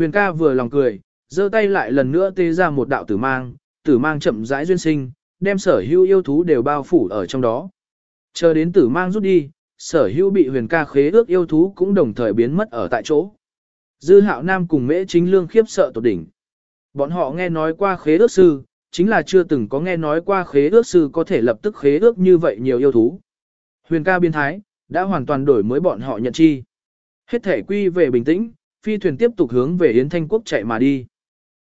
Huyền ca vừa lòng cười, giơ tay lại lần nữa tê ra một đạo tử mang, tử mang chậm rãi duyên sinh, đem sở hữu yêu thú đều bao phủ ở trong đó. Chờ đến tử mang rút đi, sở hữu bị huyền ca khế ước yêu thú cũng đồng thời biến mất ở tại chỗ. Dư hạo nam cùng mễ chính lương khiếp sợ tột đỉnh. Bọn họ nghe nói qua khế ước sư, chính là chưa từng có nghe nói qua khế ước sư có thể lập tức khế ước như vậy nhiều yêu thú. Huyền ca biên thái, đã hoàn toàn đổi mới bọn họ nhận chi. Hết thể quy về bình tĩnh, phi thuyền tiếp tục hướng về Yến Thanh Quốc chạy mà đi.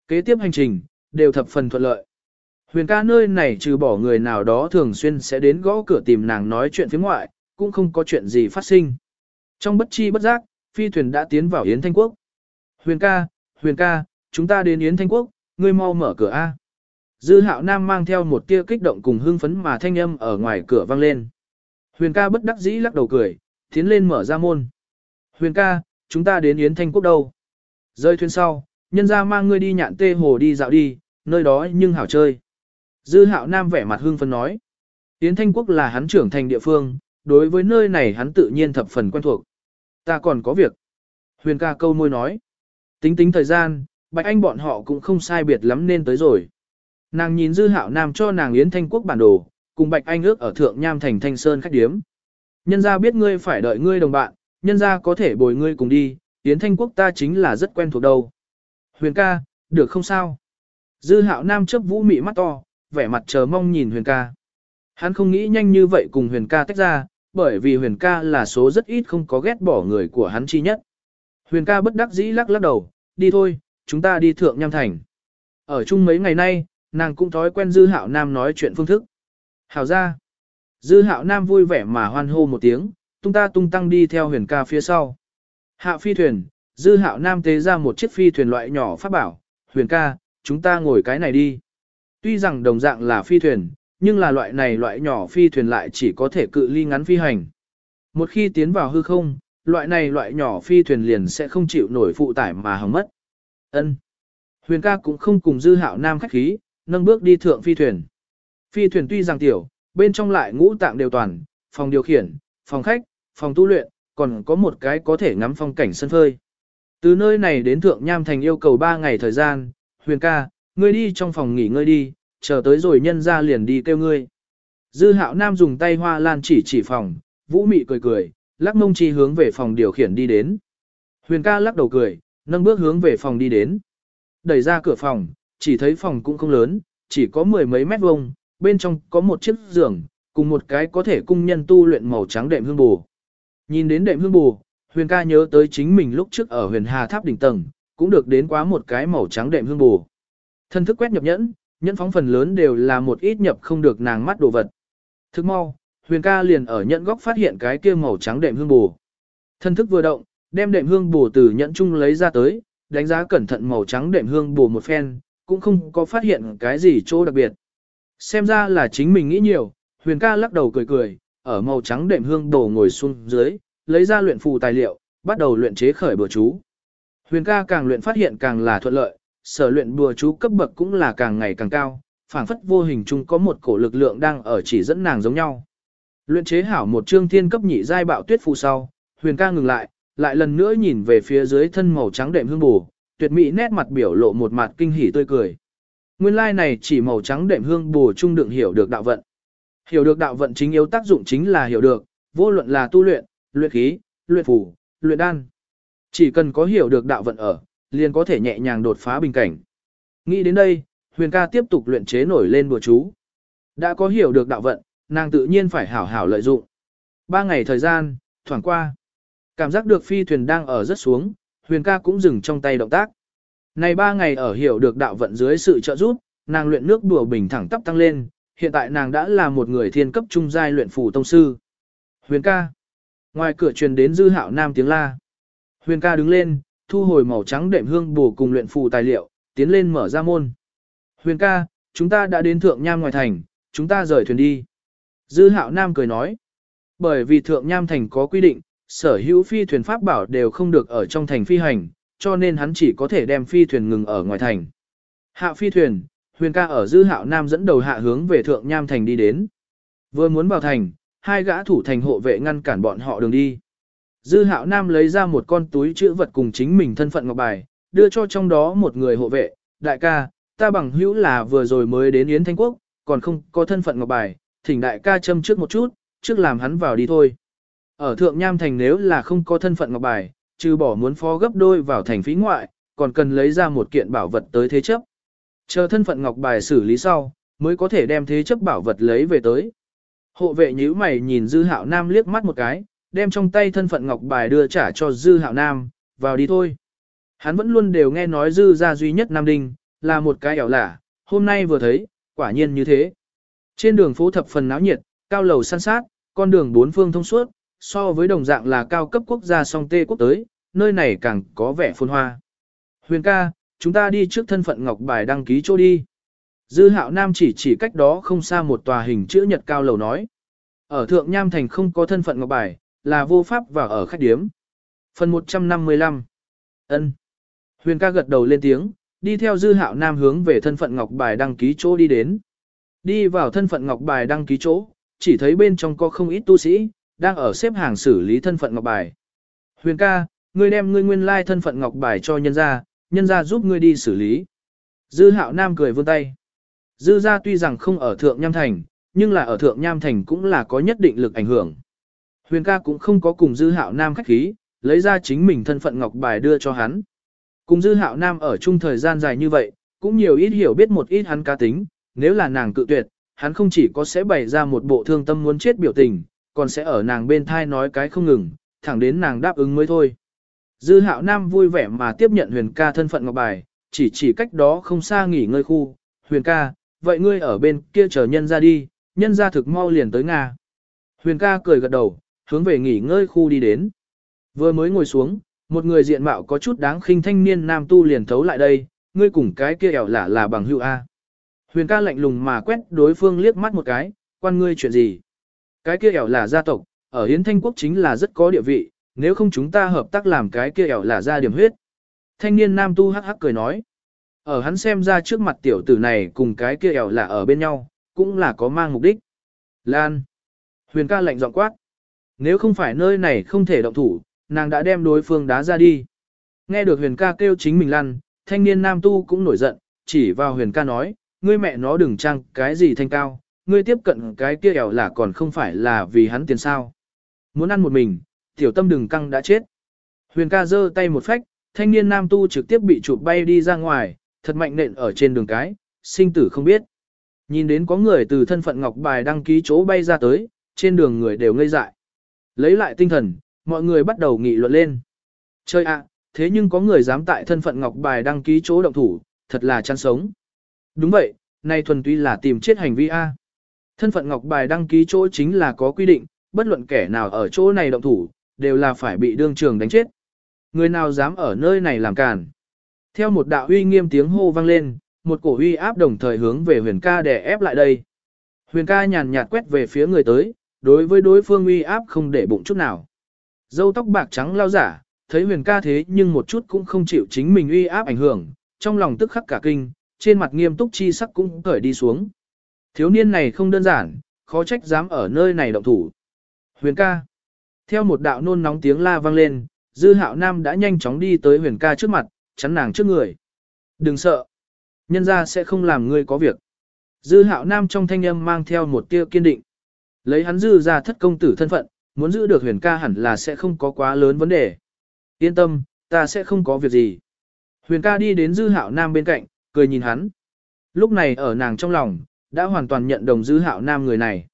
Kế tiếp hành trình, đều thập phần thuận lợi. Huyền ca nơi này trừ bỏ người nào đó thường xuyên sẽ đến gõ cửa tìm nàng nói chuyện phía ngoại, cũng không có chuyện gì phát sinh. Trong bất chi bất giác, phi thuyền đã tiến vào Yến Thanh Quốc. Huyền ca, Huyền ca, chúng ta đến Yến Thanh Quốc, ngươi mau mở cửa A. Dư hạo nam mang theo một tia kích động cùng hưng phấn mà thanh âm ở ngoài cửa vang lên. Huyền ca bất đắc dĩ lắc đầu cười, tiến lên mở ra môn. Huyền ca, chúng ta đến Yến Thanh Quốc đâu? Rơi thuyền sau, nhân ra mang ngươi đi nhạn tê hồ đi dạo đi, nơi đó nhưng hảo chơi. Dư hạo nam vẻ mặt hưng phấn nói. Yến Thanh Quốc là hắn trưởng thành địa phương, đối với nơi này hắn tự nhiên thập phần quen thuộc. Ta còn có việc. Huyền ca câu môi nói. Tính tính thời gian, Bạch Anh bọn họ cũng không sai biệt lắm nên tới rồi. Nàng nhìn Dư Hạo Nam cho nàng Yến Thanh Quốc bản đồ, cùng Bạch Anh ước ở Thượng Nham thành Thanh Sơn khách điếm. Nhân gia biết ngươi phải đợi ngươi đồng bạn, nhân gia có thể bồi ngươi cùng đi, Yến Thanh Quốc ta chính là rất quen thuộc đâu. Huyền ca, được không sao? Dư Hạo Nam chấp vũ mị mắt to, vẻ mặt chờ mong nhìn Huyền ca. Hắn không nghĩ nhanh như vậy cùng Huyền ca tách ra, bởi vì Huyền ca là số rất ít không có ghét bỏ người của hắn chi nhất. Huyền ca bất đắc dĩ lắc lắc đầu, đi thôi, chúng ta đi Thượng Nham thành. Ở chung mấy ngày nay, nàng cũng thói quen Dư Hạo Nam nói chuyện phương thức. Hảo ra. Dư Hạo Nam vui vẻ mà hoan hô một tiếng, tung ta tung tăng đi theo huyền ca phía sau. Hạ phi thuyền, Dư Hạo Nam tế ra một chiếc phi thuyền loại nhỏ phát bảo, huyền ca, chúng ta ngồi cái này đi. Tuy rằng đồng dạng là phi thuyền, nhưng là loại này loại nhỏ phi thuyền lại chỉ có thể cự ly ngắn phi hành. Một khi tiến vào hư không, loại này loại nhỏ phi thuyền liền sẽ không chịu nổi phụ tải mà hỏng mất. Ân. Huyền ca cũng không cùng Dư Hạo Nam khách khí, nâng bước đi thượng phi thuyền. Phi thuyền tuy rằng tiểu, bên trong lại ngũ tạng đều toàn, phòng điều khiển, phòng khách, phòng tu luyện, còn có một cái có thể ngắm phong cảnh sân phơi. Từ nơi này đến Thượng Nham Thành yêu cầu 3 ngày thời gian, huyền ca, ngươi đi trong phòng nghỉ ngơi đi, chờ tới rồi nhân ra liền đi kêu ngươi. Dư hạo nam dùng tay hoa lan chỉ chỉ phòng, vũ mị cười cười, lắc mông chi hướng về phòng điều khiển đi đến. Huyền ca lắc đầu cười, nâng bước hướng về phòng đi đến. Đẩy ra cửa phòng, chỉ thấy phòng cũng không lớn, chỉ có mười mấy mét vuông, bên trong có một chiếc giường, cùng một cái có thể cung nhân tu luyện màu trắng đệm hương bù. Nhìn đến đệm hương bù, huyền ca nhớ tới chính mình lúc trước ở huyền hà tháp đỉnh tầng, cũng được đến quá một cái màu trắng đệm hương bù. Thân thức quét nhập nhẫn, nhẫn phóng phần lớn đều là một ít nhập không được nàng mắt đồ vật. Thức mau, huyền ca liền ở nhẫn góc phát hiện cái kia màu trắng đệm hương bù. Thân thức vừa động, đem đệm hương bù từ nhẫn chung lấy ra tới, đánh giá cẩn thận màu trắng đệm hương bù một phen, cũng không có phát hiện cái gì chỗ đặc biệt. Xem ra là chính mình nghĩ nhiều, huyền ca lắc đầu cười cười, ở màu trắng đệm hương đổ ngồi xuống dưới, lấy ra luyện phù tài liệu, bắt đầu luyện chế khởi bừa chú. Huyền ca càng luyện phát hiện càng là thuận lợi, sở luyện bừa chú cấp bậc cũng là càng ngày càng cao, phảng phất vô hình chung có một cổ lực lượng đang ở chỉ dẫn nàng giống nhau. Luyện chế hảo một chương thiên cấp nhị giai bạo tuyết phù sau, huyền ca ngừng lại, lại lần nữa nhìn về phía dưới thân màu trắng đệm hương bù, tuyệt mỹ nét mặt biểu lộ một mặt kinh hỉ tươi cười. Nguyên lai like này chỉ màu trắng đệm hương bù trung đựng hiểu được đạo vận. Hiểu được đạo vận chính yếu tác dụng chính là hiểu được, vô luận là tu luyện, luyện khí, luyện phù, luyện đan. Chỉ cần có hiểu được đạo vận ở, liền có thể nhẹ nhàng đột phá bình cảnh. Nghĩ đến đây, huyền ca tiếp tục luyện chế nổi lên bùa chú. Đã có hiểu được đạo vận, nàng tự nhiên phải hảo hảo lợi dụng. Ba ngày thời gian, thoảng qua. Cảm giác được phi thuyền đang ở rất xuống, huyền ca cũng dừng trong tay động tác. Này ba ngày ở hiểu được đạo vận dưới sự trợ giúp, nàng luyện nước đùa bình thẳng tắp tăng lên, hiện tại nàng đã là một người thiên cấp trung giai luyện phù tông sư. Huyền ca. Ngoài cửa truyền đến dư hạo nam tiếng la. Huyền ca đứng lên, thu hồi màu trắng đệm hương bổ cùng luyện phù tài liệu, tiến lên mở ra môn. Huyền ca, chúng ta đã đến thượng nham ngoài thành, chúng ta rời thuyền đi. Dư hạo nam cười nói. Bởi vì thượng nham thành có quy định, sở hữu phi thuyền pháp bảo đều không được ở trong thành phi hành, cho nên hắn chỉ có thể đem phi thuyền ngừng ở ngoài thành. Hạ phi thuyền, huyền ca ở dư hạo nam dẫn đầu hạ hướng về thượng nham thành đi đến. Vừa muốn vào thành, hai gã thủ thành hộ vệ ngăn cản bọn họ đường đi. Dư hạo nam lấy ra một con túi chữ vật cùng chính mình thân phận ngọc bài, đưa cho trong đó một người hộ vệ, đại ca, ta bằng hữu là vừa rồi mới đến Yến Thanh Quốc, còn không có thân phận ngọc bài, thỉnh đại ca châm trước một chút, trước làm hắn vào đi thôi. Ở Thượng Nham Thành nếu là không có thân phận ngọc bài, trừ bỏ muốn phó gấp đôi vào thành phí ngoại, còn cần lấy ra một kiện bảo vật tới thế chấp. Chờ thân phận ngọc bài xử lý sau, mới có thể đem thế chấp bảo vật lấy về tới. Hộ vệ nhíu mày nhìn Dư Hạo Nam liếc mắt một cái, đem trong tay thân phận ngọc bài đưa trả cho Dư Hạo Nam, vào đi thôi. Hắn vẫn luôn đều nghe nói Dư gia duy nhất Nam Đinh, là một cái ẻo lả, hôm nay vừa thấy, quả nhiên như thế. Trên đường phố thập phần náo nhiệt, cao lầu san sát, con đường bốn phương thông suốt, so với đồng dạng là cao cấp quốc gia song tê quốc tới, nơi này càng có vẻ phồn hoa. Huyền ca, chúng ta đi trước thân phận ngọc bài đăng ký chỗ đi. Dư hạo nam chỉ chỉ cách đó không xa một tòa hình chữ nhật cao lầu nói. Ở thượng nham thành không có thân phận ngọc bài, là vô pháp và ở khách điếm. Phần 155 ân Huyền ca gật đầu lên tiếng, đi theo dư hạo nam hướng về thân phận ngọc bài đăng ký chỗ đi đến. Đi vào thân phận ngọc bài đăng ký chỗ, chỉ thấy bên trong có không ít tu sĩ, đang ở xếp hàng xử lý thân phận ngọc bài. Huyền ca, ngươi đem ngươi nguyên lai thân phận ngọc bài cho nhân gia, nhân gia giúp ngươi đi xử lý. Dư hạo nam cười vươn tay. Dư gia tuy rằng không ở Thượng Nham Thành, nhưng là ở Thượng Nham Thành cũng là có nhất định lực ảnh hưởng. Huyền ca cũng không có cùng Dư hạo nam khách khí, lấy ra chính mình thân phận ngọc bài đưa cho hắn. Cùng Dư hạo nam ở chung thời gian dài như vậy, cũng nhiều ít hiểu biết một ít hắn ca tính, nếu là nàng cự tuyệt, hắn không chỉ có sẽ bày ra một bộ thương tâm muốn chết biểu tình, còn sẽ ở nàng bên thai nói cái không ngừng, thẳng đến nàng đáp ứng mới thôi. Dư hạo nam vui vẻ mà tiếp nhận huyền ca thân phận ngọc bài, chỉ chỉ cách đó không xa nghỉ ngơi khu, huyền ca, vậy ngươi ở bên kia chờ nhân ra đi, nhân ra thực mau liền tới Nga. Huyền ca cười gật đầu, hướng về nghỉ ngơi khu đi đến. Vừa mới ngồi xuống, một người diện mạo có chút đáng khinh thanh niên nam tu liền thấu lại đây, ngươi cùng cái kia ẻo lả là bằng hữu A. Huyền ca lạnh lùng mà quét đối phương liếc mắt một cái, quan ngươi chuyện gì. Cái kia ẻo là gia tộc, ở Hiến Thanh Quốc chính là rất có địa vị, nếu không chúng ta hợp tác làm cái kia ẻo là ra điểm huyết. Thanh niên nam tu hắc hắc cười nói. Ở hắn xem ra trước mặt tiểu tử này cùng cái kia ẻo là ở bên nhau, cũng là có mang mục đích. Lan. Huyền ca lạnh giọng quát. Nếu không phải nơi này không thể động thủ, nàng đã đem đối phương đá ra đi. Nghe được huyền ca kêu chính mình lăn, thanh niên nam tu cũng nổi giận, chỉ vào huyền ca nói, ngươi mẹ nó đừng trăng cái gì thanh cao, ngươi tiếp cận cái kia ẻo là còn không phải là vì hắn tiền sao. Muốn ăn một mình, tiểu tâm đừng căng đã chết. Huyền ca giơ tay một phách, thanh niên nam tu trực tiếp bị chụp bay đi ra ngoài, thật mạnh nện ở trên đường cái, sinh tử không biết. Nhìn đến có người từ thân phận ngọc bài đăng ký chỗ bay ra tới, trên đường người đều ngây dại. Lấy lại tinh thần, mọi người bắt đầu nghị luận lên. Chơi ạ, thế nhưng có người dám tại thân phận ngọc bài đăng ký chỗ động thủ, thật là chăn sống. Đúng vậy, nay thuần túy là tìm chết hành vi A. Thân phận ngọc bài đăng ký chỗ chính là có quy định, bất luận kẻ nào ở chỗ này động thủ, đều là phải bị đương trường đánh chết. Người nào dám ở nơi này làm cản. Theo một đạo uy nghiêm tiếng hô vang lên, một cổ uy áp đồng thời hướng về huyền ca để ép lại đây. Huyền ca nhàn nhạt quét về phía người tới, đối với đối phương uy áp không để bụng chút nào. Dâu tóc bạc trắng lao giả, thấy huyền ca thế nhưng một chút cũng không chịu chính mình uy áp ảnh hưởng, trong lòng tức khắc cả kinh, trên mặt nghiêm túc chi sắc cũng cởi đi xuống. Thiếu niên này không đơn giản, khó trách dám ở nơi này động thủ. Huyền ca. Theo một đạo nôn nóng tiếng la vang lên, Dư Hạo Nam đã nhanh chóng đi tới Huyền ca trước mặt, chắn nàng trước người. Đừng sợ. Nhân gia sẽ không làm ngươi có việc. Dư Hạo Nam trong thanh âm mang theo một tia kiên định. Lấy hắn dư ra thất công tử thân phận, muốn giữ được huyền ca hẳn là sẽ không có quá lớn vấn đề. Yên tâm, ta sẽ không có việc gì. Huyền ca đi đến dư hạo nam bên cạnh, cười nhìn hắn. Lúc này ở nàng trong lòng, đã hoàn toàn nhận đồng dư hạo nam người này.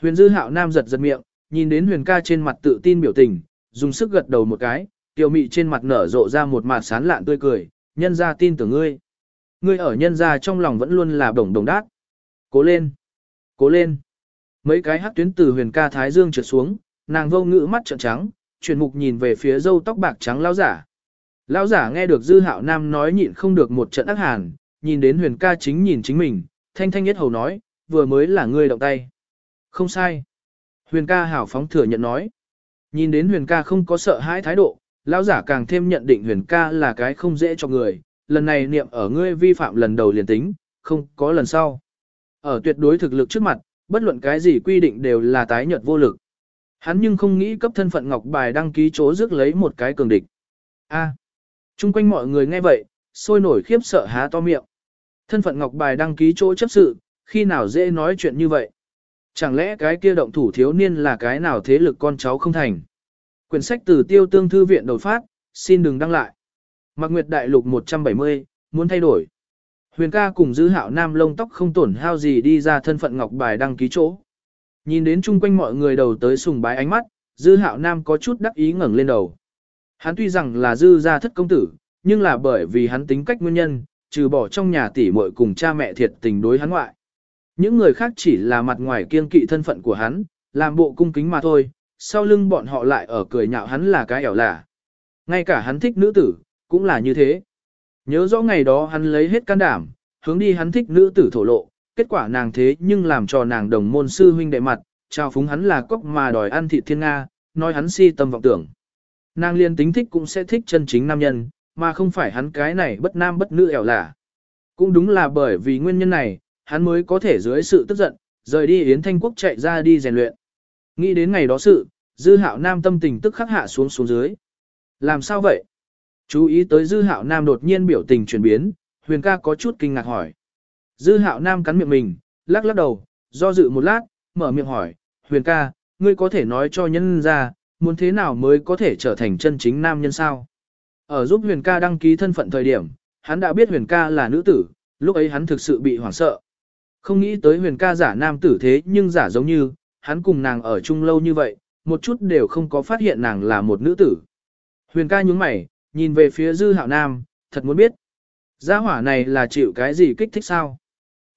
Huyền dư hạo nam giật giật miệng, nhìn đến huyền ca trên mặt tự tin biểu tình, dùng sức gật đầu một cái, tiểu mị trên mặt nở rộ ra một mặt sán lạn tươi cười, nhân ra tin tưởng ngươi. Ngươi ở nhân ra trong lòng vẫn luôn là đồng đồng đát. Cố lên! Cố lên! Mấy cái hát tuyến từ huyền ca thái dương trượt xuống, nàng vô ngữ mắt trợn trắng, chuyển mục nhìn về phía dâu tóc bạc trắng lão giả. Lão giả nghe được dư hạo nam nói nhịn không được một trận ác hàn, nhìn đến huyền ca chính nhìn chính mình, thanh thanh nhất hầu nói, vừa mới là ngươi động tay. Không sai. Huyền ca hảo phóng thừa nhận nói. Nhìn đến huyền ca không có sợ hãi thái độ, lão giả càng thêm nhận định huyền ca là cái không dễ cho người, lần này niệm ở ngươi vi phạm lần đầu liền tính, không có lần sau. Ở tuyệt đối thực lực trước mặt, bất luận cái gì quy định đều là tái nhợt vô lực. Hắn nhưng không nghĩ cấp thân phận ngọc bài đăng ký chỗ rước lấy một cái cường địch. A. Trung quanh mọi người nghe vậy, sôi nổi khiếp sợ há to miệng. Thân phận ngọc bài đăng ký chỗ chấp sự, khi nào dễ nói chuyện như vậy? Chẳng lẽ cái kia động thủ thiếu niên là cái nào thế lực con cháu không thành? Quyển sách từ tiêu tương thư viện đột phát, xin đừng đăng lại. Mạc Nguyệt Đại Lục 170, muốn thay đổi. Huyền ca cùng giữ hạo nam lông tóc không tổn hao gì đi ra thân phận ngọc bài đăng ký chỗ. Nhìn đến chung quanh mọi người đầu tới sùng bái ánh mắt, dư hạo nam có chút đắc ý ngẩng lên đầu. Hắn tuy rằng là dư gia thất công tử, nhưng là bởi vì hắn tính cách nguyên nhân, trừ bỏ trong nhà tỷ muội cùng cha mẹ thiệt tình đối hắn ngoại. Những người khác chỉ là mặt ngoài kiên kỵ thân phận của hắn, làm bộ cung kính mà thôi, sau lưng bọn họ lại ở cười nhạo hắn là cái ẻo lả. Ngay cả hắn thích nữ tử, cũng là như thế. Nhớ rõ ngày đó hắn lấy hết can đảm, hướng đi hắn thích nữ tử thổ lộ, kết quả nàng thế nhưng làm cho nàng đồng môn sư huynh đệ mặt, trao phúng hắn là cốc mà đòi ăn thịt thiên Nga, nói hắn si tâm vọng tưởng. Nàng liên tính thích cũng sẽ thích chân chính nam nhân, mà không phải hắn cái này bất nam bất nữ ẻo lả. Cũng đúng là bởi vì nguyên nhân này, hắn mới có thể dưới sự tức giận, rời đi Yến Thanh Quốc chạy ra đi rèn luyện. Nghĩ đến ngày đó sự, dư hạo nam tâm tình tức khắc hạ xuống xuống dưới. Làm sao vậy? Chú ý tới dư hạo nam đột nhiên biểu tình chuyển biến, huyền ca có chút kinh ngạc hỏi. Dư hạo nam cắn miệng mình, lắc lắc đầu, do dự một lát, mở miệng hỏi, huyền ca, ngươi có thể nói cho nhân ra, muốn thế nào mới có thể trở thành chân chính nam nhân sao? Ở giúp huyền ca đăng ký thân phận thời điểm, hắn đã biết huyền ca là nữ tử, lúc ấy hắn thực sự bị hoảng sợ. Không nghĩ tới huyền ca giả nam tử thế nhưng giả giống như, hắn cùng nàng ở chung lâu như vậy, một chút đều không có phát hiện nàng là một nữ tử. Huyền ca nhúng mày, nhìn về phía dư hạo nam, thật muốn biết. Gia hỏa này là chịu cái gì kích thích sao?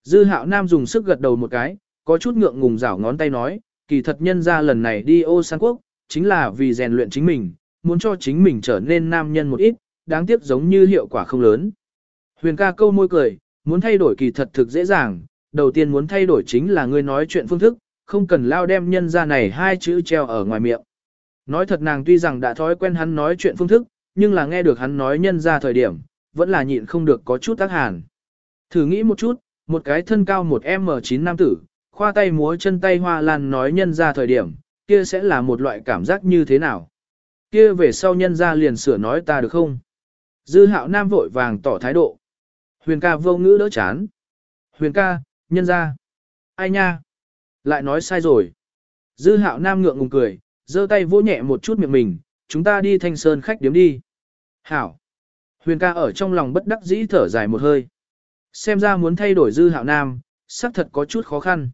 Dư hạo nam dùng sức gật đầu một cái, có chút ngượng ngùng rảo ngón tay nói, kỳ thật nhân ra lần này đi ô sang quốc, chính là vì rèn luyện chính mình, muốn cho chính mình trở nên nam nhân một ít, đáng tiếc giống như hiệu quả không lớn. Huyền ca câu môi cười, muốn thay đổi kỳ thật thực dễ dàng, đầu tiên muốn thay đổi chính là ngươi nói chuyện phương thức, không cần lao đem nhân ra này hai chữ treo ở ngoài miệng. Nói thật nàng tuy rằng đã thói quen hắn nói chuyện phương thức, nhưng là nghe được hắn nói nhân ra thời điểm, vẫn là nhịn không được có chút tác hàn. Thử nghĩ một chút, một cái thân cao một M9 nam tử, khoa tay múa chân tay hoa lan nói nhân ra thời điểm, kia sẽ là một loại cảm giác như thế nào? Kia về sau nhân ra liền sửa nói ta được không? Dư hạo nam vội vàng tỏ thái độ. Huyền ca vô ngữ đỡ chán. Huyền ca, nhân ra. Ai nha? Lại nói sai rồi. Dư hạo nam ngượng ngùng cười, giơ tay vỗ nhẹ một chút miệng mình, chúng ta đi thanh sơn khách điếm đi. Hảo. Huyền ca ở trong lòng bất đắc dĩ thở dài một hơi. Xem ra muốn thay đổi dư hạo nam, xác thật có chút khó khăn.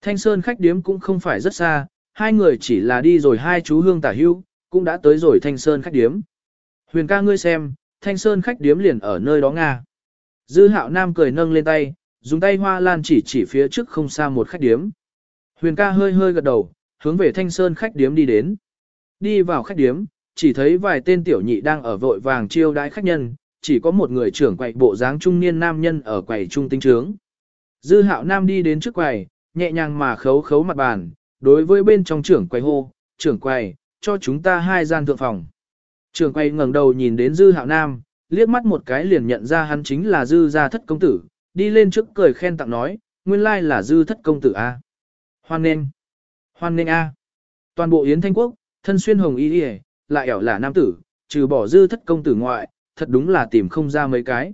Thanh sơn khách điếm cũng không phải rất xa, hai người chỉ là đi rồi hai chú hương tả hưu, cũng đã tới rồi thanh sơn khách điếm. Huyền ca ngươi xem, thanh sơn khách điếm liền ở nơi đó Nga. Dư hạo nam cười nâng lên tay, dùng tay hoa lan chỉ chỉ phía trước không xa một khách điếm. Huyền ca hơi hơi gật đầu, hướng về thanh sơn khách điếm đi đến. Đi vào khách điếm, chỉ thấy vài tên tiểu nhị đang ở vội vàng chiêu đãi khách nhân, chỉ có một người trưởng quầy bộ dáng trung niên nam nhân ở quầy trung tinh trướng. Dư hạo nam đi đến trước quầy, nhẹ nhàng mà khấu khấu mặt bàn, đối với bên trong trưởng quầy hô, trưởng quầy, cho chúng ta hai gian thượng phòng. Trưởng quầy ngẩng đầu nhìn đến dư hạo nam, liếc mắt một cái liền nhận ra hắn chính là dư gia thất công tử, đi lên trước cười khen tặng nói, nguyên lai là dư thất công tử A. Hoan nên, hoan nên A. Toàn bộ Yến Thanh Quốc, thân xuyên hồng y đi lại ẻo là nam tử, trừ bỏ dư thất công tử ngoại, thật đúng là tìm không ra mấy cái.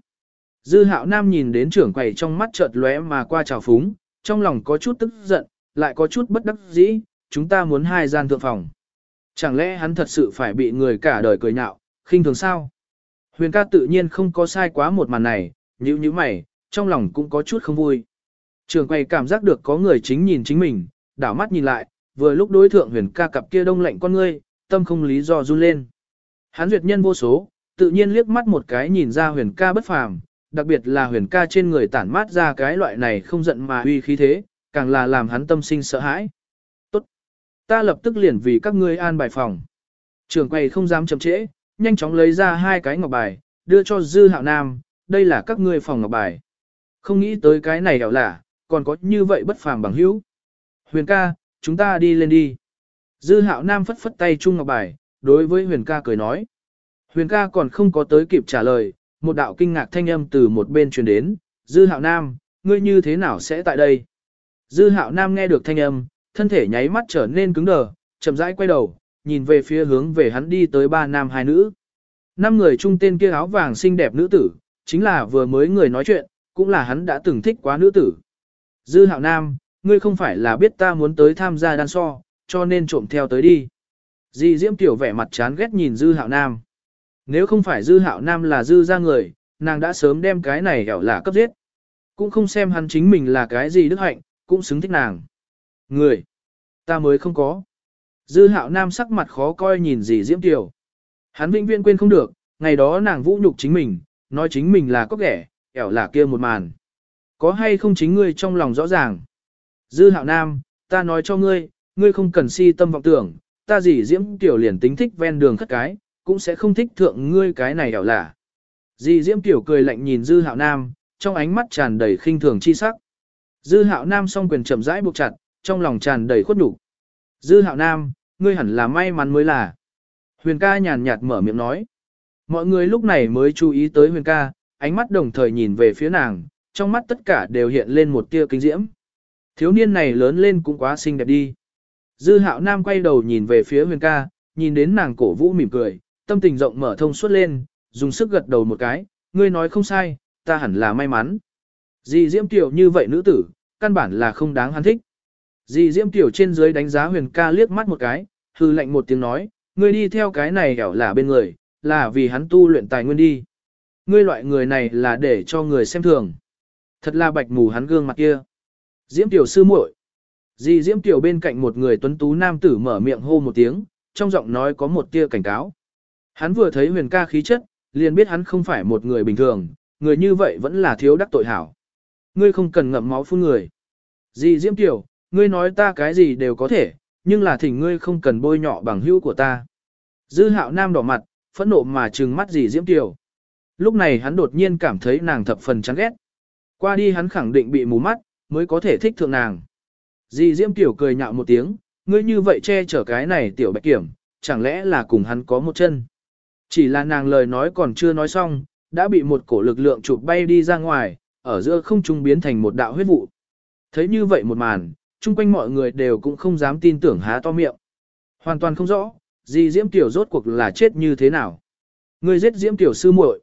Dư hạo nam nhìn đến trưởng quầy trong mắt chợt lóe mà qua trào phúng, trong lòng có chút tức giận, lại có chút bất đắc dĩ, chúng ta muốn hai gian thượng phòng. Chẳng lẽ hắn thật sự phải bị người cả đời cười nhạo, khinh thường sao? Huyền ca tự nhiên không có sai quá một màn này, như như mày, trong lòng cũng có chút không vui. Trường quay cảm giác được có người chính nhìn chính mình, đảo mắt nhìn lại, vừa lúc đối thượng huyền ca cặp kia đông lạnh con ngươi, tâm không lý do run lên. Hán duyệt nhân vô số, tự nhiên liếc mắt một cái nhìn ra huyền ca bất phàm, đặc biệt là huyền ca trên người tản mát ra cái loại này không giận mà uy khí thế, càng là làm hắn tâm sinh sợ hãi. Tốt! Ta lập tức liền vì các ngươi an bài phòng. Trường quầy không dám chậm trễ, nhanh chóng lấy ra hai cái ngọc bài, đưa cho Dư Hạo Nam, đây là các ngươi phòng ngọc bài. Không nghĩ tới cái này đảo lả, còn có như vậy bất phàm bằng hữu. Huyền ca, chúng ta đi lên đi. Dư Hạo Nam phất phất tay chung ngọc bài, đối với Huyền ca cười nói. Huyền ca còn không có tới kịp trả lời, một đạo kinh ngạc thanh âm từ một bên truyền đến, Dư Hạo Nam, ngươi như thế nào sẽ tại đây? Dư Hạo Nam nghe được thanh âm, thân thể nháy mắt trở nên cứng đờ, chậm rãi quay đầu, nhìn về phía hướng về hắn đi tới ba nam hai nữ. năm người chung tên kia áo vàng xinh đẹp nữ tử, chính là vừa mới người nói chuyện, cũng là hắn đã từng thích quá nữ tử. Dư hạo nam, ngươi không phải là biết ta muốn tới tham gia đan so, cho nên trộm theo tới đi. Dì Diễm Tiểu vẻ mặt chán ghét nhìn Dư hạo nam. Nếu không phải Dư hạo nam là Dư ra người, nàng đã sớm đem cái này hẻo là cấp giết. Cũng không xem hắn chính mình là cái gì đức hạnh, cũng xứng thích nàng. Người, ta mới không có. Dư hạo nam sắc mặt khó coi nhìn dì Diễm Tiểu. Hắn vĩnh viễn quên không được, ngày đó nàng vũ nhục chính mình, nói chính mình là có ghẻ, ẻo là kia một màn. Có hay không chính ngươi trong lòng rõ ràng. Dư hạo nam, ta nói cho ngươi, ngươi không cần si tâm vọng tưởng, ta dì diễm tiểu liền tính thích ven đường khất cái, cũng sẽ không thích thượng ngươi cái này ẻo là. Dì diễm tiểu cười lạnh nhìn dư hạo nam, trong ánh mắt tràn đầy khinh thường chi sắc. Dư hạo nam song quyền chậm rãi buộc chặt, trong lòng tràn đầy khuất nhục. Dư hạo nam, ngươi hẳn là may mắn mới là. Huyền ca nhàn nhạt mở miệng nói. Mọi người lúc này mới chú ý tới huyền ca, ánh mắt đồng thời nhìn về phía nàng, trong mắt tất cả đều hiện lên một tia kinh diễm. Thiếu niên này lớn lên cũng quá xinh đẹp đi. Dư hạo nam quay đầu nhìn về phía huyền ca, nhìn đến nàng cổ vũ mỉm cười, tâm tình rộng mở thông suốt lên, dùng sức gật đầu một cái, ngươi nói không sai, ta hẳn là may mắn. Dì Diễm Tiểu như vậy nữ tử, căn bản là không đáng hắn thích. Dì Diễm Tiểu trên dưới đánh giá huyền ca liếc mắt một cái, hư lạnh một tiếng nói, ngươi đi theo cái này hẻo là bên người, là vì hắn tu luyện tài nguyên đi. Ngươi loại người này là để cho người xem thường. Thật là bạch mù hắn gương mặt kia. Diễm tiểu sư muội. Dì Diễm tiểu bên cạnh một người tuấn tú nam tử mở miệng hô một tiếng, trong giọng nói có một tia cảnh cáo. Hắn vừa thấy huyền ca khí chất, liền biết hắn không phải một người bình thường, người như vậy vẫn là thiếu đắc tội hảo. Ngươi không cần ngậm máu phun người. Dì Diễm tiểu, ngươi nói ta cái gì đều có thể, nhưng là thỉnh ngươi không cần bôi nhọ bằng hữu của ta. Dư hạo nam đỏ mặt, phẫn nộ mà trừng mắt dì Diễm tiểu. Lúc này hắn đột nhiên cảm thấy nàng thập phần chán ghét. Qua đi hắn khẳng định bị mù mắt, mới có thể thích thượng nàng. Dì Diễm Tiểu cười nhạo một tiếng, ngươi như vậy che chở cái này tiểu bạch kiểm, chẳng lẽ là cùng hắn có một chân. Chỉ là nàng lời nói còn chưa nói xong, đã bị một cổ lực lượng chụp bay đi ra ngoài, ở giữa không trung biến thành một đạo huyết vụ. Thấy như vậy một màn, chung quanh mọi người đều cũng không dám tin tưởng há to miệng. Hoàn toàn không rõ, di Diễm Tiểu rốt cuộc là chết như thế nào. Ngươi giết Diễm Tiểu sư muội,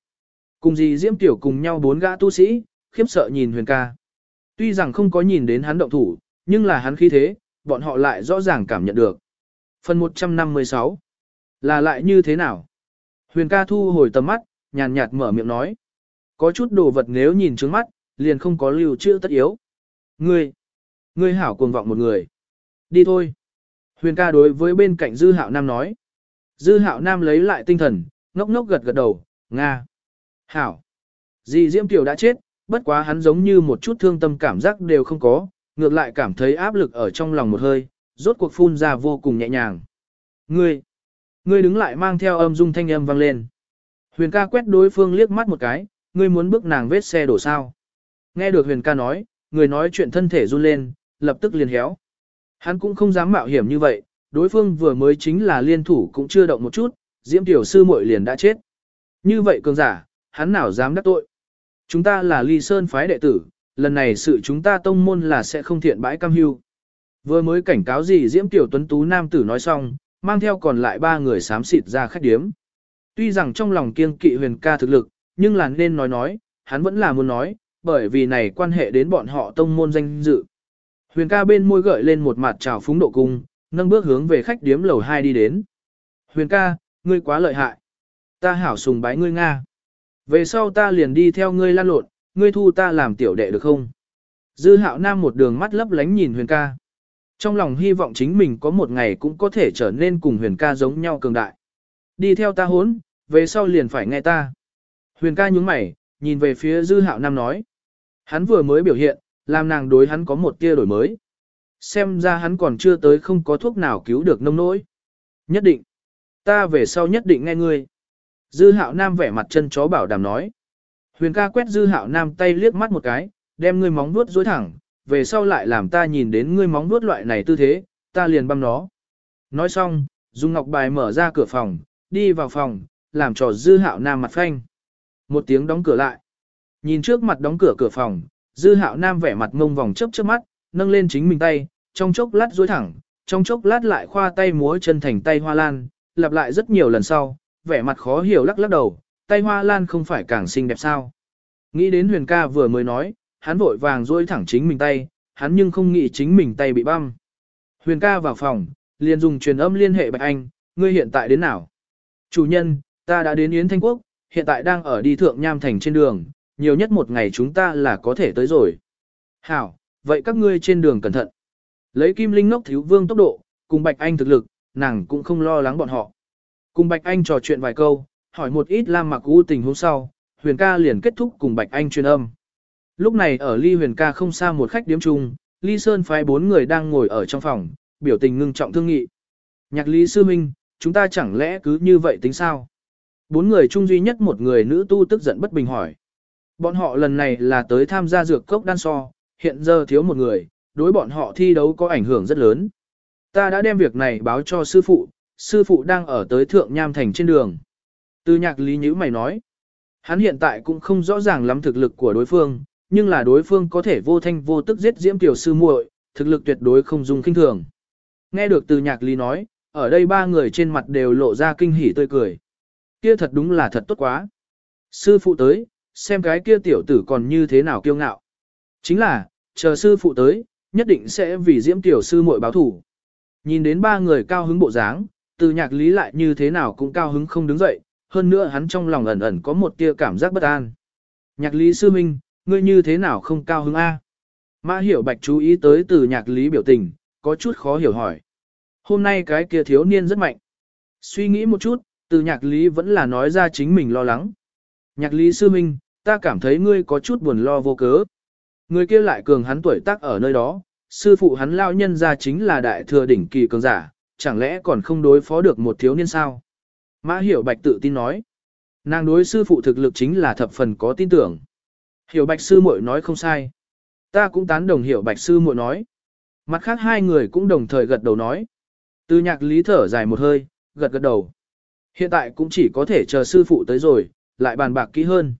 Cùng dì Diễm Tiểu cùng nhau bốn gã tu sĩ, khiếp sợ nhìn huyền ca. Tuy rằng không có nhìn đến hắn động thủ, nhưng là hắn khí thế, bọn họ lại rõ ràng cảm nhận được. Phần 156 Là lại như thế nào? Huyền ca thu hồi tầm mắt, nhàn nhạt mở miệng nói. Có chút đồ vật nếu nhìn trước mắt, liền không có lưu trữ tất yếu. Ngươi, ngươi hảo cuồng vọng một người. Đi thôi. Huyền ca đối với bên cạnh Dư Hạo Nam nói. Dư Hạo Nam lấy lại tinh thần, ngốc ngốc gật gật đầu, Nga. Hảo. Dì Diễm Tiểu đã chết, bất quá hắn giống như một chút thương tâm cảm giác đều không có, ngược lại cảm thấy áp lực ở trong lòng một hơi, rốt cuộc phun ra vô cùng nhẹ nhàng. Ngươi, ngươi đứng lại mang theo âm dung thanh âm vang lên. Huyền ca quét đối phương liếc mắt một cái, ngươi muốn bước nàng vết xe đổ sao. Nghe được huyền ca nói, người nói chuyện thân thể run lên, lập tức liền héo. Hắn cũng không dám mạo hiểm như vậy, đối phương vừa mới chính là liên thủ cũng chưa động một chút, diễm tiểu sư muội liền đã chết. Như vậy cường giả, hắn nào dám đắc tội. Chúng ta là ly sơn phái đệ tử, lần này sự chúng ta tông môn là sẽ không thiện bãi cam hưu. Vừa mới cảnh cáo gì Diễm Tiểu Tuấn Tú Nam tử nói xong, mang theo còn lại ba người xám xịt ra khách điếm. Tuy rằng trong lòng kiêng kỵ huyền ca thực lực, nhưng là nên nói nói, hắn vẫn là muốn nói, bởi vì này quan hệ đến bọn họ tông môn danh dự. Huyền ca bên môi gợi lên một mặt trào phúng độ cung, nâng bước hướng về khách điếm lầu 2 đi đến. Huyền ca, ngươi quá lợi hại. Ta hảo sùng bái ngươi Nga. Về sau ta liền đi theo ngươi lan lộn, ngươi thu ta làm tiểu đệ được không? Dư hạo nam một đường mắt lấp lánh nhìn huyền ca. Trong lòng hy vọng chính mình có một ngày cũng có thể trở nên cùng huyền ca giống nhau cường đại. Đi theo ta hốn, về sau liền phải nghe ta. Huyền ca nhúng mày, nhìn về phía dư hạo nam nói. Hắn vừa mới biểu hiện, làm nàng đối hắn có một tia đổi mới. Xem ra hắn còn chưa tới không có thuốc nào cứu được nông nỗi. Nhất định. Ta về sau nhất định nghe ngươi. Dư hạo nam vẻ mặt chân chó bảo đảm nói. Huyền ca quét dư hạo nam tay liếc mắt một cái, đem ngươi móng vuốt dối thẳng, về sau lại làm ta nhìn đến ngươi móng vuốt loại này tư thế, ta liền băm nó. Nói xong, dùng Ngọc Bài mở ra cửa phòng, đi vào phòng, làm trò dư hạo nam mặt phanh. Một tiếng đóng cửa lại. Nhìn trước mặt đóng cửa cửa phòng, dư hạo nam vẻ mặt ngông vòng chớp chớp mắt, nâng lên chính mình tay, trong chốc lát dối thẳng, trong chốc lát lại khoa tay múa chân thành tay hoa lan, lặp lại rất nhiều lần sau, vẻ mặt khó hiểu lắc lắc đầu, tay hoa lan không phải càng xinh đẹp sao. Nghĩ đến huyền ca vừa mới nói, hắn vội vàng dôi thẳng chính mình tay, hắn nhưng không nghĩ chính mình tay bị băm. Huyền ca vào phòng, liền dùng truyền âm liên hệ Bạch Anh, ngươi hiện tại đến nào? Chủ nhân, ta đã đến Yến Thanh Quốc, hiện tại đang ở đi thượng Nham Thành trên đường, nhiều nhất một ngày chúng ta là có thể tới rồi. Hảo, vậy các ngươi trên đường cẩn thận. Lấy kim linh ngốc thiếu vương tốc độ, cùng Bạch Anh thực lực, nàng cũng không lo lắng bọn họ. Cùng Bạch Anh trò chuyện vài câu, hỏi một ít Lam Mặc U tình hôm sau, Huyền ca liền kết thúc cùng Bạch Anh truyền âm. Lúc này ở Ly Huyền ca không xa một khách điếm chung, Ly Sơn phái bốn người đang ngồi ở trong phòng, biểu tình ngưng trọng thương nghị. Nhạc Lý Sư Minh, chúng ta chẳng lẽ cứ như vậy tính sao? Bốn người chung duy nhất một người nữ tu tức giận bất bình hỏi. Bọn họ lần này là tới tham gia dược cốc đan so, hiện giờ thiếu một người, đối bọn họ thi đấu có ảnh hưởng rất lớn. Ta đã đem việc này báo cho sư phụ, sư phụ đang ở tới Thượng Nham Thành trên đường. Từ nhạc lý nhữ mày nói, hắn hiện tại cũng không rõ ràng lắm thực lực của đối phương, nhưng là đối phương có thể vô thanh vô tức giết diễm tiểu sư muội, thực lực tuyệt đối không dùng kinh thường. Nghe được từ nhạc lý nói, ở đây ba người trên mặt đều lộ ra kinh hỉ tươi cười. Kia thật đúng là thật tốt quá. Sư phụ tới, xem cái kia tiểu tử còn như thế nào kiêu ngạo. Chính là, chờ sư phụ tới, nhất định sẽ vì diễm tiểu sư muội báo thủ. Nhìn đến ba người cao hứng bộ dáng, từ nhạc lý lại như thế nào cũng cao hứng không đứng dậy, hơn nữa hắn trong lòng ẩn ẩn có một tia cảm giác bất an. Nhạc lý sư minh, ngươi như thế nào không cao hứng A? Mã hiểu bạch chú ý tới từ nhạc lý biểu tình, có chút khó hiểu hỏi. Hôm nay cái kia thiếu niên rất mạnh. Suy nghĩ một chút, từ nhạc lý vẫn là nói ra chính mình lo lắng. Nhạc lý sư minh, ta cảm thấy ngươi có chút buồn lo vô cớ. Người kia lại cường hắn tuổi tác ở nơi đó, sư phụ hắn lao nhân ra chính là đại thừa đỉnh kỳ cường giả, chẳng lẽ còn không đối phó được một thiếu niên sao? Mã Hiểu Bạch tự tin nói. Nàng đối sư phụ thực lực chính là thập phần có tin tưởng. Hiểu Bạch sư muội nói không sai. Ta cũng tán đồng Hiểu Bạch sư muội nói. Mặt khác hai người cũng đồng thời gật đầu nói. Từ nhạc lý thở dài một hơi, gật gật đầu. Hiện tại cũng chỉ có thể chờ sư phụ tới rồi, lại bàn bạc kỹ hơn.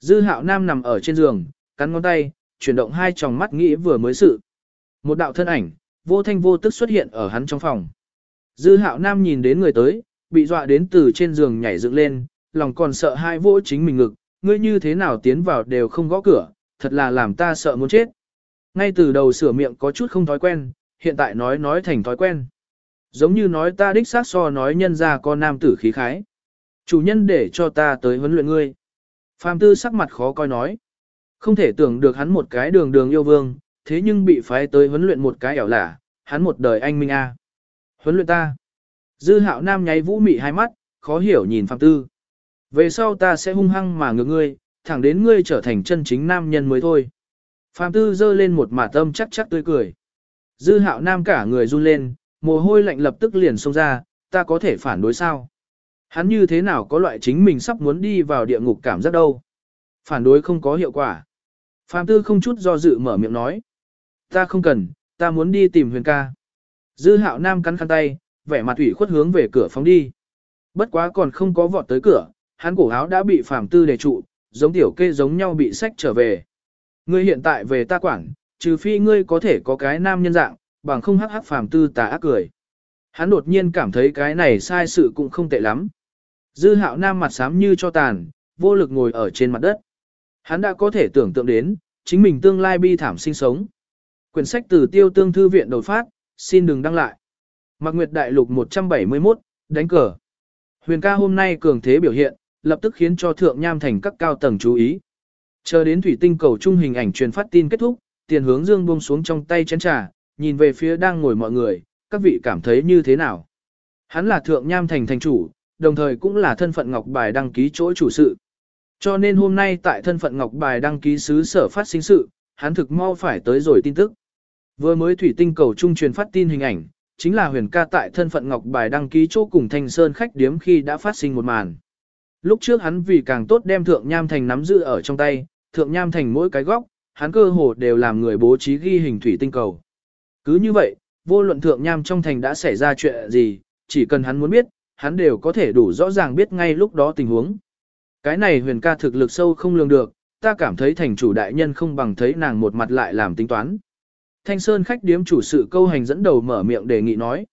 Dư hạo nam nằm ở trên giường, cắn ngón tay, chuyển động hai tròng mắt nghĩ vừa mới sự. Một đạo thân ảnh, vô thanh vô tức xuất hiện ở hắn trong phòng. Dư hạo nam nhìn đến người tới, bị dọa đến từ trên giường nhảy dựng lên, lòng còn sợ hai vỗ chính mình ngực, ngươi như thế nào tiến vào đều không gõ cửa, thật là làm ta sợ muốn chết. Ngay từ đầu sửa miệng có chút không thói quen, hiện tại nói nói thành thói quen. Giống như nói ta đích xác so nói nhân ra con nam tử khí khái. Chủ nhân để cho ta tới huấn luyện ngươi. Phạm tư sắc mặt khó coi nói. Không thể tưởng được hắn một cái đường đường yêu vương, thế nhưng bị phái tới huấn luyện một cái ẻo lả, hắn một đời anh minh a. Huấn luyện ta. Dư hạo nam nháy vũ mị hai mắt, khó hiểu nhìn Phạm Tư. Về sau ta sẽ hung hăng mà ngược ngươi, thẳng đến ngươi trở thành chân chính nam nhân mới thôi. Phạm Tư giơ lên một mả tâm chắc chắc tươi cười. Dư hạo nam cả người run lên, mồ hôi lạnh lập tức liền xông ra, ta có thể phản đối sao? Hắn như thế nào có loại chính mình sắp muốn đi vào địa ngục cảm giác đâu? Phản đối không có hiệu quả. Phạm Tư không chút do dự mở miệng nói. Ta không cần, ta muốn đi tìm huyền ca. Dư hạo nam cắn khăn tay, vẻ mặt ủy khuất hướng về cửa phóng đi. Bất quá còn không có vọt tới cửa, hắn cổ áo đã bị Phạm Tư đề trụ, giống tiểu kê giống nhau bị sách trở về. Ngươi hiện tại về ta quản, trừ phi ngươi có thể có cái nam nhân dạng, bằng không hắc hắc Phạm Tư tà ác cười. Hắn đột nhiên cảm thấy cái này sai sự cũng không tệ lắm. Dư hạo nam mặt xám như cho tàn, vô lực ngồi ở trên mặt đất. Hắn đã có thể tưởng tượng đến, chính mình tương lai bi thảm sinh sống. Quyển sách từ tiêu tương thư viện đột phát, xin đừng đăng lại. Mạc Nguyệt Đại Lục 171, đánh cờ. Huyền ca hôm nay cường thế biểu hiện, lập tức khiến cho Thượng Nham Thành các cao tầng chú ý. Chờ đến thủy tinh cầu trung hình ảnh truyền phát tin kết thúc, tiền hướng dương buông xuống trong tay chén trà, nhìn về phía đang ngồi mọi người, các vị cảm thấy như thế nào? Hắn là Thượng Nham Thành thành chủ, đồng thời cũng là thân phận ngọc bài đăng ký chỗ chủ sự. Cho nên hôm nay tại thân phận ngọc bài đăng ký sứ sở phát sinh sự, hắn thực mau phải tới rồi tin tức. Vừa mới thủy tinh cầu trung truyền phát tin hình ảnh, chính là huyền ca tại thân phận ngọc bài đăng ký chỗ cùng thanh sơn khách điếm khi đã phát sinh một màn. Lúc trước hắn vì càng tốt đem thượng nham thành nắm giữ ở trong tay, thượng nham thành mỗi cái góc, hắn cơ hồ đều làm người bố trí ghi hình thủy tinh cầu. Cứ như vậy, vô luận thượng nham trong thành đã xảy ra chuyện gì, chỉ cần hắn muốn biết, hắn đều có thể đủ rõ ràng biết ngay lúc đó tình huống. Cái này huyền ca thực lực sâu không lường được, ta cảm thấy thành chủ đại nhân không bằng thấy nàng một mặt lại làm tính toán. Thanh Sơn khách điếm chủ sự câu hành dẫn đầu mở miệng đề nghị nói.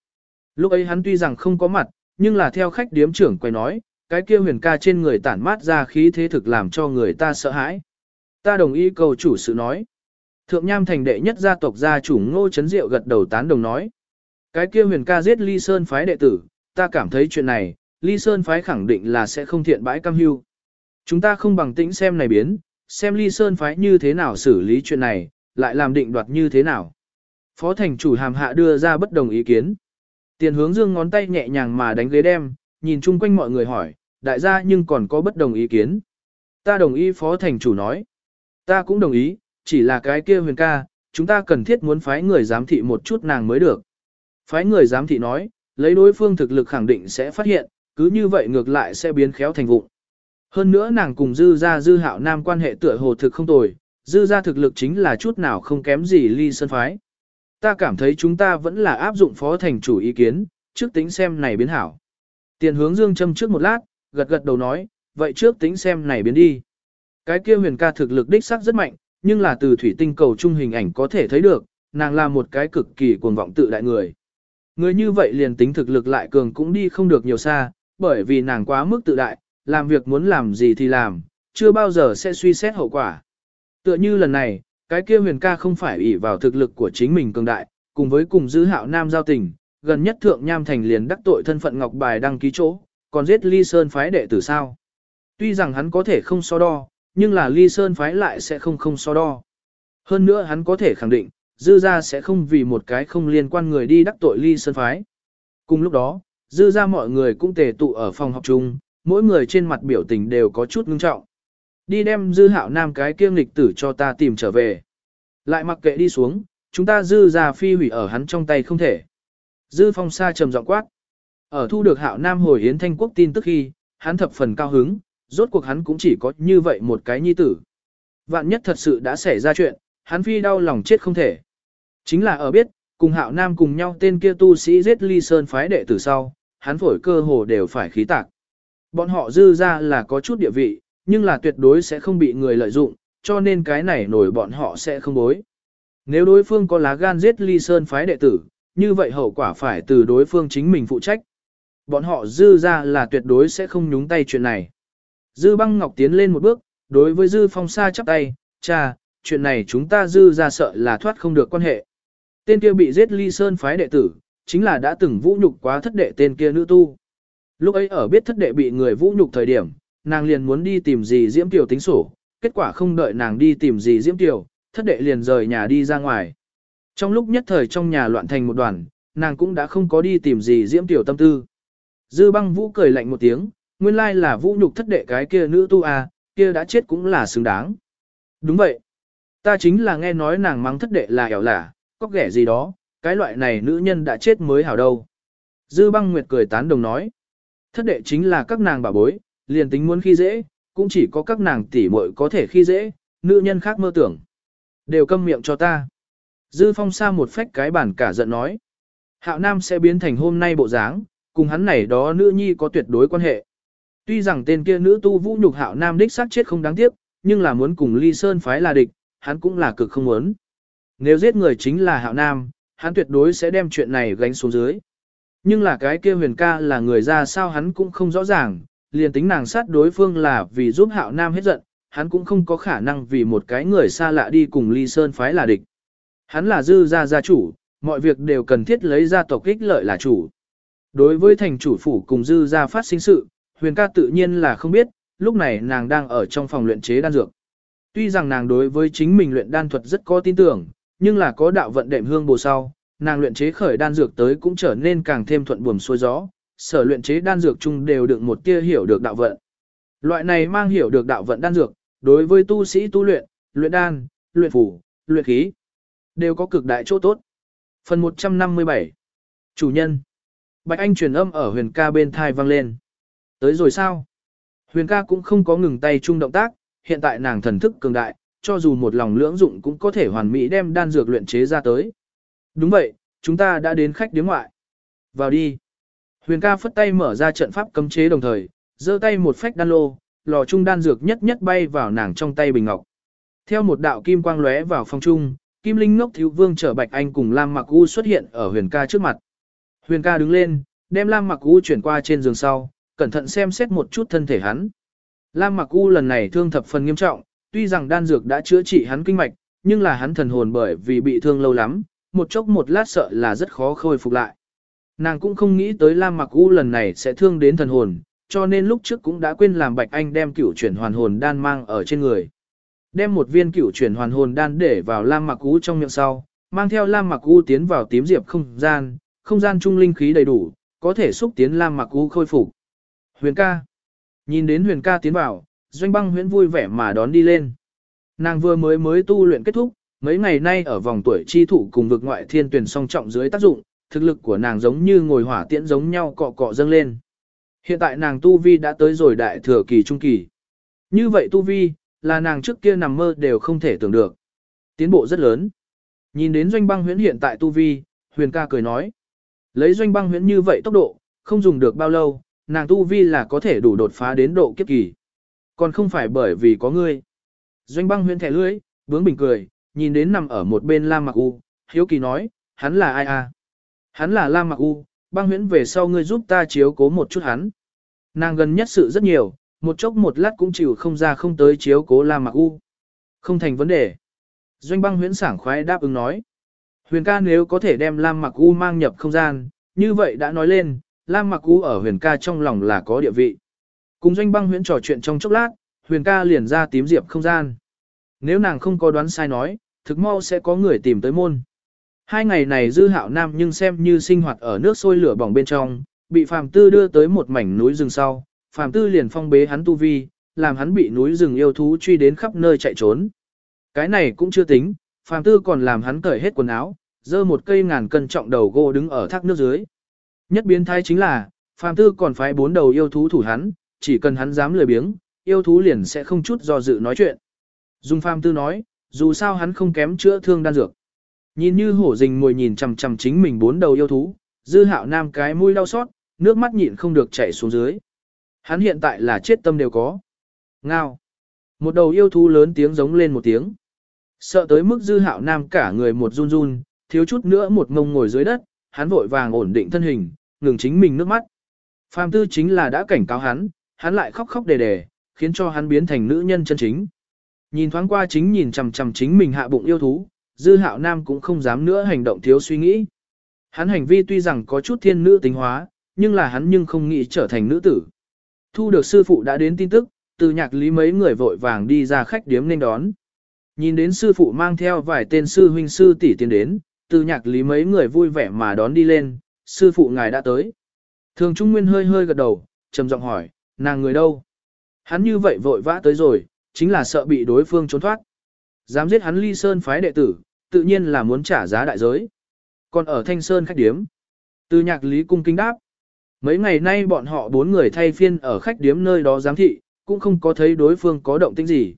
Lúc ấy hắn tuy rằng không có mặt, nhưng là theo khách điếm trưởng quay nói, cái kia huyền ca trên người tản mát ra khí thế thực làm cho người ta sợ hãi. Ta đồng ý cầu chủ sự nói. Thượng Nham thành đệ nhất gia tộc gia chủ Ngô Chấn Diệu gật đầu tán đồng nói. Cái kia huyền ca giết Ly Sơn phái đệ tử, ta cảm thấy chuyện này, Ly Sơn phái khẳng định là sẽ không thiện bãi cam hưu. Chúng ta không bằng tĩnh xem này biến, xem Ly Sơn phái như thế nào xử lý chuyện này, lại làm định đoạt như thế nào. Phó thành chủ hàm hạ đưa ra bất đồng ý kiến. Tiền hướng dương ngón tay nhẹ nhàng mà đánh ghế đem, nhìn chung quanh mọi người hỏi, đại gia nhưng còn có bất đồng ý kiến. Ta đồng ý phó thành chủ nói. Ta cũng đồng ý, chỉ là cái kia huyền ca, chúng ta cần thiết muốn phái người giám thị một chút nàng mới được. Phái người giám thị nói, lấy đối phương thực lực khẳng định sẽ phát hiện, cứ như vậy ngược lại sẽ biến khéo thành vụng. Hơn nữa nàng cùng dư ra dư hạo nam quan hệ tựa hồ thực không tồi, dư ra thực lực chính là chút nào không kém gì ly sơn phái. Ta cảm thấy chúng ta vẫn là áp dụng phó thành chủ ý kiến, trước tính xem này biến hảo. Tiền hướng dương châm trước một lát, gật gật đầu nói, vậy trước tính xem này biến đi. Cái kia huyền ca thực lực đích xác rất mạnh, nhưng là từ thủy tinh cầu trung hình ảnh có thể thấy được, nàng là một cái cực kỳ cuồng vọng tự đại người. Người như vậy liền tính thực lực lại cường cũng đi không được nhiều xa, bởi vì nàng quá mức tự đại, làm việc muốn làm gì thì làm, chưa bao giờ sẽ suy xét hậu quả. Tựa như lần này, cái kia huyền ca không phải ỷ vào thực lực của chính mình cường đại, cùng với cùng dư hạo nam giao tình, gần nhất thượng nham thành liền đắc tội thân phận ngọc bài đăng ký chỗ, còn giết ly sơn phái đệ tử sao. Tuy rằng hắn có thể không so đo, nhưng là ly sơn phái lại sẽ không không so đo. Hơn nữa hắn có thể khẳng định, dư gia sẽ không vì một cái không liên quan người đi đắc tội ly sơn phái. Cùng lúc đó, dư ra mọi người cũng tề tụ ở phòng học chung, mỗi người trên mặt biểu tình đều có chút ngưng trọng. Đi đem dư hạo nam cái kiêng lịch tử cho ta tìm trở về. Lại mặc kệ đi xuống, chúng ta dư ra phi hủy ở hắn trong tay không thể. Dư phong sa trầm giọng quát. Ở thu được hạo nam hồi hiến thanh quốc tin tức khi, hắn thập phần cao hứng, rốt cuộc hắn cũng chỉ có như vậy một cái nhi tử. Vạn nhất thật sự đã xảy ra chuyện, hắn phi đau lòng chết không thể. Chính là ở biết, cùng hạo nam cùng nhau tên kia tu sĩ giết ly sơn phái đệ tử sau, hắn phổi cơ hồ đều phải khí tạc. Bọn họ dư ra là có chút địa vị, nhưng là tuyệt đối sẽ không bị người lợi dụng, cho nên cái này nổi bọn họ sẽ không bối. Nếu đối phương có lá gan giết ly sơn phái đệ tử, như vậy hậu quả phải từ đối phương chính mình phụ trách. Bọn họ dư ra là tuyệt đối sẽ không nhúng tay chuyện này. Dư băng ngọc tiến lên một bước, đối với dư phong sa chắp tay, cha, chuyện này chúng ta dư ra sợ là thoát không được quan hệ. Tên kia bị giết ly sơn phái đệ tử, chính là đã từng vũ nhục quá thất đệ tên kia nữ tu. Lúc ấy ở biết thất đệ bị người vũ nhục thời điểm, nàng liền muốn đi tìm gì Diễm Tiểu tính sổ, kết quả không đợi nàng đi tìm gì Diễm Tiểu, thất đệ liền rời nhà đi ra ngoài. Trong lúc nhất thời trong nhà loạn thành một đoàn, nàng cũng đã không có đi tìm gì Diễm Tiểu tâm tư. Dư băng vũ cười lạnh một tiếng, nguyên lai là vũ nhục thất đệ cái kia nữ tu à, kia đã chết cũng là xứng đáng. Đúng vậy. Ta chính là nghe nói nàng mắng thất đệ là ẻo lả, có ghẻ gì đó, cái loại này nữ nhân đã chết mới hảo đâu. Dư băng nguyệt cười tán đồng nói. Thất đệ chính là các nàng bà bối, liền tính muốn khi dễ, cũng chỉ có các nàng tỷ muội có thể khi dễ, nữ nhân khác mơ tưởng. Đều câm miệng cho ta. Dư phong sa một phách cái bản cả giận nói. Hạo Nam sẽ biến thành hôm nay bộ dáng, cùng hắn này đó nữ nhi có tuyệt đối quan hệ. Tuy rằng tên kia nữ tu vũ nhục Hạo Nam đích xác chết không đáng tiếc, nhưng là muốn cùng Ly Sơn phái là địch, hắn cũng là cực không muốn. Nếu giết người chính là Hạo Nam, hắn tuyệt đối sẽ đem chuyện này gánh xuống dưới. Nhưng là cái kia huyền ca là người ra sao hắn cũng không rõ ràng, liền tính nàng sát đối phương là vì giúp hạo nam hết giận, hắn cũng không có khả năng vì một cái người xa lạ đi cùng ly sơn phái là địch. Hắn là dư gia gia chủ, mọi việc đều cần thiết lấy gia tộc ích lợi là chủ. Đối với thành chủ phủ cùng dư gia phát sinh sự, huyền ca tự nhiên là không biết, lúc này nàng đang ở trong phòng luyện chế đan dược. Tuy rằng nàng đối với chính mình luyện đan thuật rất có tin tưởng, nhưng là có đạo vận đệm hương bồ sau, nàng luyện chế khởi đan dược tới cũng trở nên càng thêm thuận buồm xuôi gió, sở luyện chế đan dược chung đều được một tia hiểu được đạo vận. Loại này mang hiểu được đạo vận đan dược, đối với tu sĩ tu luyện, luyện đan, luyện phủ, luyện khí, đều có cực đại chỗ tốt. Phần 157 Chủ nhân Bạch Anh truyền âm ở huyền ca bên thai vang lên. Tới rồi sao? Huyền ca cũng không có ngừng tay chung động tác, hiện tại nàng thần thức cường đại, cho dù một lòng lưỡng dụng cũng có thể hoàn mỹ đem đan dược luyện chế ra tới. Đúng vậy, chúng ta đã đến khách điếm ngoại. Vào đi. Huyền ca phất tay mở ra trận pháp cấm chế đồng thời, giơ tay một phách đan lô, lò trung đan dược nhất nhất bay vào nàng trong tay bình ngọc. Theo một đạo kim quang lóe vào phòng trung, Kim Linh ngốc thiếu vương trở Bạch Anh cùng Lam Mặc U xuất hiện ở Huyền ca trước mặt. Huyền ca đứng lên, đem Lam Mặc U chuyển qua trên giường sau, cẩn thận xem xét một chút thân thể hắn. Lam Mặc U lần này thương thập phần nghiêm trọng, tuy rằng đan dược đã chữa trị hắn kinh mạch, nhưng là hắn thần hồn bởi vì bị thương lâu lắm, một chốc một lát sợ là rất khó khôi phục lại. Nàng cũng không nghĩ tới Lam Mặc U lần này sẽ thương đến thần hồn, cho nên lúc trước cũng đã quên làm Bạch Anh đem cửu chuyển hoàn hồn đan mang ở trên người. Đem một viên cửu chuyển hoàn hồn đan để vào Lam Mặc U trong miệng sau, mang theo Lam Mặc U tiến vào tím diệp không gian, không gian trung linh khí đầy đủ, có thể xúc tiến Lam Mặc U khôi phục. Huyền ca. Nhìn đến Huyền ca tiến vào, Doanh Băng Huyền vui vẻ mà đón đi lên. Nàng vừa mới mới tu luyện kết thúc, mấy ngày nay ở vòng tuổi chi thủ cùng vực ngoại thiên tuyển song trọng dưới tác dụng, thực lực của nàng giống như ngồi hỏa tiễn giống nhau cọ cọ dâng lên. Hiện tại nàng tu vi đã tới rồi đại thừa kỳ trung kỳ. Như vậy tu vi, là nàng trước kia nằm mơ đều không thể tưởng được. Tiến bộ rất lớn. Nhìn đến doanh băng huyễn hiện tại tu vi, huyền ca cười nói. Lấy doanh băng huyễn như vậy tốc độ, không dùng được bao lâu, nàng tu vi là có thể đủ đột phá đến độ kiếp kỳ. Còn không phải bởi vì có ngươi. Doanh băng huyễn thẻ lưỡi, bướng bình cười, nhìn đến nằm ở một bên Lam Mặc U, hiếu kỳ nói, hắn là ai à? Hắn là Lam Mặc U, băng huyễn về sau ngươi giúp ta chiếu cố một chút hắn. Nàng gần nhất sự rất nhiều, một chốc một lát cũng chịu không ra không tới chiếu cố Lam Mặc U. Không thành vấn đề. Doanh băng huyễn sảng khoái đáp ứng nói. Huyền ca nếu có thể đem Lam Mặc U mang nhập không gian, như vậy đã nói lên, Lam Mặc U ở huyền ca trong lòng là có địa vị. Cùng doanh băng huyễn trò chuyện trong chốc lát, huyền ca liền ra tím diệp không gian. Nếu nàng không có đoán sai nói, thực mau sẽ có người tìm tới môn. Hai ngày này dư hạo nam nhưng xem như sinh hoạt ở nước sôi lửa bỏng bên trong, bị phàm tư đưa tới một mảnh núi rừng sau, phàm tư liền phong bế hắn tu vi, làm hắn bị núi rừng yêu thú truy đến khắp nơi chạy trốn. Cái này cũng chưa tính, phàm tư còn làm hắn cởi hết quần áo, dơ một cây ngàn cân trọng đầu gỗ đứng ở thác nước dưới. Nhất biến thái chính là, phàm tư còn phái bốn đầu yêu thú thủ hắn, chỉ cần hắn dám lười biếng, yêu thú liền sẽ không chút do dự nói chuyện. Dung phàm tư nói, dù sao hắn không kém chữa thương đan dược. Nhìn như hổ rình ngồi nhìn chằm chằm chính mình bốn đầu yêu thú, dư hạo nam cái mũi đau xót, nước mắt nhịn không được chảy xuống dưới. Hắn hiện tại là chết tâm đều có. Ngao. Một đầu yêu thú lớn tiếng giống lên một tiếng. Sợ tới mức dư hạo nam cả người một run run, thiếu chút nữa một ngông ngồi dưới đất, hắn vội vàng ổn định thân hình, ngừng chính mình nước mắt. Phạm tư chính là đã cảnh cáo hắn, hắn lại khóc khóc đề đề, khiến cho hắn biến thành nữ nhân chân chính. Nhìn thoáng qua chính nhìn chằm chằm chính mình hạ bụng yêu thú, dư hạo nam cũng không dám nữa hành động thiếu suy nghĩ. Hắn hành vi tuy rằng có chút thiên nữ tính hóa, nhưng là hắn nhưng không nghĩ trở thành nữ tử. Thu được sư phụ đã đến tin tức, từ nhạc lý mấy người vội vàng đi ra khách điếm nên đón. Nhìn đến sư phụ mang theo vài tên sư huynh sư tỷ tiến đến, từ nhạc lý mấy người vui vẻ mà đón đi lên, sư phụ ngài đã tới. Thường Trung Nguyên hơi hơi gật đầu, trầm giọng hỏi, nàng người đâu? Hắn như vậy vội vã tới rồi, chính là sợ bị đối phương trốn thoát. Dám giết hắn ly sơn phái đệ tử, tự nhiên là muốn trả giá đại giới. Còn ở Thanh Sơn khách điếm, từ nhạc lý cung kinh đáp. Mấy ngày nay bọn họ bốn người thay phiên ở khách điếm nơi đó giám thị, cũng không có thấy đối phương có động tĩnh gì.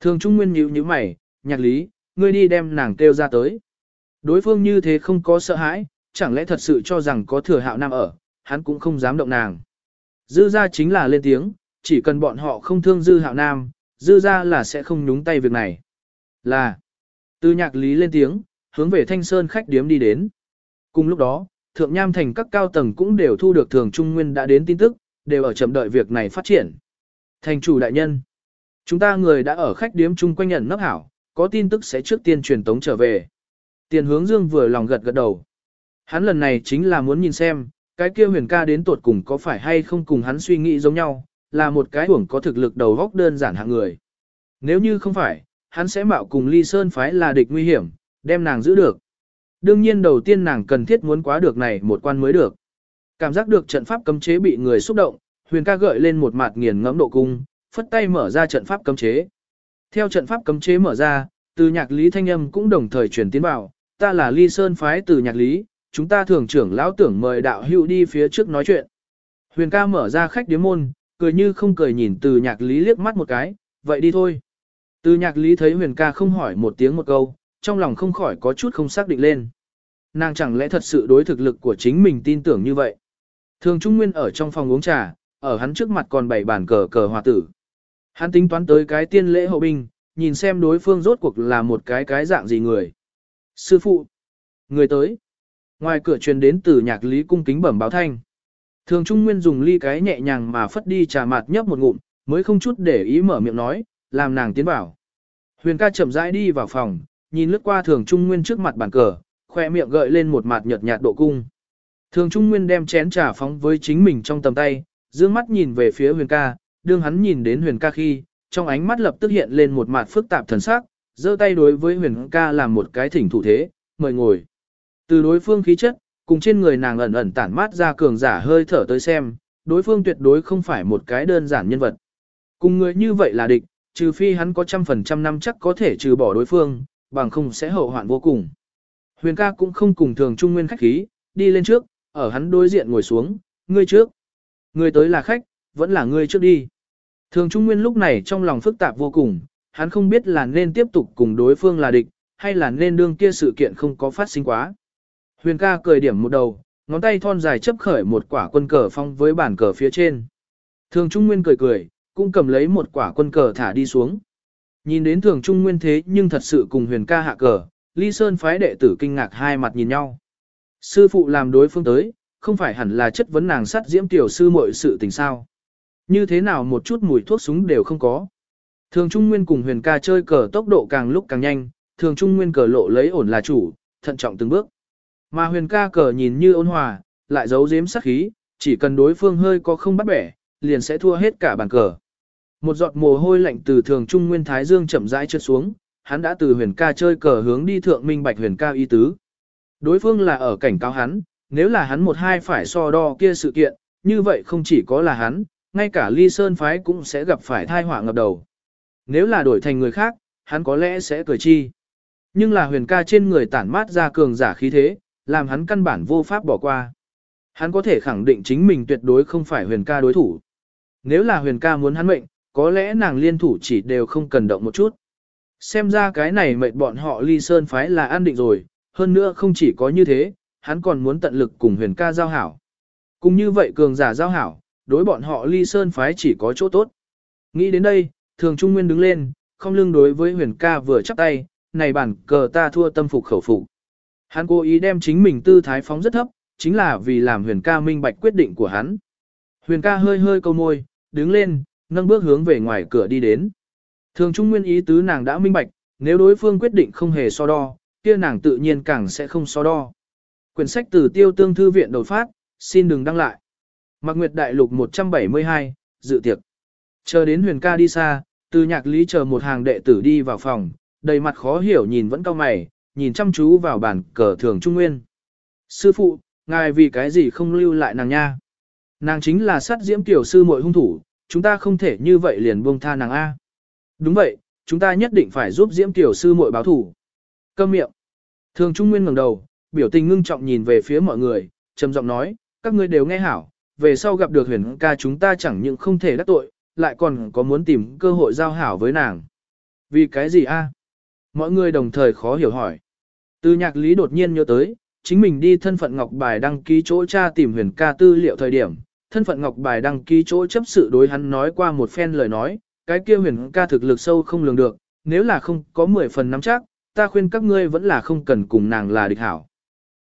Thường Trung Nguyên nhíu nhíu mày, nhạc lý, ngươi đi đem nàng kêu ra tới. Đối phương như thế không có sợ hãi, chẳng lẽ thật sự cho rằng có thừa hạo nam ở, hắn cũng không dám động nàng. Dư ra chính là lên tiếng, chỉ cần bọn họ không thương dư hạo nam, dư ra là sẽ không nhúng tay việc này. Là, từ nhạc lý lên tiếng, hướng về thanh sơn khách điếm đi đến. Cùng lúc đó, thượng nham thành các cao tầng cũng đều thu được thường trung nguyên đã đến tin tức, đều ở chậm đợi việc này phát triển. Thành chủ đại nhân, chúng ta người đã ở khách điếm chung quanh nhận nấp hảo, có tin tức sẽ trước tiên truyền tống trở về. Tiền hướng dương vừa lòng gật gật đầu. Hắn lần này chính là muốn nhìn xem, cái kia huyền ca đến tuột cùng có phải hay không cùng hắn suy nghĩ giống nhau, là một cái hưởng có thực lực đầu góc đơn giản hạng người. Nếu như không phải, hắn sẽ mạo cùng ly sơn phái là địch nguy hiểm, đem nàng giữ được. Đương nhiên đầu tiên nàng cần thiết muốn quá được này một quan mới được. Cảm giác được trận pháp cấm chế bị người xúc động, huyền ca gợi lên một mặt nghiền ngẫm độ cung, phất tay mở ra trận pháp cấm chế. Theo trận pháp cấm chế mở ra, từ nhạc lý thanh âm cũng đồng thời truyền tiến vào, ta là ly sơn phái từ nhạc lý, chúng ta thường trưởng lão tưởng mời đạo hữu đi phía trước nói chuyện. Huyền ca mở ra khách điếm môn, cười như không cười nhìn từ nhạc lý liếc mắt một cái, vậy đi thôi. Từ nhạc lý thấy huyền ca không hỏi một tiếng một câu, trong lòng không khỏi có chút không xác định lên. Nàng chẳng lẽ thật sự đối thực lực của chính mình tin tưởng như vậy. Thường Trung Nguyên ở trong phòng uống trà, ở hắn trước mặt còn bảy bản cờ cờ hòa tử. Hắn tính toán tới cái tiên lễ hậu binh, nhìn xem đối phương rốt cuộc là một cái cái dạng gì người. Sư phụ, người tới. Ngoài cửa truyền đến từ nhạc lý cung kính bẩm báo thanh. Thường Trung Nguyên dùng ly cái nhẹ nhàng mà phất đi trà mạt nhấp một ngụm, mới không chút để ý mở miệng nói, làm nàng tiến vào. Huyền ca chậm rãi đi vào phòng, nhìn lướt qua Thường Trung Nguyên trước mặt bàn cờ, khoe miệng gợi lên một mặt nhợt nhạt độ cung. Thường Trung Nguyên đem chén trà phóng với chính mình trong tầm tay, dương mắt nhìn về phía Huyền ca, đương hắn nhìn đến Huyền ca khi, trong ánh mắt lập tức hiện lên một mặt phức tạp thần sắc, giơ tay đối với Huyền ca làm một cái thỉnh thủ thế, mời ngồi. Từ đối phương khí chất, cùng trên người nàng ẩn ẩn tản mát ra cường giả hơi thở tới xem, đối phương tuyệt đối không phải một cái đơn giản nhân vật. Cùng người như vậy là địch, trừ phi hắn có trăm phần trăm năm chắc có thể trừ bỏ đối phương, bằng không sẽ hậu hoạn vô cùng. Huyền ca cũng không cùng thường trung nguyên khách khí, đi lên trước, ở hắn đối diện ngồi xuống, ngươi trước. Ngươi tới là khách, vẫn là ngươi trước đi. Thường trung nguyên lúc này trong lòng phức tạp vô cùng, hắn không biết là nên tiếp tục cùng đối phương là địch, hay là nên đương kia sự kiện không có phát sinh quá. Huyền ca cười điểm một đầu, ngón tay thon dài chấp khởi một quả quân cờ phong với bản cờ phía trên. Thường Trung Nguyên cười cười, cũng cầm lấy một quả quân cờ thả đi xuống. Nhìn đến Thường Trung Nguyên thế nhưng thật sự cùng huyền ca hạ cờ, Ly Sơn phái đệ tử kinh ngạc hai mặt nhìn nhau. Sư phụ làm đối phương tới, không phải hẳn là chất vấn nàng sát diễm tiểu sư muội sự tình sao. Như thế nào một chút mùi thuốc súng đều không có. Thường Trung Nguyên cùng huyền ca chơi cờ tốc độ càng lúc càng nhanh, Thường Trung Nguyên cờ lộ lấy ổn là chủ, thận trọng từng bước. Mà huyền ca cờ nhìn như ôn hòa, lại giấu giếm sắc khí, chỉ cần đối phương hơi có không bắt bẻ, liền sẽ thua hết cả bàn cờ. Một giọt mồ hôi lạnh từ thường trung nguyên thái dương chậm rãi trượt xuống, hắn đã từ huyền ca chơi cờ hướng đi thượng minh bạch huyền ca y tứ. Đối phương là ở cảnh cáo hắn, nếu là hắn một hai phải so đo kia sự kiện, như vậy không chỉ có là hắn, ngay cả ly sơn phái cũng sẽ gặp phải thai họa ngập đầu. Nếu là đổi thành người khác, hắn có lẽ sẽ cười chi. Nhưng là huyền ca trên người tản mát ra cường giả khí thế, làm hắn căn bản vô pháp bỏ qua. Hắn có thể khẳng định chính mình tuyệt đối không phải huyền ca đối thủ. Nếu là huyền ca muốn hắn mệnh, có lẽ nàng liên thủ chỉ đều không cần động một chút. Xem ra cái này mệnh bọn họ ly sơn phái là an định rồi, hơn nữa không chỉ có như thế, hắn còn muốn tận lực cùng huyền ca giao hảo. cũng như vậy cường giả giao hảo, đối bọn họ ly sơn phái chỉ có chỗ tốt. Nghĩ đến đây, thường trung nguyên đứng lên, không lưng đối với huyền ca vừa chắp tay, này bản cờ ta thua tâm phục khẩu phục. Hắn cố ý đem chính mình tư thái phóng rất thấp, chính là vì làm huyền ca minh bạch quyết định của hắn. Huyền ca hơi hơi câu môi, đứng lên, nâng bước hướng về ngoài cửa đi đến. Thường trung nguyên ý tứ nàng đã minh bạch, nếu đối phương quyết định không hề so đo, kia nàng tự nhiên càng sẽ không so đo. Quyển sách từ tiêu tương thư viện đột phát, xin đừng đăng lại. Mạc Nguyệt Đại Lục 172, dự tiệc. Chờ đến huyền ca đi xa, từ nhạc lý chờ một hàng đệ tử đi vào phòng, đầy mặt khó hiểu nhìn vẫn cao mày, nhìn chăm chú vào bản cờ thường trung nguyên. Sư phụ, ngài vì cái gì không lưu lại nàng nha? Nàng chính là sát diễm tiểu sư muội hung thủ, chúng ta không thể như vậy liền buông tha nàng A. Đúng vậy, chúng ta nhất định phải giúp diễm tiểu sư muội báo thủ. Câm miệng. Thường trung nguyên ngẩng đầu, biểu tình ngưng trọng nhìn về phía mọi người, trầm giọng nói, các ngươi đều nghe hảo, về sau gặp được huyền ca chúng ta chẳng những không thể đắc tội, lại còn có muốn tìm cơ hội giao hảo với nàng. Vì cái gì a? Mọi người đồng thời khó hiểu hỏi. Từ nhạc lý đột nhiên nhớ tới, chính mình đi thân phận ngọc bài đăng ký chỗ cha tìm huyền ca tư liệu thời điểm, thân phận ngọc bài đăng ký chỗ chấp sự đối hắn nói qua một phen lời nói, cái kia huyền ca thực lực sâu không lường được, nếu là không có 10 phần nắm chắc, ta khuyên các ngươi vẫn là không cần cùng nàng là địch hảo.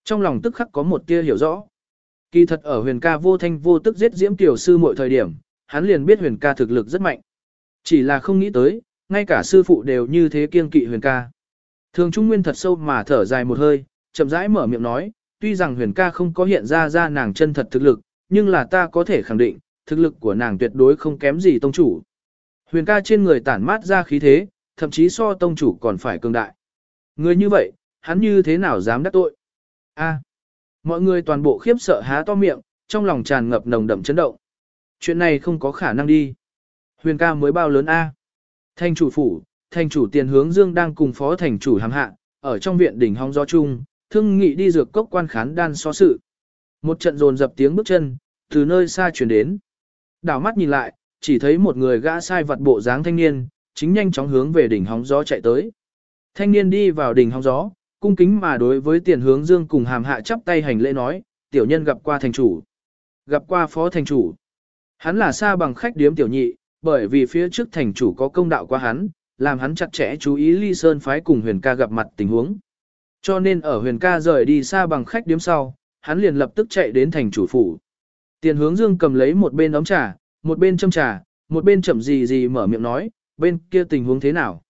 Trong lòng tức khắc có một tia hiểu rõ. Kỳ thật ở huyền ca vô thanh vô tức giết diễm tiểu sư mọi thời điểm, hắn liền biết huyền ca thực lực rất mạnh. Chỉ là không nghĩ tới, ngay cả sư phụ đều như thế kiên kỵ huyền ca. Thường Trung Nguyên thật sâu mà thở dài một hơi, chậm rãi mở miệng nói, tuy rằng huyền ca không có hiện ra ra nàng chân thật thực lực, nhưng là ta có thể khẳng định, thực lực của nàng tuyệt đối không kém gì tông chủ. Huyền ca trên người tản mát ra khí thế, thậm chí so tông chủ còn phải cường đại. Người như vậy, hắn như thế nào dám đắc tội? A. mọi người toàn bộ khiếp sợ há to miệng, trong lòng tràn ngập nồng đậm chấn động. Chuyện này không có khả năng đi. Huyền ca mới bao lớn A. thành chủ phủ, thành chủ tiền hướng dương đang cùng phó thành chủ hàm hạ, ở trong viện đỉnh hong gió chung, thương nghị đi dược cốc quan khán đan so sự. Một trận rồn dập tiếng bước chân, từ nơi xa chuyển đến. Đảo mắt nhìn lại, chỉ thấy một người gã sai vật bộ dáng thanh niên, chính nhanh chóng hướng về đỉnh hóng gió chạy tới. Thanh niên đi vào đỉnh hóng gió, cung kính mà đối với tiền hướng dương cùng hàm hạ chắp tay hành lễ nói, tiểu nhân gặp qua thành chủ. Gặp qua phó thành chủ. Hắn là xa bằng khách điếm tiểu nhị, bởi vì phía trước thành chủ có công đạo qua hắn, làm hắn chặt chẽ chú ý ly sơn phái cùng huyền ca gặp mặt tình huống. Cho nên ở huyền ca rời đi xa bằng khách điếm sau, hắn liền lập tức chạy đến thành chủ phủ. Tiền hướng dương cầm lấy một bên ấm trà, một bên châm trà, một bên chậm gì gì mở miệng nói, bên kia tình huống thế nào.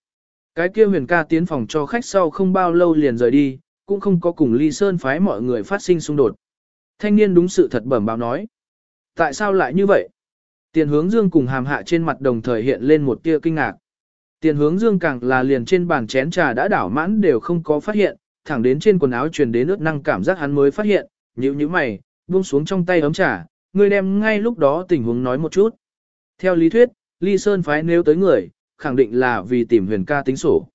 Cái kia huyền ca tiến phòng cho khách sau không bao lâu liền rời đi, cũng không có cùng ly sơn phái mọi người phát sinh xung đột. Thanh niên đúng sự thật bẩm báo nói. Tại sao lại như vậy? Tiền hướng dương cùng hàm hạ trên mặt đồng thời hiện lên một tia kinh ngạc. Tiền hướng dương càng là liền trên bàn chén trà đã đảo mãn đều không có phát hiện, thẳng đến trên quần áo truyền đến ướt năng cảm giác hắn mới phát hiện, nhíu nhíu mày, buông xuống trong tay ấm trà, người đem ngay lúc đó tình huống nói một chút. Theo lý thuyết, Ly Sơn phái nếu tới người, khẳng định là vì tìm huyền ca tính sổ.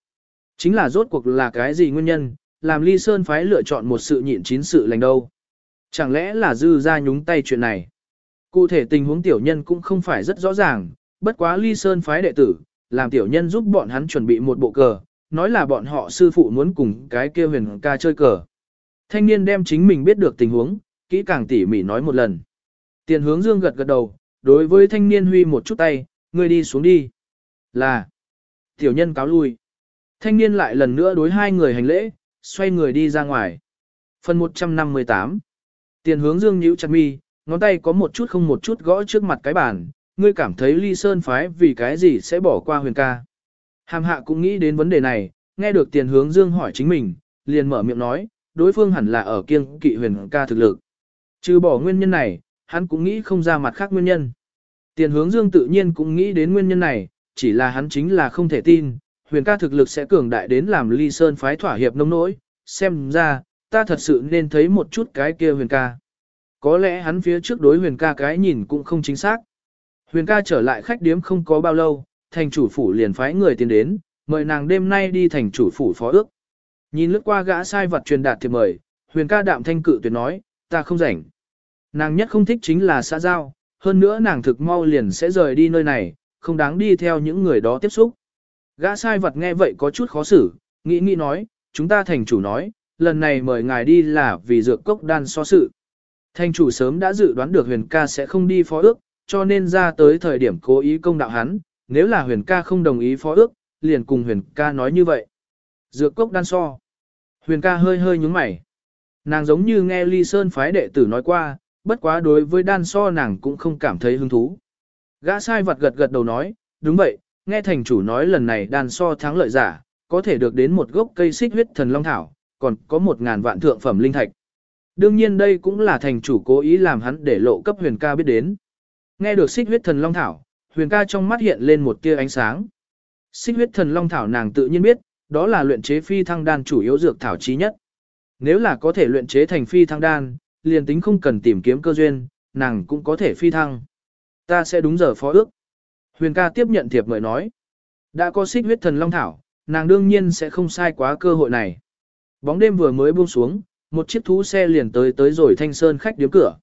Chính là rốt cuộc là cái gì nguyên nhân, làm Ly Sơn phái lựa chọn một sự nhịn chín sự lành đâu. Chẳng lẽ là dư ra nhúng tay chuyện này. Cụ thể tình huống tiểu nhân cũng không phải rất rõ ràng, bất quá Ly Sơn phái đệ tử, làm tiểu nhân giúp bọn hắn chuẩn bị một bộ cờ, nói là bọn họ sư phụ muốn cùng cái kia huyền ca chơi cờ. Thanh niên đem chính mình biết được tình huống, kỹ càng tỉ mỉ nói một lần. Tiền hướng dương gật gật đầu, đối với thanh niên huy một chút tay, người đi xuống đi. Là, tiểu nhân cáo lui. Thanh niên lại lần nữa đối hai người hành lễ, xoay người đi ra ngoài. Phần 158 Tiền hướng dương nhíu chặt mi, ngón tay có một chút không một chút gõ trước mặt cái bàn, ngươi cảm thấy ly sơn phái vì cái gì sẽ bỏ qua huyền ca. Hàm hạ cũng nghĩ đến vấn đề này, nghe được tiền hướng dương hỏi chính mình, liền mở miệng nói, đối phương hẳn là ở kiêng kỵ huyền ca thực lực. Trừ bỏ nguyên nhân này, hắn cũng nghĩ không ra mặt khác nguyên nhân. Tiền hướng dương tự nhiên cũng nghĩ đến nguyên nhân này, chỉ là hắn chính là không thể tin, huyền ca thực lực sẽ cường đại đến làm ly sơn phái thỏa hiệp nông nỗi, xem ra, ta thật sự nên thấy một chút cái kia huyền ca. Có lẽ hắn phía trước đối huyền ca cái nhìn cũng không chính xác. Huyền ca trở lại khách điếm không có bao lâu, thành chủ phủ liền phái người tiến đến, mời nàng đêm nay đi thành chủ phủ phó ước. Nhìn lướt qua gã sai vật truyền đạt thiệp mời, huyền ca đạm thanh cự tuyệt nói, ta không rảnh. Nàng nhất không thích chính là xã giao, hơn nữa nàng thực mau liền sẽ rời đi nơi này, không đáng đi theo những người đó tiếp xúc. Gã sai vật nghe vậy có chút khó xử, nghĩ nghĩ nói, chúng ta thành chủ nói, lần này mời ngài đi là vì dược cốc đan so sự. Thành chủ sớm đã dự đoán được huyền ca sẽ không đi phó ước, cho nên ra tới thời điểm cố ý công đạo hắn, nếu là huyền ca không đồng ý phó ước, liền cùng huyền ca nói như vậy. Dược cốc đan so. Huyền ca hơi hơi nhúng mày. Nàng giống như nghe ly sơn phái đệ tử nói qua, bất quá đối với đan so nàng cũng không cảm thấy hứng thú. Gã sai vật gật gật đầu nói, đúng vậy, nghe thành chủ nói lần này đan so thắng lợi giả, có thể được đến một gốc cây xích huyết thần long thảo, còn có một ngàn vạn thượng phẩm linh thạch. Đương nhiên đây cũng là thành chủ cố ý làm hắn để lộ cấp huyền ca biết đến. Nghe được xích huyết thần long thảo, huyền ca trong mắt hiện lên một tia ánh sáng. Xích huyết thần long thảo nàng tự nhiên biết, đó là luyện chế phi thăng đan chủ yếu dược thảo chí nhất. Nếu là có thể luyện chế thành phi thăng đan, liền tính không cần tìm kiếm cơ duyên, nàng cũng có thể phi thăng. Ta sẽ đúng giờ phó ước. Huyền ca tiếp nhận thiệp mời nói. Đã có xích huyết thần long thảo, nàng đương nhiên sẽ không sai quá cơ hội này. Bóng đêm vừa mới buông xuống, một chiếc thú xe liền tới tới rồi thanh sơn khách điếm cửa.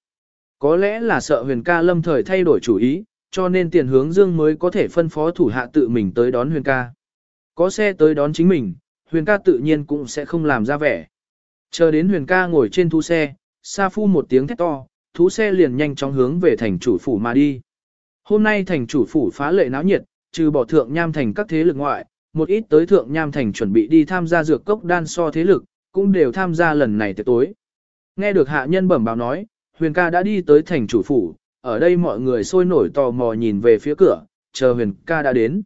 Có lẽ là sợ huyền ca lâm thời thay đổi chủ ý, cho nên tiền hướng dương mới có thể phân phó thủ hạ tự mình tới đón huyền ca. Có xe tới đón chính mình, huyền ca tự nhiên cũng sẽ không làm ra vẻ. Chờ đến huyền ca ngồi trên thú xe, Sa Phu một tiếng thét to, thú xe liền nhanh chóng hướng về thành chủ phủ mà đi. Hôm nay thành chủ phủ phá lệ náo nhiệt, trừ bỏ thượng nham thành các thế lực ngoại, một ít tới thượng nham thành chuẩn bị đi tham gia dược cốc đan so thế lực, cũng đều tham gia lần này tới tối. Nghe được hạ nhân bẩm báo nói, huyền ca đã đi tới thành chủ phủ, ở đây mọi người sôi nổi tò mò nhìn về phía cửa, chờ huyền ca đã đến.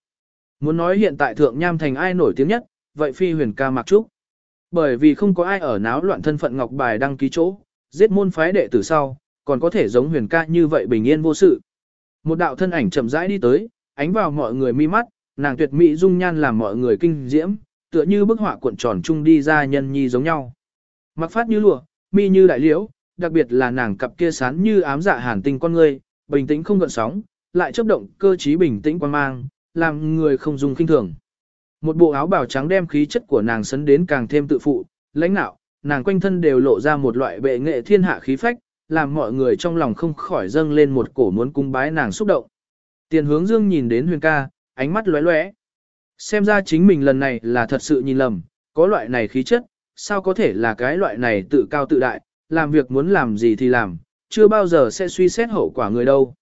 Muốn nói hiện tại thượng nham thành ai nổi tiếng nhất, vậy phi huyền ca mặc trúc. Bởi vì không có ai ở náo loạn thân phận ngọc bài đăng ký chỗ, giết môn phái đệ tử sau, còn có thể giống huyền ca như vậy bình yên vô sự. Một đạo thân ảnh chậm rãi đi tới, ánh vào mọi người mi mắt, nàng tuyệt mỹ dung nhan làm mọi người kinh diễm, tựa như bức họa cuộn tròn chung đi ra nhân nhi giống nhau. Mặc phát như lụa, mi như đại liễu, đặc biệt là nàng cặp kia sán như ám dạ hàn tinh con người, bình tĩnh không gợn sóng, lại chấp động cơ trí bình tĩnh quan mang, làm người không dùng kinh thường. Một bộ áo bào trắng đem khí chất của nàng sấn đến càng thêm tự phụ, lãnh nạo, nàng quanh thân đều lộ ra một loại bệ nghệ thiên hạ khí phách, làm mọi người trong lòng không khỏi dâng lên một cổ muốn cung bái nàng xúc động. Tiền hướng dương nhìn đến huyền ca, ánh mắt lóe lóe. Xem ra chính mình lần này là thật sự nhìn lầm, có loại này khí chất, sao có thể là cái loại này tự cao tự đại, làm việc muốn làm gì thì làm, chưa bao giờ sẽ suy xét hậu quả người đâu.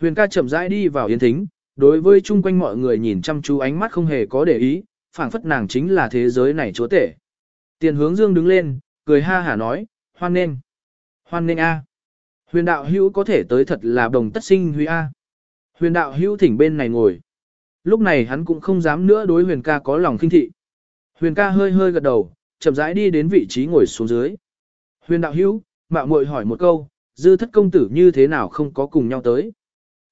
Huyền ca chậm rãi đi vào yên thính, đối với chung quanh mọi người nhìn chăm chú ánh mắt không hề có để ý, phảng phất nàng chính là thế giới này chúa tể. Tiền hướng dương đứng lên, cười ha hả nói, hoan nên. Hoan nên a. Huyền đạo hữu có thể tới thật là đồng tất sinh huy A. Huyền đạo hữu thỉnh bên này ngồi. Lúc này hắn cũng không dám nữa đối huyền ca có lòng kinh thị. Huyền ca hơi hơi gật đầu, chậm rãi đi đến vị trí ngồi xuống dưới. Huyền đạo hữu, mạo muội hỏi một câu, dư thất công tử như thế nào không có cùng nhau tới.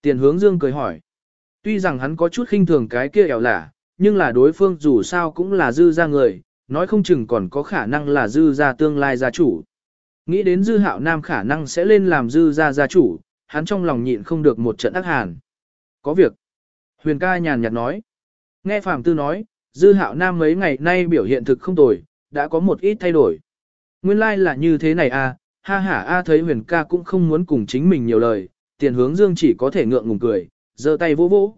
Tiền hướng dương cười hỏi. Tuy rằng hắn có chút khinh thường cái kia ẻo lả, nhưng là đối phương dù sao cũng là dư ra người, nói không chừng còn có khả năng là dư ra tương lai gia chủ. Nghĩ đến dư hạo nam khả năng sẽ lên làm dư ra gia chủ, hắn trong lòng nhịn không được một trận ác hàn. Có việc. Huyền ca nhàn nhạt nói. Nghe Phạm Tư nói, dư hạo nam mấy ngày nay biểu hiện thực không tồi, đã có một ít thay đổi. Nguyên lai like là như thế này à, ha ha a thấy huyền ca cũng không muốn cùng chính mình nhiều lời, tiền hướng dương chỉ có thể ngượng ngùng cười, giơ tay vỗ vỗ.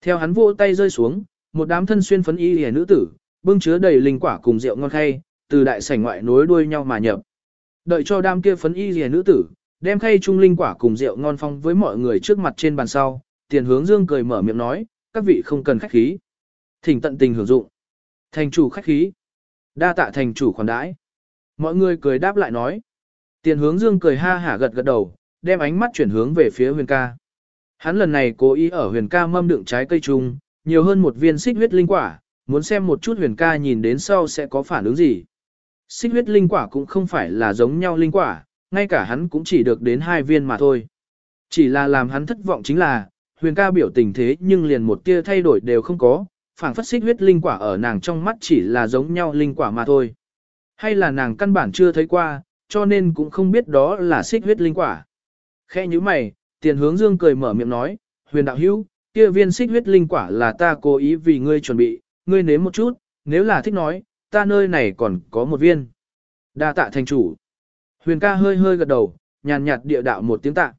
Theo hắn vỗ tay rơi xuống, một đám thân xuyên phấn y hề nữ tử, bưng chứa đầy linh quả cùng rượu ngon khay, từ đại sảnh ngoại nối đuôi nhau mà nhập. Đợi cho đám kia phấn y hề nữ tử, đem khay chung linh quả cùng rượu ngon phong với mọi người trước mặt trên bàn sau, tiền hướng dương cười mở miệng nói, các vị không cần khách khí. Thỉnh tận tình hưởng dụng. Thành chủ khách khí. Đa tạ thành chủ khoản đãi. Mọi người cười đáp lại nói. Tiền hướng dương cười ha hả gật gật đầu, đem ánh mắt chuyển hướng về phía huyền ca. Hắn lần này cố ý ở huyền ca mâm đựng trái cây chung, nhiều hơn một viên xích huyết linh quả, muốn xem một chút huyền ca nhìn đến sau sẽ có phản ứng gì. Xích huyết linh quả cũng không phải là giống nhau linh quả, ngay cả hắn cũng chỉ được đến hai viên mà thôi. Chỉ là làm hắn thất vọng chính là, huyền ca biểu tình thế nhưng liền một tia thay đổi đều không có, phản phất xích huyết linh quả ở nàng trong mắt chỉ là giống nhau linh quả mà thôi. Hay là nàng căn bản chưa thấy qua, cho nên cũng không biết đó là xích huyết linh quả. Khe như mày, tiền hướng dương cười mở miệng nói, huyền đạo hữu, kia viên xích huyết linh quả là ta cố ý vì ngươi chuẩn bị, ngươi nếm một chút, nếu là thích nói, ta nơi này còn có một viên. Đa tạ thành chủ. Huyền ca hơi hơi gật đầu, nhàn nhạt địa đạo một tiếng tạ.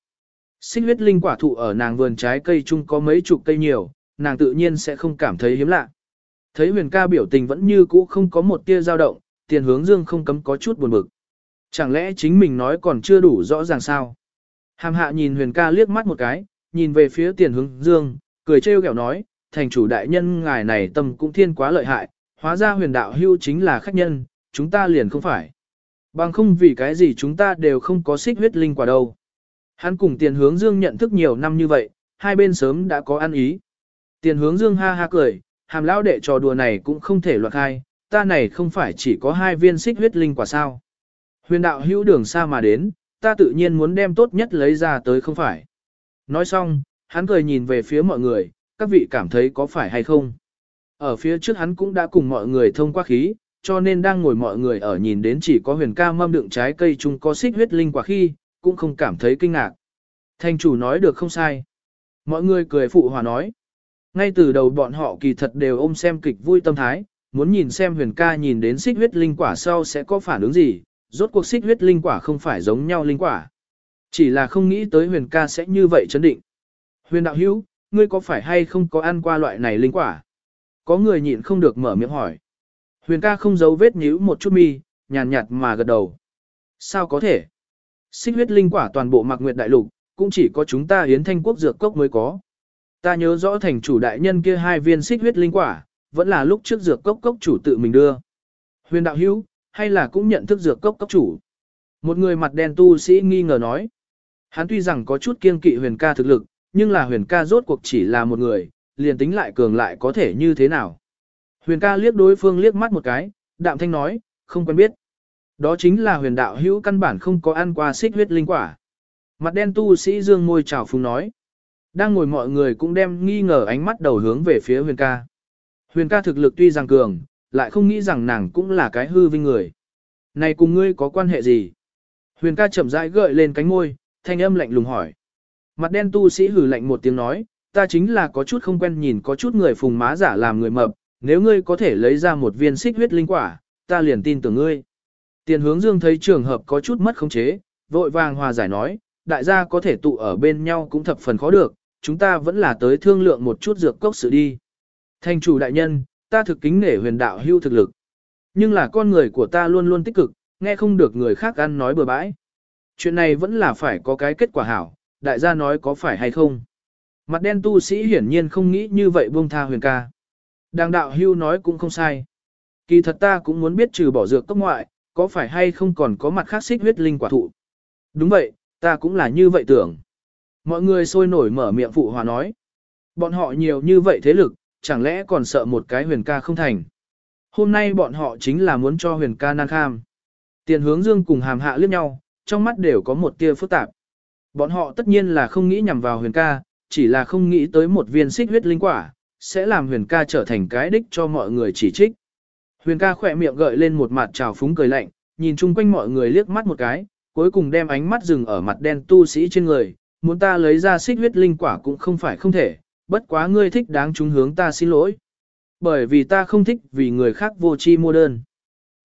Xích huyết linh quả thụ ở nàng vườn trái cây chung có mấy chục cây nhiều, nàng tự nhiên sẽ không cảm thấy hiếm lạ. Thấy huyền ca biểu tình vẫn như cũ không có một tia dao động, tiền hướng dương không cấm có chút buồn bực. Chẳng lẽ chính mình nói còn chưa đủ rõ ràng sao? Hàm hạ nhìn huyền ca liếc mắt một cái, nhìn về phía tiền hướng dương, cười trêu ghẹo nói, thành chủ đại nhân ngài này tâm cũng thiên quá lợi hại, hóa ra huyền đạo hưu chính là khách nhân, chúng ta liền không phải. Bằng không vì cái gì chúng ta đều không có xích huyết linh quả đâu. Hắn cùng tiền hướng dương nhận thức nhiều năm như vậy, hai bên sớm đã có ăn ý. Tiền hướng dương ha ha cười, hàm lão đệ trò đùa này cũng không thể loạt hai, ta này không phải chỉ có hai viên xích huyết linh quả sao. Huyền đạo hữu đường xa mà đến, ta tự nhiên muốn đem tốt nhất lấy ra tới không phải. Nói xong, hắn cười nhìn về phía mọi người, các vị cảm thấy có phải hay không. Ở phía trước hắn cũng đã cùng mọi người thông qua khí, cho nên đang ngồi mọi người ở nhìn đến chỉ có huyền ca mâm đựng trái cây chung có xích huyết linh quả khi, cũng không cảm thấy kinh ngạc. Thành chủ nói được không sai. Mọi người cười phụ hòa nói. Ngay từ đầu bọn họ kỳ thật đều ôm xem kịch vui tâm thái, muốn nhìn xem huyền ca nhìn đến xích huyết linh quả sau sẽ có phản ứng gì, rốt cuộc xích huyết linh quả không phải giống nhau linh quả. Chỉ là không nghĩ tới huyền ca sẽ như vậy chấn định. Huyền đạo hữu, ngươi có phải hay không có ăn qua loại này linh quả? Có người nhịn không được mở miệng hỏi. Huyền ca không giấu vết nhíu một chút mi, nhàn nhạt mà gật đầu. Sao có thể? Xích huyết linh quả toàn bộ mạc nguyệt đại lục, cũng chỉ có chúng ta hiến thanh quốc dược cốc mới có. Ta nhớ rõ thành chủ đại nhân kia hai viên xích huyết linh quả, vẫn là lúc trước dược cốc cốc chủ tự mình đưa. Huyền đạo hữu, hay là cũng nhận thức dược cốc cốc chủ? Một người mặt đen tu sĩ nghi ngờ nói. Hắn tuy rằng có chút kiên kỵ huyền ca thực lực, nhưng là huyền ca rốt cuộc chỉ là một người, liền tính lại cường lại có thể như thế nào. Huyền ca liếc đối phương liếc mắt một cái, đạm thanh nói, không quen biết. Đó chính là huyền đạo hữu căn bản không có ăn qua xích huyết linh quả. Mặt đen tu sĩ dương môi trào phúng nói. Đang ngồi mọi người cũng đem nghi ngờ ánh mắt đầu hướng về phía huyền ca. Huyền ca thực lực tuy rằng cường, lại không nghĩ rằng nàng cũng là cái hư vinh người. Này cùng ngươi có quan hệ gì? Huyền ca chậm rãi gợi lên cánh môi, thanh âm lạnh lùng hỏi. Mặt đen tu sĩ hử lạnh một tiếng nói, ta chính là có chút không quen nhìn có chút người phùng má giả làm người mập, nếu ngươi có thể lấy ra một viên xích huyết linh quả, ta liền tin tưởng ngươi. Tiền hướng dương thấy trường hợp có chút mất khống chế, vội vàng hòa giải nói, đại gia có thể tụ ở bên nhau cũng thập phần khó được, chúng ta vẫn là tới thương lượng một chút dược cốc sự đi. Thành chủ đại nhân, ta thực kính nể huyền đạo hưu thực lực. Nhưng là con người của ta luôn luôn tích cực, nghe không được người khác ăn nói bừa bãi. Chuyện này vẫn là phải có cái kết quả hảo, đại gia nói có phải hay không. Mặt đen tu sĩ hiển nhiên không nghĩ như vậy buông tha huyền ca. Đàng đạo hưu nói cũng không sai. Kỳ thật ta cũng muốn biết trừ bỏ dược cốc ngoại, có phải hay không còn có mặt khác xích huyết linh quả thụ. Đúng vậy, Ta cũng là như vậy tưởng. Mọi người sôi nổi mở miệng phụ hòa nói. Bọn họ nhiều như vậy thế lực, chẳng lẽ còn sợ một cái huyền ca không thành. Hôm nay bọn họ chính là muốn cho huyền ca nan kham. Tiền hướng dương cùng hàm hạ liếc nhau, trong mắt đều có một tia phức tạp. Bọn họ tất nhiên là không nghĩ nhằm vào huyền ca, chỉ là không nghĩ tới một viên xích huyết linh quả, sẽ làm huyền ca trở thành cái đích cho mọi người chỉ trích. Huyền ca khỏe miệng gợi lên một mặt trào phúng cười lạnh, nhìn chung quanh mọi người liếc mắt một cái, cuối cùng đem ánh mắt dừng ở mặt đen tu sĩ trên người, muốn ta lấy ra xích huyết linh quả cũng không phải không thể, bất quá ngươi thích đáng chúng hướng ta xin lỗi. Bởi vì ta không thích vì người khác vô chi mua đơn.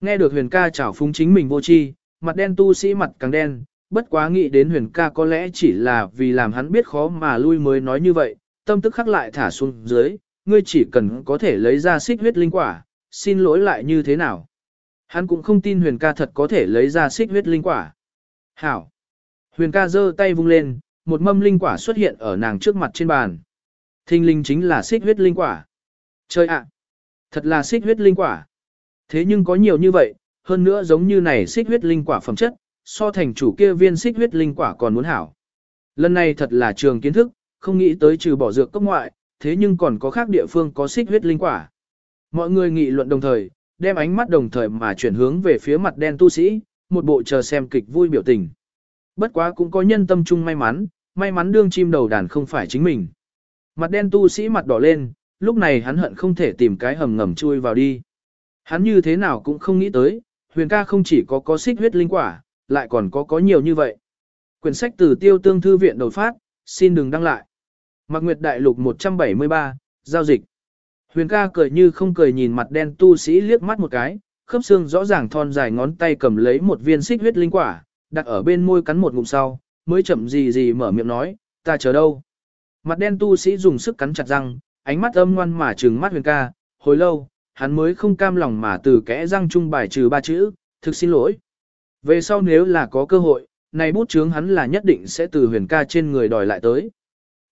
Nghe được huyền ca chảo phúng chính mình vô chi, mặt đen tu sĩ mặt càng đen, bất quá nghĩ đến huyền ca có lẽ chỉ là vì làm hắn biết khó mà lui mới nói như vậy, tâm tức khắc lại thả xuống dưới, ngươi chỉ cần có thể lấy ra xích huyết linh quả, xin lỗi lại như thế nào. Hắn cũng không tin huyền ca thật có thể lấy ra xích huyết linh quả. Hảo! Huyền ca giơ tay vung lên, một mâm linh quả xuất hiện ở nàng trước mặt trên bàn. Thinh linh chính là xích huyết linh quả. Chơi ạ! thật là xích huyết linh quả. Thế nhưng có nhiều như vậy, hơn nữa giống như này xích huyết linh quả phẩm chất, so thành chủ kia viên xích huyết linh quả còn muốn hảo. Lần này thật là trường kiến thức, không nghĩ tới trừ bỏ dược cấp ngoại, thế nhưng còn có khác địa phương có xích huyết linh quả. Mọi người nghị luận đồng thời, đem ánh mắt đồng thời mà chuyển hướng về phía mặt đen tu sĩ, một bộ chờ xem kịch vui biểu tình. Bất quá cũng có nhân tâm chung may mắn, may mắn đương chim đầu đàn không phải chính mình. Mặt đen tu sĩ mặt đỏ lên, lúc này hắn hận không thể tìm cái hầm ngầm chui vào đi. Hắn như thế nào cũng không nghĩ tới, huyền ca không chỉ có có xích huyết linh quả, lại còn có có nhiều như vậy. Quyển sách từ tiêu tương thư viện đột phát, xin đừng đăng lại. Mạc Nguyệt Đại Lục 173, Giao dịch. Huyền ca cười như không cười nhìn mặt đen tu sĩ liếc mắt một cái, khớp xương rõ ràng thon dài ngón tay cầm lấy một viên xích huyết linh quả, đặt ở bên môi cắn một ngụm sau, mới chậm gì gì mở miệng nói, ta chờ đâu. Mặt đen tu sĩ dùng sức cắn chặt răng, ánh mắt âm ngoan mà trừng mắt huyền ca, hồi lâu, hắn mới không cam lòng mà từ kẽ răng trung bài trừ ba chữ, thực xin lỗi. Về sau nếu là có cơ hội, này bút chướng hắn là nhất định sẽ từ huyền ca trên người đòi lại tới.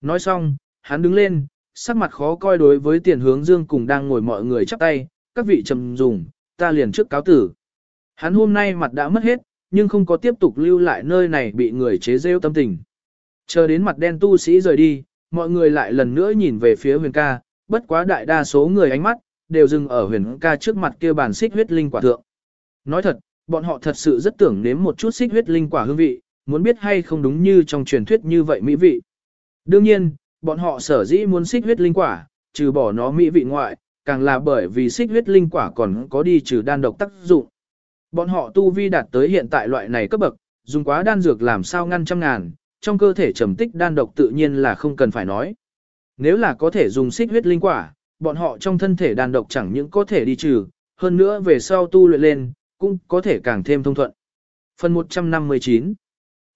Nói xong, hắn đứng lên, sắc mặt khó coi đối với tiền hướng dương cùng đang ngồi mọi người chắp tay, các vị trầm dùng, ta liền trước cáo tử. Hắn hôm nay mặt đã mất hết, nhưng không có tiếp tục lưu lại nơi này bị người chế rêu tâm tình. Chờ đến mặt đen tu sĩ rời đi, mọi người lại lần nữa nhìn về phía huyền ca, bất quá đại đa số người ánh mắt, đều dừng ở huyền ca trước mặt kia bàn xích huyết linh quả thượng. Nói thật, bọn họ thật sự rất tưởng nếm một chút xích huyết linh quả hương vị, muốn biết hay không đúng như trong truyền thuyết như vậy mỹ vị. Đương nhiên, bọn họ sở dĩ muốn xích huyết linh quả, trừ bỏ nó mỹ vị ngoại, càng là bởi vì xích huyết linh quả còn có đi trừ đan độc tác dụng. Bọn họ tu vi đạt tới hiện tại loại này cấp bậc, dùng quá đan dược làm sao ngăn trăm ngàn, trong cơ thể trầm tích đan độc tự nhiên là không cần phải nói. Nếu là có thể dùng xích huyết linh quả, bọn họ trong thân thể đan độc chẳng những có thể đi trừ, hơn nữa về sau tu luyện lên, cũng có thể càng thêm thông thuận. Phần 159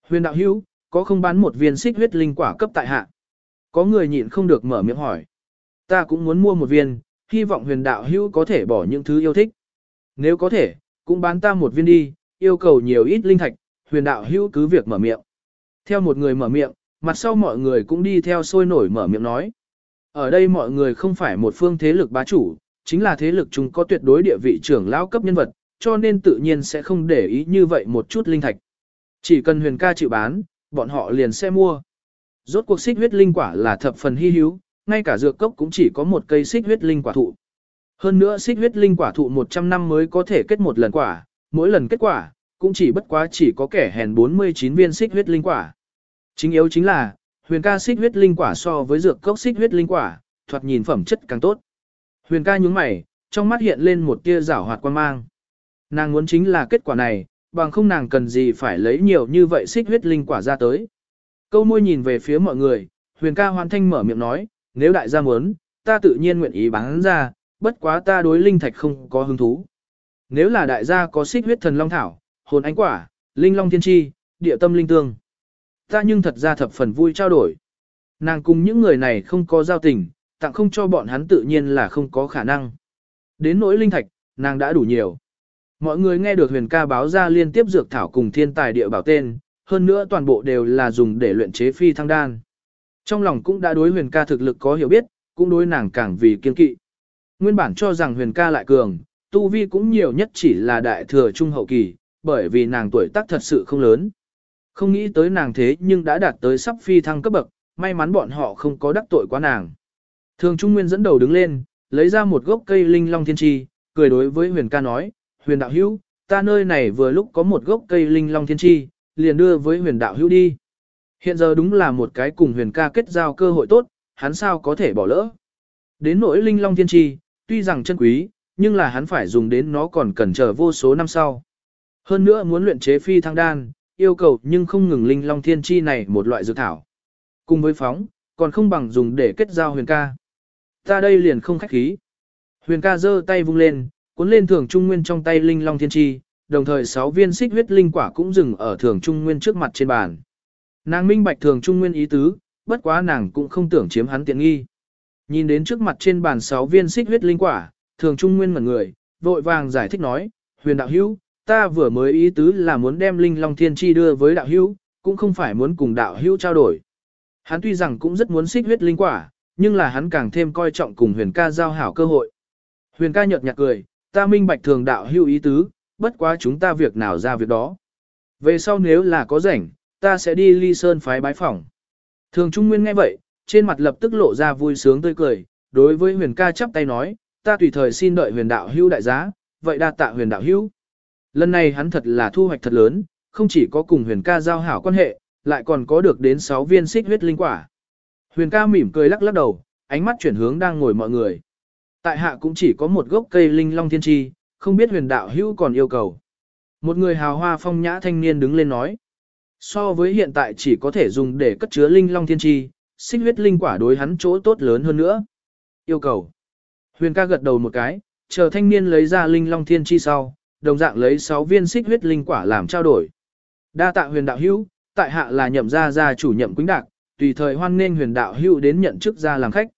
Huyền đạo hữu, có không bán một viên xích huyết linh quả cấp tại hạ? Có người nhịn không được mở miệng hỏi. Ta cũng muốn mua một viên, hy vọng huyền đạo hữu có thể bỏ những thứ yêu thích. Nếu có thể, cũng bán ta một viên đi, yêu cầu nhiều ít linh thạch, huyền đạo hữu cứ việc mở miệng. Theo một người mở miệng, mặt sau mọi người cũng đi theo sôi nổi mở miệng nói. Ở đây mọi người không phải một phương thế lực bá chủ, chính là thế lực chúng có tuyệt đối địa vị trưởng lão cấp nhân vật, cho nên tự nhiên sẽ không để ý như vậy một chút linh thạch. Chỉ cần huyền ca chịu bán, bọn họ liền sẽ mua. Rốt cuộc xích huyết linh quả là thập phần hy hữu, ngay cả dược cốc cũng chỉ có một cây xích huyết linh quả thụ. Hơn nữa xích huyết linh quả thụ 100 năm mới có thể kết một lần quả, mỗi lần kết quả, cũng chỉ bất quá chỉ có kẻ hèn 49 viên xích huyết linh quả. Chính yếu chính là, huyền ca xích huyết linh quả so với dược cốc xích huyết linh quả, thoạt nhìn phẩm chất càng tốt. Huyền ca nhúng mày, trong mắt hiện lên một tia rảo hoạt quan mang. Nàng muốn chính là kết quả này, bằng không nàng cần gì phải lấy nhiều như vậy xích huyết linh quả ra tới. Câu môi nhìn về phía mọi người, huyền ca hoàn thanh mở miệng nói, nếu đại gia muốn, ta tự nhiên nguyện ý bán ra, bất quá ta đối linh thạch không có hứng thú. Nếu là đại gia có xích huyết thần long thảo, hồn ánh quả, linh long thiên chi, địa tâm linh tương. Ta nhưng thật ra thập phần vui trao đổi. Nàng cùng những người này không có giao tình, tặng không cho bọn hắn tự nhiên là không có khả năng. Đến nỗi linh thạch, nàng đã đủ nhiều. Mọi người nghe được huyền ca báo ra liên tiếp dược thảo cùng thiên tài địa bảo tên, hơn nữa toàn bộ đều là dùng để luyện chế phi thăng đan. Trong lòng cũng đã đối huyền ca thực lực có hiểu biết, cũng đối nàng càng vì kiên kỵ. Nguyên bản cho rằng huyền ca lại cường, tu vi cũng nhiều nhất chỉ là đại thừa trung hậu kỳ, bởi vì nàng tuổi tác thật sự không lớn. Không nghĩ tới nàng thế nhưng đã đạt tới sắp phi thăng cấp bậc, may mắn bọn họ không có đắc tội quá nàng. Thường Trung Nguyên dẫn đầu đứng lên, lấy ra một gốc cây linh long thiên chi, cười đối với huyền ca nói, huyền đạo hữu, ta nơi này vừa lúc có một gốc cây linh long thiên chi, liền đưa với huyền đạo hữu đi. Hiện giờ đúng là một cái cùng huyền ca kết giao cơ hội tốt, hắn sao có thể bỏ lỡ. Đến nỗi linh long thiên chi, tuy rằng chân quý, nhưng là hắn phải dùng đến nó còn cần chờ vô số năm sau. Hơn nữa muốn luyện chế phi thăng đan, yêu cầu nhưng không ngừng linh long thiên chi này một loại dược thảo. Cùng với phóng, còn không bằng dùng để kết giao huyền ca. Ta đây liền không khách khí. Huyền ca giơ tay vung lên, cuốn lên thường trung nguyên trong tay linh long thiên chi, đồng thời sáu viên xích huyết linh quả cũng dừng ở thường trung nguyên trước mặt trên bàn. Nàng minh bạch thường trung nguyên ý tứ, bất quá nàng cũng không tưởng chiếm hắn tiện nghi. Nhìn đến trước mặt trên bàn sáu viên xích huyết linh quả, thường trung nguyên mẩn người, vội vàng giải thích nói, huyền đạo hữu, ta vừa mới ý tứ là muốn đem linh long thiên chi đưa với đạo hữu, cũng không phải muốn cùng đạo hữu trao đổi. Hắn tuy rằng cũng rất muốn xích huyết linh quả, nhưng là hắn càng thêm coi trọng cùng huyền ca giao hảo cơ hội. Huyền ca nhợt nhạt cười, ta minh bạch thường đạo hữu ý tứ, bất quá chúng ta việc nào ra việc đó. Về sau nếu là có rảnh, ta sẽ đi ly sơn phái bái phỏng. Thường Trung Nguyên nghe vậy, trên mặt lập tức lộ ra vui sướng tươi cười, đối với huyền ca chắp tay nói, ta tùy thời xin đợi huyền đạo hữu đại giá, vậy đa tạ huyền đạo hữu. Lần này hắn thật là thu hoạch thật lớn, không chỉ có cùng huyền ca giao hảo quan hệ, lại còn có được đến 6 viên xích huyết linh quả. Huyền ca mỉm cười lắc lắc đầu, ánh mắt chuyển hướng đang ngồi mọi người. Tại hạ cũng chỉ có một gốc cây linh long thiên chi, không biết huyền đạo hữu còn yêu cầu. Một người hào hoa phong nhã thanh niên đứng lên nói. So với hiện tại chỉ có thể dùng để cất chứa linh long thiên chi, xích huyết linh quả đối hắn chỗ tốt lớn hơn nữa. Yêu cầu. Huyền ca gật đầu một cái, chờ thanh niên lấy ra linh long thiên chi sau, đồng dạng lấy 6 viên xích huyết linh quả làm trao đổi. Đa tạ huyền đạo hữu, tại hạ là nhậm gia gia chủ nhậm quýnh đạc, tùy thời hoan nên huyền đạo hữu đến nhận chức gia làm khách.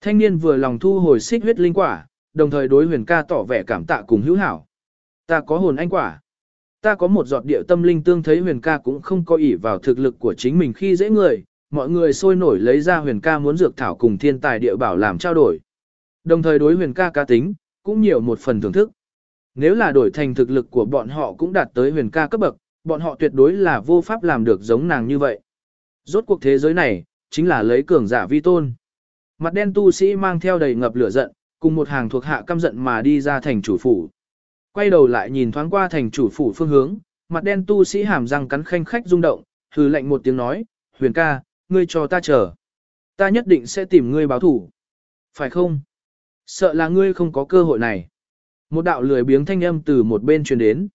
Thanh niên vừa lòng thu hồi xích huyết linh quả, đồng thời đối huyền ca tỏ vẻ cảm tạ cùng hữu hảo. Ta có hồn anh quả. Ta có một giọt địa tâm linh tương thấy huyền ca cũng không có ỷ vào thực lực của chính mình khi dễ người, mọi người sôi nổi lấy ra huyền ca muốn dược thảo cùng thiên tài địa bảo làm trao đổi. Đồng thời đối huyền ca ca tính, cũng nhiều một phần thưởng thức. Nếu là đổi thành thực lực của bọn họ cũng đạt tới huyền ca cấp bậc, bọn họ tuyệt đối là vô pháp làm được giống nàng như vậy. Rốt cuộc thế giới này, chính là lấy cường giả vi tôn. Mặt đen tu sĩ mang theo đầy ngập lửa giận, cùng một hàng thuộc hạ căm giận mà đi ra thành chủ phủ. Quay đầu lại nhìn thoáng qua thành chủ phủ phương hướng, mặt đen tu sĩ hàm răng cắn khanh khách rung động, hừ lạnh một tiếng nói, huyền ca, ngươi cho ta chờ. Ta nhất định sẽ tìm ngươi báo thủ. Phải không? Sợ là ngươi không có cơ hội này. Một đạo lười biếng thanh âm từ một bên truyền đến.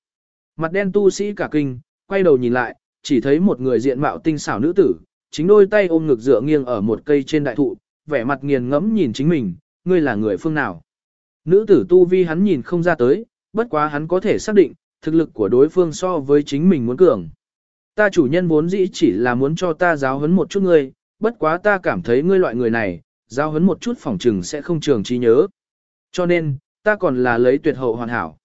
Mặt đen tu sĩ cả kinh, quay đầu nhìn lại, chỉ thấy một người diện mạo tinh xảo nữ tử, chính đôi tay ôm ngực dựa nghiêng ở một cây trên đại thụ, vẻ mặt nghiền ngẫm nhìn chính mình, ngươi là người phương nào. Nữ tử tu vi hắn nhìn không ra tới, bất quá hắn có thể xác định, thực lực của đối phương so với chính mình muốn cường. Ta chủ nhân vốn dĩ chỉ là muốn cho ta giáo huấn một chút ngươi, bất quá ta cảm thấy ngươi loại người này, giáo huấn một chút phỏng trừng sẽ không trường trí nhớ. Cho nên, ta còn là lấy tuyệt hậu hoàn hảo.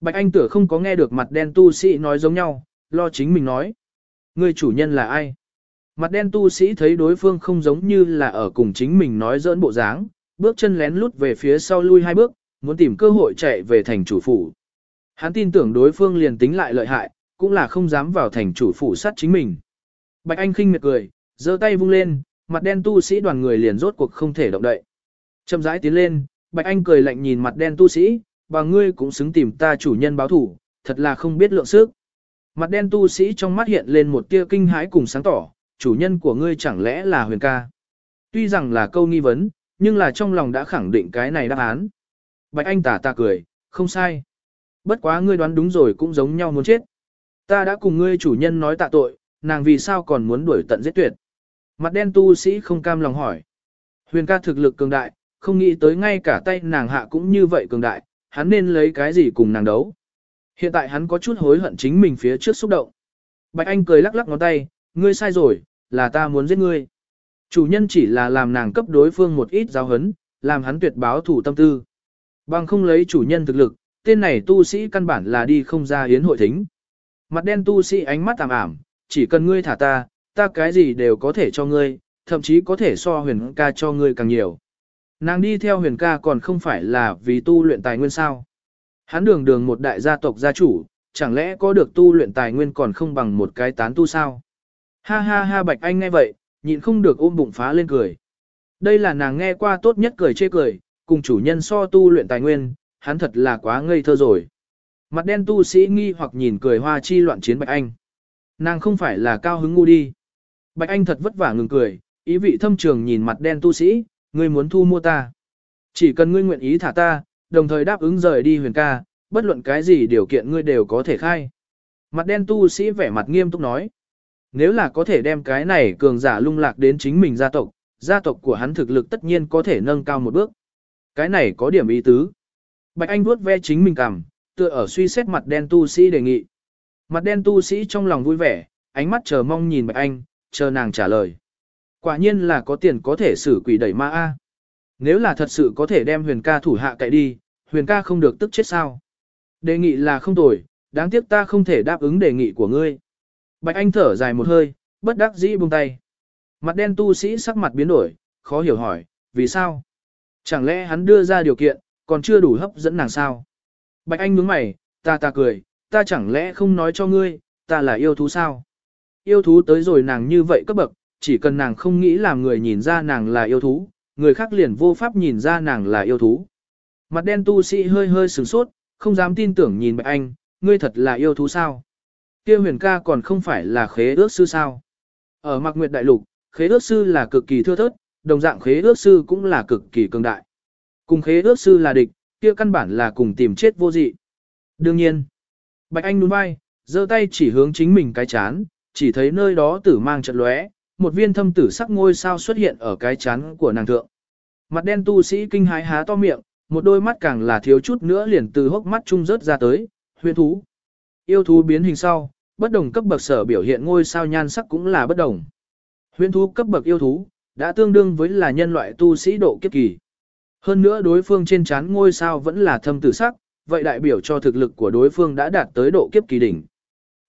Bạch Anh Tử không có nghe được mặt đen tu sĩ nói giống nhau, lo chính mình nói. người chủ nhân là ai? Mặt đen tu sĩ thấy đối phương không giống như là ở cùng chính mình nói dỡn bộ dáng, bước chân lén lút về phía sau lui hai bước, muốn tìm cơ hội chạy về thành chủ phủ. Hắn tin tưởng đối phương liền tính lại lợi hại, cũng là không dám vào thành chủ phủ sát chính mình. Bạch Anh khinh miệt cười, giơ tay vung lên, mặt đen tu sĩ đoàn người liền rốt cuộc không thể động đậy. Chậm rãi tiến lên, Bạch Anh cười lạnh nhìn mặt đen tu sĩ, bà ngươi cũng xứng tìm ta chủ nhân báo thủ, thật là không biết lượng sức. Mặt đen tu sĩ trong mắt hiện lên một tia kinh hãi cùng sáng tỏ, chủ nhân của ngươi chẳng lẽ là huyền ca. Tuy rằng là câu nghi vấn, nhưng là trong lòng đã khẳng định cái này đáp án. Bạch Anh tả ta cười, không sai. Bất quá ngươi đoán đúng rồi cũng giống nhau muốn chết. Ta đã cùng ngươi chủ nhân nói tạ tội, nàng vì sao còn muốn đuổi tận giết tuyệt. Mặt đen tu sĩ không cam lòng hỏi. Huyền ca thực lực cường đại, không nghĩ tới ngay cả tay nàng hạ cũng như vậy cường đại, hắn nên lấy cái gì cùng nàng đấu. Hiện tại hắn có chút hối hận chính mình phía trước xúc động. Bạch Anh cười lắc lắc ngón tay, ngươi sai rồi, là ta muốn giết ngươi. Chủ nhân chỉ là làm nàng cấp đối phương một ít giáo hấn, làm hắn tuyệt báo thủ tâm tư. Bằng không lấy chủ nhân thực lực, tên này tu sĩ căn bản là đi không ra hiến hội thính. Mặt đen tu sĩ ánh mắt tạm ảm, chỉ cần ngươi thả ta, ta cái gì đều có thể cho ngươi, thậm chí có thể so huyền ca cho ngươi càng nhiều. Nàng đi theo huyền ca còn không phải là vì tu luyện tài nguyên sao. Hắn đường đường một đại gia tộc gia chủ, chẳng lẽ có được tu luyện tài nguyên còn không bằng một cái tán tu sao? Ha ha ha Bạch Anh nghe vậy, nhịn không được ôm bụng phá lên cười. Đây là nàng nghe qua tốt nhất cười chê cười, cùng chủ nhân so tu luyện tài nguyên, hắn thật là quá ngây thơ rồi. Mặt đen tu sĩ nghi hoặc nhìn cười hoa chi loạn chiến Bạch Anh. Nàng không phải là cao hứng ngu đi. Bạch Anh thật vất vả ngừng cười, ý vị thâm trường nhìn mặt đen tu sĩ, ngươi muốn thu mua ta. Chỉ cần ngươi nguyện ý thả ta, đồng thời đáp ứng rời đi huyền ca, bất luận cái gì điều kiện ngươi đều có thể khai. Mặt đen tu sĩ vẻ mặt nghiêm túc nói. Nếu là có thể đem cái này cường giả lung lạc đến chính mình gia tộc, gia tộc của hắn thực lực tất nhiên có thể nâng cao một bước. Cái này có điểm ý tứ. Bạch Anh vuốt ve chính mình cằm, tựa ở suy xét mặt đen tu sĩ đề nghị. Mặt đen tu sĩ trong lòng vui vẻ, ánh mắt chờ mong nhìn Bạch Anh, chờ nàng trả lời. Quả nhiên là có tiền có thể xử quỷ đẩy ma A. Nếu là thật sự có thể đem huyền ca thủ hạ cậy đi, huyền ca không được tức chết sao. Đề nghị là không tồi, đáng tiếc ta không thể đáp ứng đề nghị của ngươi. Bạch Anh thở dài một hơi, bất đắc dĩ buông tay. Mặt đen tu sĩ sắc mặt biến đổi, khó hiểu hỏi, vì sao? Chẳng lẽ hắn đưa ra điều kiện, còn chưa đủ hấp dẫn nàng sao? Bạch Anh nhướng mày, ta ta cười, ta chẳng lẽ không nói cho ngươi, ta là yêu thú sao? Yêu thú tới rồi nàng như vậy cấp bậc, chỉ cần nàng không nghĩ làm người nhìn ra nàng là yêu thú, người khác liền vô pháp nhìn ra nàng là yêu thú. Mặt đen tu sĩ hơi hơi sửng sốt, không dám tin tưởng nhìn Bạch Anh, ngươi thật là yêu thú sao? Kia huyền ca còn không phải là khế ước sư sao? Ở Mạc Nguyệt Đại Lục, khế ước sư là cực kỳ thưa thớt, đồng dạng khế ước sư cũng là cực kỳ cường đại. Cùng khế ước sư là địch, kia căn bản là cùng tìm chết vô dị. Đương nhiên, Bạch Anh nhún vai, giơ tay chỉ hướng chính mình cái chán, chỉ thấy nơi đó tử mang trận lóe, một viên thâm tử sắc ngôi sao xuất hiện ở cái chán của nàng thượng. Mặt đen tu sĩ kinh hái há to miệng, một đôi mắt càng là thiếu chút nữa liền từ hốc mắt trung rớt ra tới, huyền thú. Yêu thú biến hình sau, bất đồng cấp bậc sở biểu hiện ngôi sao nhan sắc cũng là bất đồng. Huyền thú cấp bậc yêu thú, đã tương đương với là nhân loại tu sĩ độ kiếp kỳ. Hơn nữa đối phương trên chán ngôi sao vẫn là thâm tử sắc, vậy đại biểu cho thực lực của đối phương đã đạt tới độ kiếp kỳ đỉnh.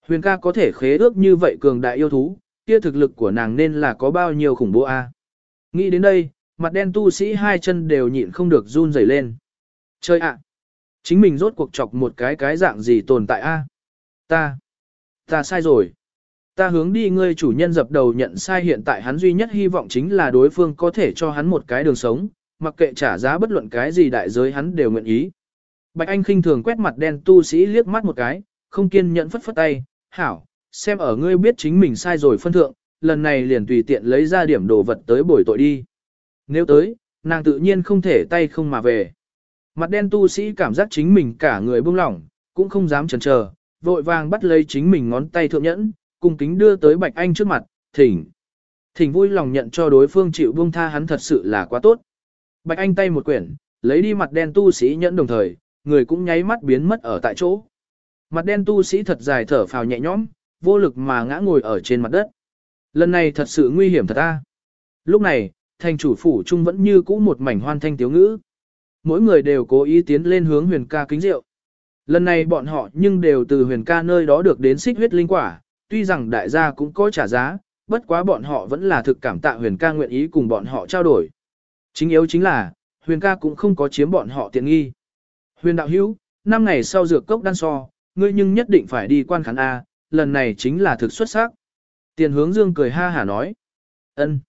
Huyền ca có thể khế ước như vậy cường đại yêu thú, kia thực lực của nàng nên là có bao nhiêu khủng bố a? Nghĩ đến đây, mặt đen tu sĩ hai chân đều nhịn không được run rẩy lên. Chơi ạ! Chính mình rốt cuộc chọc một cái cái dạng gì tồn tại a? Ta! Ta sai rồi! Ta hướng đi ngươi chủ nhân dập đầu nhận sai hiện tại hắn duy nhất hy vọng chính là đối phương có thể cho hắn một cái đường sống, mặc kệ trả giá bất luận cái gì đại giới hắn đều nguyện ý. Bạch Anh khinh thường quét mặt đen tu sĩ liếc mắt một cái, không kiên nhẫn phất phất tay, hảo, xem ở ngươi biết chính mình sai rồi phân thượng, lần này liền tùy tiện lấy ra điểm đồ vật tới bồi tội đi. Nếu tới, nàng tự nhiên không thể tay không mà về. Mặt đen tu sĩ cảm giác chính mình cả người buông lỏng, cũng không dám chần chờ, vội vàng bắt lấy chính mình ngón tay thượng nhẫn, cùng kính đưa tới Bạch Anh trước mặt, thỉnh. Thỉnh vui lòng nhận cho đối phương chịu buông tha hắn thật sự là quá tốt. Bạch Anh tay một quyển, lấy đi mặt đen tu sĩ nhẫn đồng thời, người cũng nháy mắt biến mất ở tại chỗ. Mặt đen tu sĩ thật dài thở phào nhẹ nhõm, vô lực mà ngã ngồi ở trên mặt đất. Lần này thật sự nguy hiểm thật ta. Lúc này, thành chủ phủ trung vẫn như cũ một mảnh hoan thanh tiếu ngữ. Mỗi người đều cố ý tiến lên hướng huyền ca kính rượu. Lần này bọn họ nhưng đều từ huyền ca nơi đó được đến xích huyết linh quả, tuy rằng đại gia cũng có trả giá, bất quá bọn họ vẫn là thực cảm tạ huyền ca nguyện ý cùng bọn họ trao đổi. Chính yếu chính là, huyền ca cũng không có chiếm bọn họ tiện nghi. Huyền đạo hữu, năm ngày sau dược cốc đan so, ngươi nhưng nhất định phải đi quan khán A, lần này chính là thực xuất sắc. Tiền hướng dương cười ha hả nói. ân.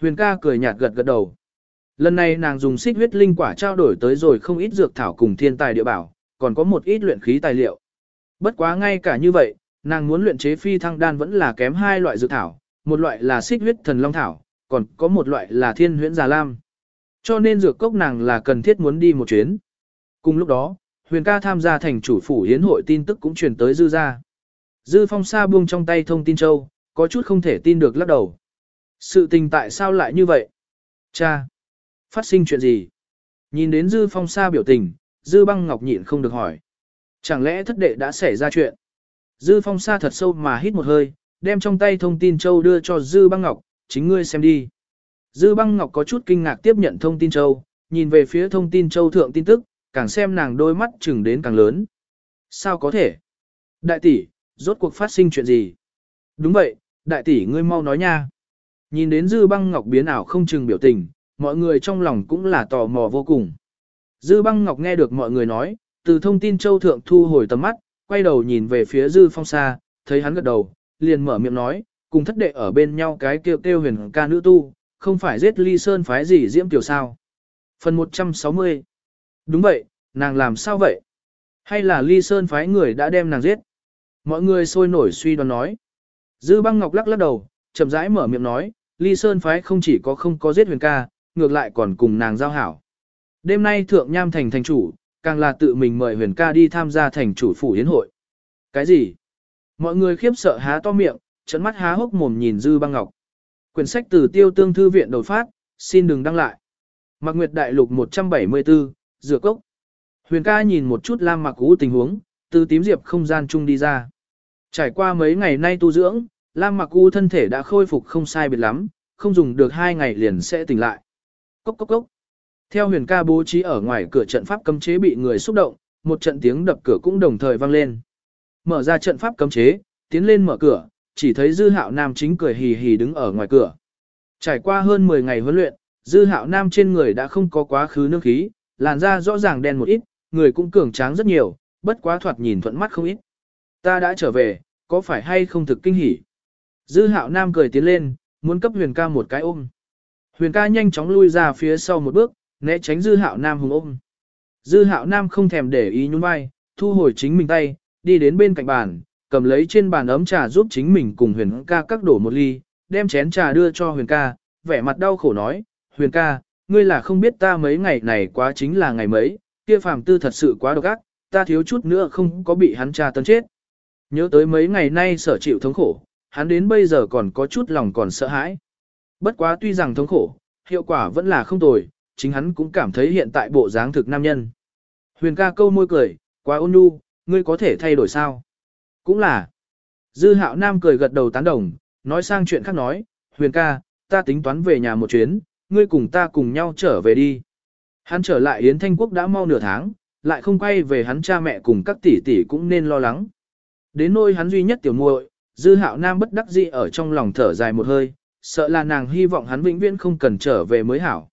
Huyền ca cười nhạt gật gật đầu. Lần này nàng dùng xích huyết linh quả trao đổi tới rồi không ít dược thảo cùng thiên tài địa bảo, còn có một ít luyện khí tài liệu. Bất quá ngay cả như vậy, nàng muốn luyện chế phi thăng đan vẫn là kém hai loại dược thảo, một loại là xích huyết thần long thảo, còn có một loại là thiên huyễn già lam. Cho nên dược cốc nàng là cần thiết muốn đi một chuyến. Cùng lúc đó, huyền ca tham gia thành chủ phủ hiến hội tin tức cũng truyền tới dư gia. Dư phong sa buông trong tay thông tin châu, có chút không thể tin được lắc đầu. Sự tình tại sao lại như vậy? Cha! Phát sinh chuyện gì? Nhìn đến dư phong sa biểu tình, dư băng ngọc nhịn không được hỏi. Chẳng lẽ thất đệ đã xảy ra chuyện? Dư phong sa thật sâu mà hít một hơi, đem trong tay thông tin châu đưa cho dư băng ngọc, chính ngươi xem đi. Dư băng ngọc có chút kinh ngạc tiếp nhận thông tin châu, nhìn về phía thông tin châu thượng tin tức, càng xem nàng đôi mắt chừng đến càng lớn. Sao có thể? Đại tỷ, rốt cuộc phát sinh chuyện gì? Đúng vậy, đại tỷ ngươi mau nói nha. Nhìn đến dư băng ngọc biến ảo không chừng biểu tình, mọi người trong lòng cũng là tò mò vô cùng. Dư băng ngọc nghe được mọi người nói, từ thông tin châu thượng thu hồi tầm mắt, quay đầu nhìn về phía dư phong xa, thấy hắn gật đầu, liền mở miệng nói, cùng thất đệ ở bên nhau cái kêu kêu huyền ca nữ tu, không phải giết ly sơn phái gì diễm tiểu sao. Phần 160 Đúng vậy, nàng làm sao vậy? Hay là ly sơn phái người đã đem nàng giết? Mọi người sôi nổi suy đoán nói. Dư băng ngọc lắc lắc đầu, chậm rãi mở miệng nói, ly sơn phái không chỉ có không có giết huyền ca, ngược lại còn cùng nàng giao hảo. Đêm nay thượng nham thành thành chủ, càng là tự mình mời huyền ca đi tham gia thành chủ phủ yến hội. Cái gì? Mọi người khiếp sợ há to miệng, trận mắt há hốc mồm nhìn dư băng ngọc. Quyển sách từ tiêu tương thư viện đột phát, xin đừng đăng lại. Mạc Nguyệt Đại Lục 174, Dược Cốc. Huyền ca nhìn một chút Lam Mạc Cú tình huống, từ tím diệp không gian chung đi ra. Trải qua mấy ngày nay tu dưỡng, Lam Mặc U thân thể đã khôi phục không sai biệt lắm, không dùng được hai ngày liền sẽ tỉnh lại. Cốc cốc cốc. Theo huyền ca bố trí ở ngoài cửa trận pháp cấm chế bị người xúc động, một trận tiếng đập cửa cũng đồng thời vang lên. Mở ra trận pháp cấm chế, tiến lên mở cửa, chỉ thấy Dư Hạo Nam chính cười hì hì đứng ở ngoài cửa. Trải qua hơn 10 ngày huấn luyện, Dư Hạo Nam trên người đã không có quá khứ nương khí, làn da rõ ràng đen một ít, người cũng cường tráng rất nhiều, bất quá thoạt nhìn thuận mắt không ít. Ta đã trở về, có phải hay không thực kinh hỉ? Dư Hạo Nam cười tiến lên, muốn cấp Huyền ca một cái ôm. Huyền ca nhanh chóng lui ra phía sau một bước, né tránh Dư Hạo Nam hùng ôm. Dư Hạo Nam không thèm để ý nhún vai, thu hồi chính mình tay, đi đến bên cạnh bàn, cầm lấy trên bàn ấm trà giúp chính mình cùng huyền ca các đổ một ly, đem chén trà đưa cho huyền ca, vẻ mặt đau khổ nói, huyền ca, ngươi là không biết ta mấy ngày này quá chính là ngày mấy, kia phàm tư thật sự quá độc ác, ta thiếu chút nữa không có bị hắn tra tấn chết. Nhớ tới mấy ngày nay sở chịu thống khổ, hắn đến bây giờ còn có chút lòng còn sợ hãi. Bất quá tuy rằng thống khổ, hiệu quả vẫn là không tồi, chính hắn cũng cảm thấy hiện tại bộ dáng thực nam nhân. Huyền ca câu môi cười, quá ôn nhu, ngươi có thể thay đổi sao? Cũng là. Dư hạo nam cười gật đầu tán đồng, nói sang chuyện khác nói, huyền ca, ta tính toán về nhà một chuyến, ngươi cùng ta cùng nhau trở về đi. Hắn trở lại Yến Thanh Quốc đã mau nửa tháng, lại không quay về hắn cha mẹ cùng các tỷ tỷ cũng nên lo lắng. Đến nôi hắn duy nhất tiểu muội, dư hạo nam bất đắc dĩ ở trong lòng thở dài một hơi, sợ là nàng hy vọng hắn vĩnh viễn không cần trở về mới hảo.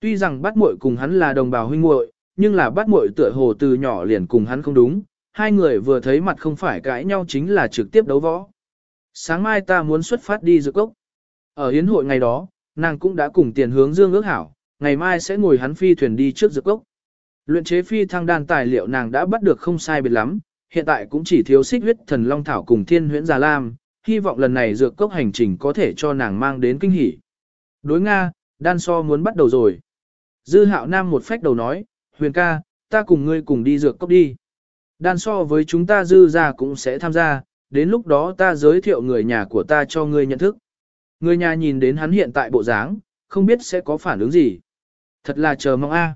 Tuy rằng bắt muội cùng hắn là đồng bào huynh muội, nhưng là bắt muội tựa hồ từ nhỏ liền cùng hắn không đúng, hai người vừa thấy mặt không phải cãi nhau chính là trực tiếp đấu võ. Sáng mai ta muốn xuất phát đi dược cốc. Ở hiến hội ngày đó, nàng cũng đã cùng tiền hướng dương ước hảo, ngày mai sẽ ngồi hắn phi thuyền đi trước dược cốc. Luyện chế phi thăng đan tài liệu nàng đã bắt được không sai biệt lắm, hiện tại cũng chỉ thiếu xích huyết thần long thảo cùng thiên huyễn già lam, hy vọng lần này dược cốc hành trình có thể cho nàng mang đến kinh hỉ. Đối Nga, đan so muốn bắt đầu rồi. Dư hạo nam một phách đầu nói, huyền ca, ta cùng ngươi cùng đi dược cốc đi. Đan so với chúng ta dư ra cũng sẽ tham gia, đến lúc đó ta giới thiệu người nhà của ta cho ngươi nhận thức. Người nhà nhìn đến hắn hiện tại bộ dáng, không biết sẽ có phản ứng gì. Thật là chờ mong a.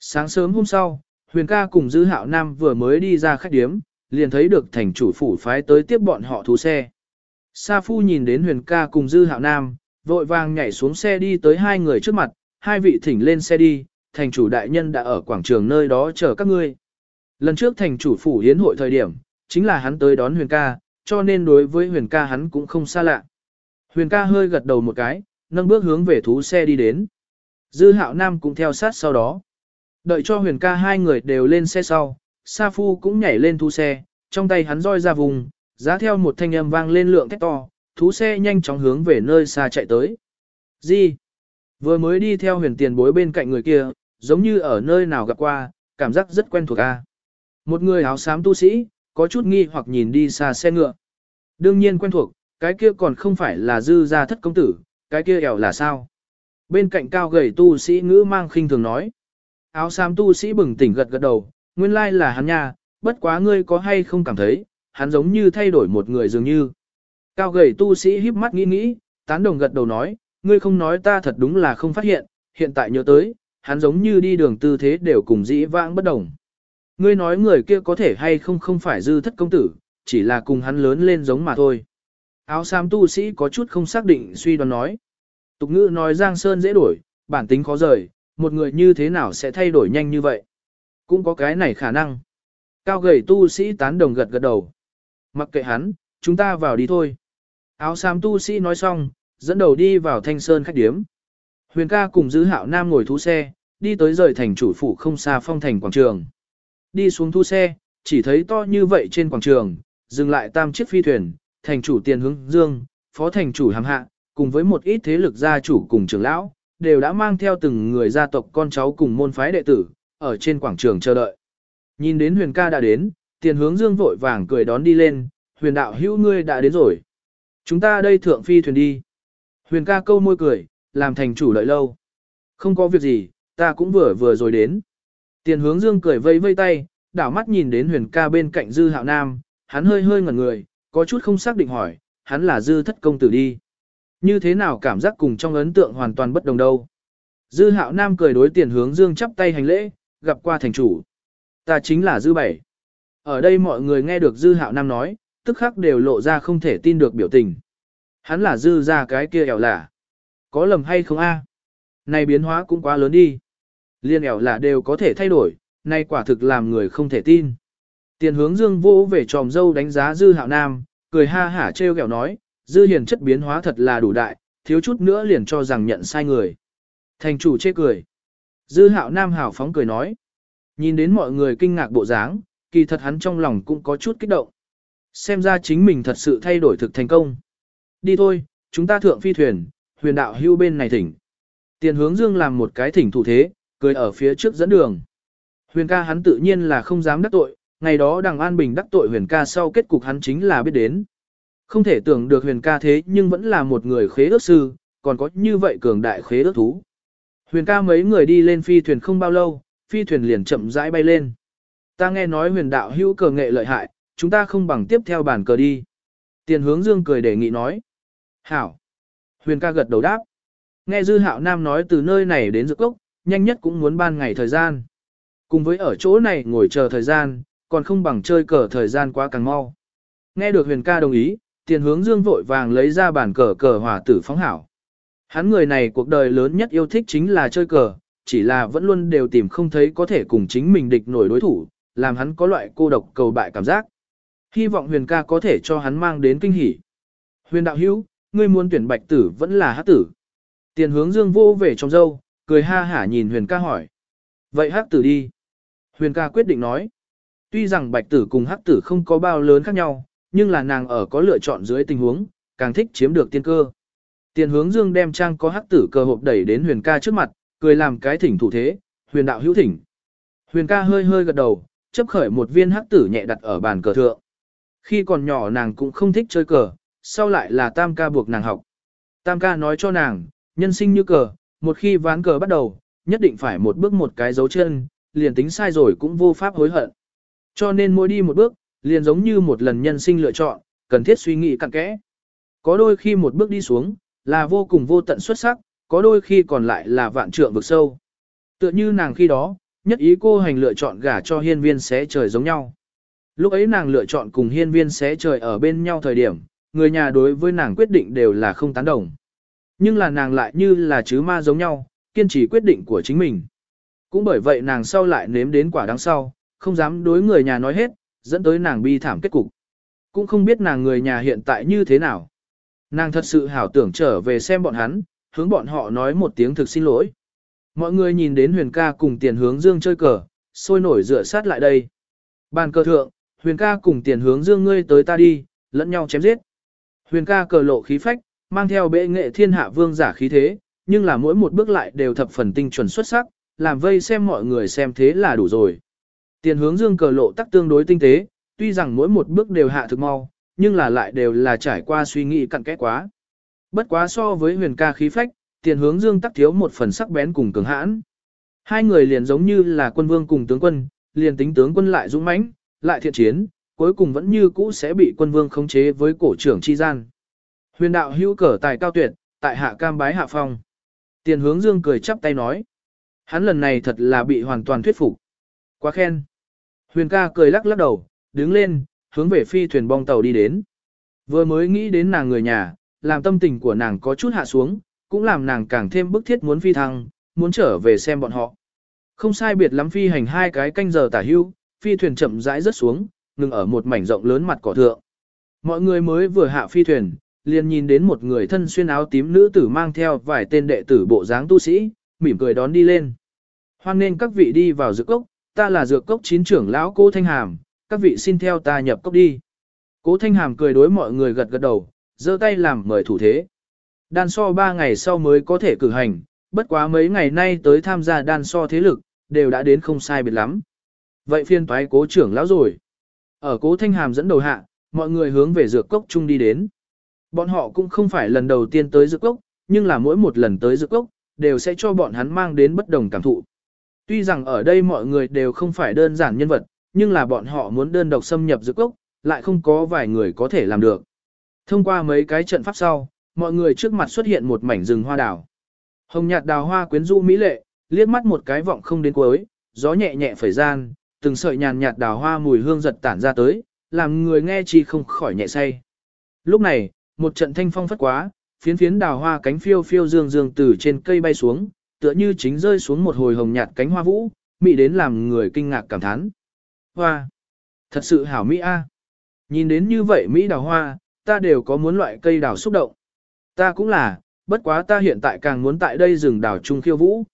Sáng sớm hôm sau, Huyền ca cùng Dư Hạo Nam vừa mới đi ra khách điếm, liền thấy được thành chủ phủ phái tới tiếp bọn họ thú xe. Sa Phu nhìn đến Huyền ca cùng Dư Hạo Nam, vội vàng nhảy xuống xe đi tới hai người trước mặt, hai vị thỉnh lên xe đi, thành chủ đại nhân đã ở quảng trường nơi đó chờ các ngươi. Lần trước thành chủ phủ hiến hội thời điểm, chính là hắn tới đón huyền ca, cho nên đối với huyền ca hắn cũng không xa lạ. Huyền ca hơi gật đầu một cái, nâng bước hướng về thú xe đi đến. Dư hạo nam cũng theo sát sau đó. Đợi cho huyền ca hai người đều lên xe sau, Sa Phu cũng nhảy lên thú xe, trong tay hắn roi ra vùng, giá theo một thanh âm vang lên lượng thét to, thú xe nhanh chóng hướng về nơi xa chạy tới. Gì? Vừa mới đi theo huyền tiền bối bên cạnh người kia, giống như ở nơi nào gặp qua, cảm giác rất quen thuộc a. Một người áo xám tu sĩ, có chút nghi hoặc nhìn đi xa xe ngựa. Đương nhiên quen thuộc, cái kia còn không phải là dư gia thất công tử, cái kia ẻo là sao? Bên cạnh cao gầy tu sĩ ngữ mang khinh thường nói. Áo xám tu sĩ bừng tỉnh gật gật đầu, nguyên lai là hắn nha, bất quá ngươi có hay không cảm thấy, hắn giống như thay đổi một người dường như. Cao gầy tu sĩ híp mắt nghĩ nghĩ, tán đồng gật đầu nói, ngươi không nói ta thật đúng là không phát hiện, hiện tại nhớ tới, hắn giống như đi đường tư thế đều cùng dĩ vãng bất đồng. Ngươi nói người kia có thể hay không không phải dư thất công tử, chỉ là cùng hắn lớn lên giống mà thôi. Áo xám tu sĩ có chút không xác định suy đoán nói. Tục ngữ nói Giang Sơn dễ đổi, bản tính khó rời, một người như thế nào sẽ thay đổi nhanh như vậy? Cũng có cái này khả năng. Cao gầy tu sĩ tán đồng gật gật đầu. Mặc kệ hắn, chúng ta vào đi thôi. Áo xám tu sĩ nói xong, dẫn đầu đi vào thanh sơn khách điếm. Huyền ca cùng dư hạo nam ngồi thú xe, đi tới rời thành chủ phủ không xa phong thành quảng trường. Đi xuống thu xe, chỉ thấy to như vậy trên quảng trường, dừng lại tam chiếc phi thuyền, thành chủ tiền hướng dương, phó thành chủ hàm hạ, cùng với một ít thế lực gia chủ cùng trưởng lão, đều đã mang theo từng người gia tộc con cháu cùng môn phái đệ tử, ở trên quảng trường chờ đợi. Nhìn đến huyền ca đã đến, tiền hướng dương vội vàng cười đón đi lên, huyền đạo hữu ngươi đã đến rồi. Chúng ta đây thượng phi thuyền đi. Huyền ca câu môi cười, làm thành chủ đợi lâu. Không có việc gì, ta cũng vừa vừa rồi đến. Tiền hướng dương cười vây vây tay, đảo mắt nhìn đến huyền ca bên cạnh dư hạo nam, hắn hơi hơi ngẩn người, có chút không xác định hỏi, hắn là dư thất công tử đi. Như thế nào cảm giác cùng trong ấn tượng hoàn toàn bất đồng đâu. Dư hạo nam cười đối tiền hướng dương chắp tay hành lễ, gặp qua thành chủ. Ta chính là dư bảy. Ở đây mọi người nghe được dư hạo nam nói, tức khắc đều lộ ra không thể tin được biểu tình. Hắn là dư ra cái kia ẻo lả. Có lầm hay không a? Này biến hóa cũng quá lớn đi. Liên ẻo lả đều có thể thay đổi, nay quả thực làm người không thể tin. Tiền hướng dương vô về tròm dâu đánh giá dư hạo nam, cười ha hả trêu ghẹo nói, dư hiền chất biến hóa thật là đủ đại, thiếu chút nữa liền cho rằng nhận sai người. Thành chủ chê cười. Dư hạo nam hảo phóng cười nói. Nhìn đến mọi người kinh ngạc bộ dáng, kỳ thật hắn trong lòng cũng có chút kích động. Xem ra chính mình thật sự thay đổi thực thành công. Đi thôi, chúng ta thượng phi thuyền, huyền đạo hưu bên này thỉnh. Tiền hướng dương làm một cái thỉnh thủ thế, cười ở phía trước dẫn đường. Huyền ca hắn tự nhiên là không dám đắc tội, ngày đó đằng An Bình đắc tội huyền ca sau kết cục hắn chính là biết đến. Không thể tưởng được huyền ca thế nhưng vẫn là một người khế ước sư, còn có như vậy cường đại khế ước thú. Huyền ca mấy người đi lên phi thuyền không bao lâu, phi thuyền liền chậm rãi bay lên. Ta nghe nói huyền đạo hữu cờ nghệ lợi hại, chúng ta không bằng tiếp theo bản cờ đi. Tiền hướng dương cười đề nghị nói. Hảo. Huyền ca gật đầu đáp. Nghe dư hạo nam nói từ nơi này đến dược cốc, nhanh nhất cũng muốn ban ngày thời gian. Cùng với ở chỗ này ngồi chờ thời gian, còn không bằng chơi cờ thời gian quá càng mau. Nghe được huyền ca đồng ý, tiền hướng dương vội vàng lấy ra bản cờ cờ hòa tử phóng hảo. Hắn người này cuộc đời lớn nhất yêu thích chính là chơi cờ, chỉ là vẫn luôn đều tìm không thấy có thể cùng chính mình địch nổi đối thủ, làm hắn có loại cô độc cầu bại cảm giác. Hy vọng huyền ca có thể cho hắn mang đến kinh hỉ. Huyền đạo hữu, ngươi muốn tuyển bạch tử vẫn là hát tử. Tiền hướng dương vô về trong dâu, cười ha hả nhìn huyền ca hỏi. Vậy hát tử đi. Huyền ca quyết định nói. Tuy rằng bạch tử cùng hát tử không có bao lớn khác nhau, nhưng là nàng ở có lựa chọn dưới tình huống, càng thích chiếm được tiên cơ. Tiền hướng dương đem trang có hắc tử cơ hộp đẩy đến huyền ca trước mặt, cười làm cái thỉnh thủ thế, huyền đạo hữu thỉnh. Huyền ca hơi hơi gật đầu, chấp khởi một viên hắc tử nhẹ đặt ở bàn cờ thượng. Khi còn nhỏ nàng cũng không thích chơi cờ, sau lại là tam ca buộc nàng học. Tam ca nói cho nàng, nhân sinh như cờ, một khi ván cờ bắt đầu, nhất định phải một bước một cái dấu chân, liền tính sai rồi cũng vô pháp hối hận. Cho nên mỗi đi một bước, liền giống như một lần nhân sinh lựa chọn, cần thiết suy nghĩ cặn kẽ. Có đôi khi một bước đi xuống, là vô cùng vô tận xuất sắc, có đôi khi còn lại là vạn trượng vực sâu. Tựa như nàng khi đó, nhất ý cô hành lựa chọn gả cho hiên viên xé trời giống nhau. Lúc ấy nàng lựa chọn cùng hiên viên xé trời ở bên nhau thời điểm, người nhà đối với nàng quyết định đều là không tán đồng. Nhưng là nàng lại như là chứ ma giống nhau, kiên trì quyết định của chính mình. Cũng bởi vậy nàng sau lại nếm đến quả đắng sau, không dám đối người nhà nói hết, dẫn tới nàng bi thảm kết cục. Cũng không biết nàng người nhà hiện tại như thế nào. Nàng thật sự hảo tưởng trở về xem bọn hắn, hướng bọn họ nói một tiếng thực xin lỗi. Mọi người nhìn đến huyền ca cùng tiền hướng dương chơi cờ, sôi nổi dựa sát lại đây. Bàn cờ thượng, huyền ca cùng tiền hướng dương ngươi tới ta đi, lẫn nhau chém giết. Huyền ca cờ lộ khí phách, mang theo bệ nghệ thiên hạ vương giả khí thế, nhưng là mỗi một bước lại đều thập phần tinh chuẩn xuất sắc, làm vây xem mọi người xem thế là đủ rồi. Tiền hướng dương cờ lộ tắc tương đối tinh tế, tuy rằng mỗi một bước đều hạ thực mau, nhưng là lại đều là trải qua suy nghĩ cặn kẽ quá. Bất quá so với huyền ca khí phách, tiền hướng dương tắc thiếu một phần sắc bén cùng cường hãn. Hai người liền giống như là quân vương cùng tướng quân, liền tính tướng quân lại dũng mãnh, lại thiện chiến, cuối cùng vẫn như cũ sẽ bị quân vương khống chế với cổ trưởng chi gian. Huyền đạo hữu cờ tài cao tuyệt, tại hạ cam bái hạ phong. Tiền hướng dương cười chắp tay nói. Hắn lần này thật là bị hoàn toàn thuyết phục. Quá khen. Huyền ca cười lắc lắc đầu, đứng lên, hướng về phi thuyền bong tàu đi đến. Vừa mới nghĩ đến nàng người nhà, làm tâm tình của nàng có chút hạ xuống, cũng làm nàng càng thêm bức thiết muốn phi thăng, muốn trở về xem bọn họ. Không sai biệt lắm phi hành hai cái canh giờ tả hưu, phi thuyền chậm rãi rớt xuống, ngừng ở một mảnh rộng lớn mặt cỏ thượng. Mọi người mới vừa hạ phi thuyền, liền nhìn đến một người thân xuyên áo tím nữ tử mang theo vài tên đệ tử bộ dáng tu sĩ, mỉm cười đón đi lên. Hoan nên các vị đi vào dược cốc, ta là dược cốc chín trưởng lão Cố Thanh Hàm, các vị xin theo ta nhập cốc đi. Cố Thanh Hàm cười đối mọi người gật gật đầu, giơ tay làm mời thủ thế. Đan so 3 ngày sau mới có thể cử hành, bất quá mấy ngày nay tới tham gia đan so thế lực, đều đã đến không sai biệt lắm. Vậy phiên toái cố trưởng lão rồi. Ở cố Thanh Hàm dẫn đầu hạ, mọi người hướng về dược cốc chung đi đến. Bọn họ cũng không phải lần đầu tiên tới dược cốc, nhưng là mỗi một lần tới dược cốc, đều sẽ cho bọn hắn mang đến bất đồng cảm thụ. Tuy rằng ở đây mọi người đều không phải đơn giản nhân vật, nhưng là bọn họ muốn đơn độc xâm nhập dược cốc, lại không có vài người có thể làm được. Thông qua mấy cái trận pháp sau, mọi người trước mặt xuất hiện một mảnh rừng hoa đào. Hồng nhạt đào hoa quyến rũ mỹ lệ, liếc mắt một cái vọng không đến cuối, gió nhẹ nhẹ phẩy gian, từng sợi nhàn nhạt đào hoa mùi hương giật tản ra tới, làm người nghe chi không khỏi nhẹ say. Lúc này, một trận thanh phong phất quá, phiến phiến đào hoa cánh phiêu phiêu dương dương từ trên cây bay xuống, tựa như chính rơi xuống một hồi hồng nhạt cánh hoa vũ, mỹ đến làm người kinh ngạc cảm thán. Hoa! Thật sự hảo mỹ a. Nhìn đến như vậy mỹ đào hoa, ta đều có muốn loại cây đào xúc động. Ta cũng là, bất quá ta hiện tại càng muốn tại đây rừng đào trung khiêu vũ.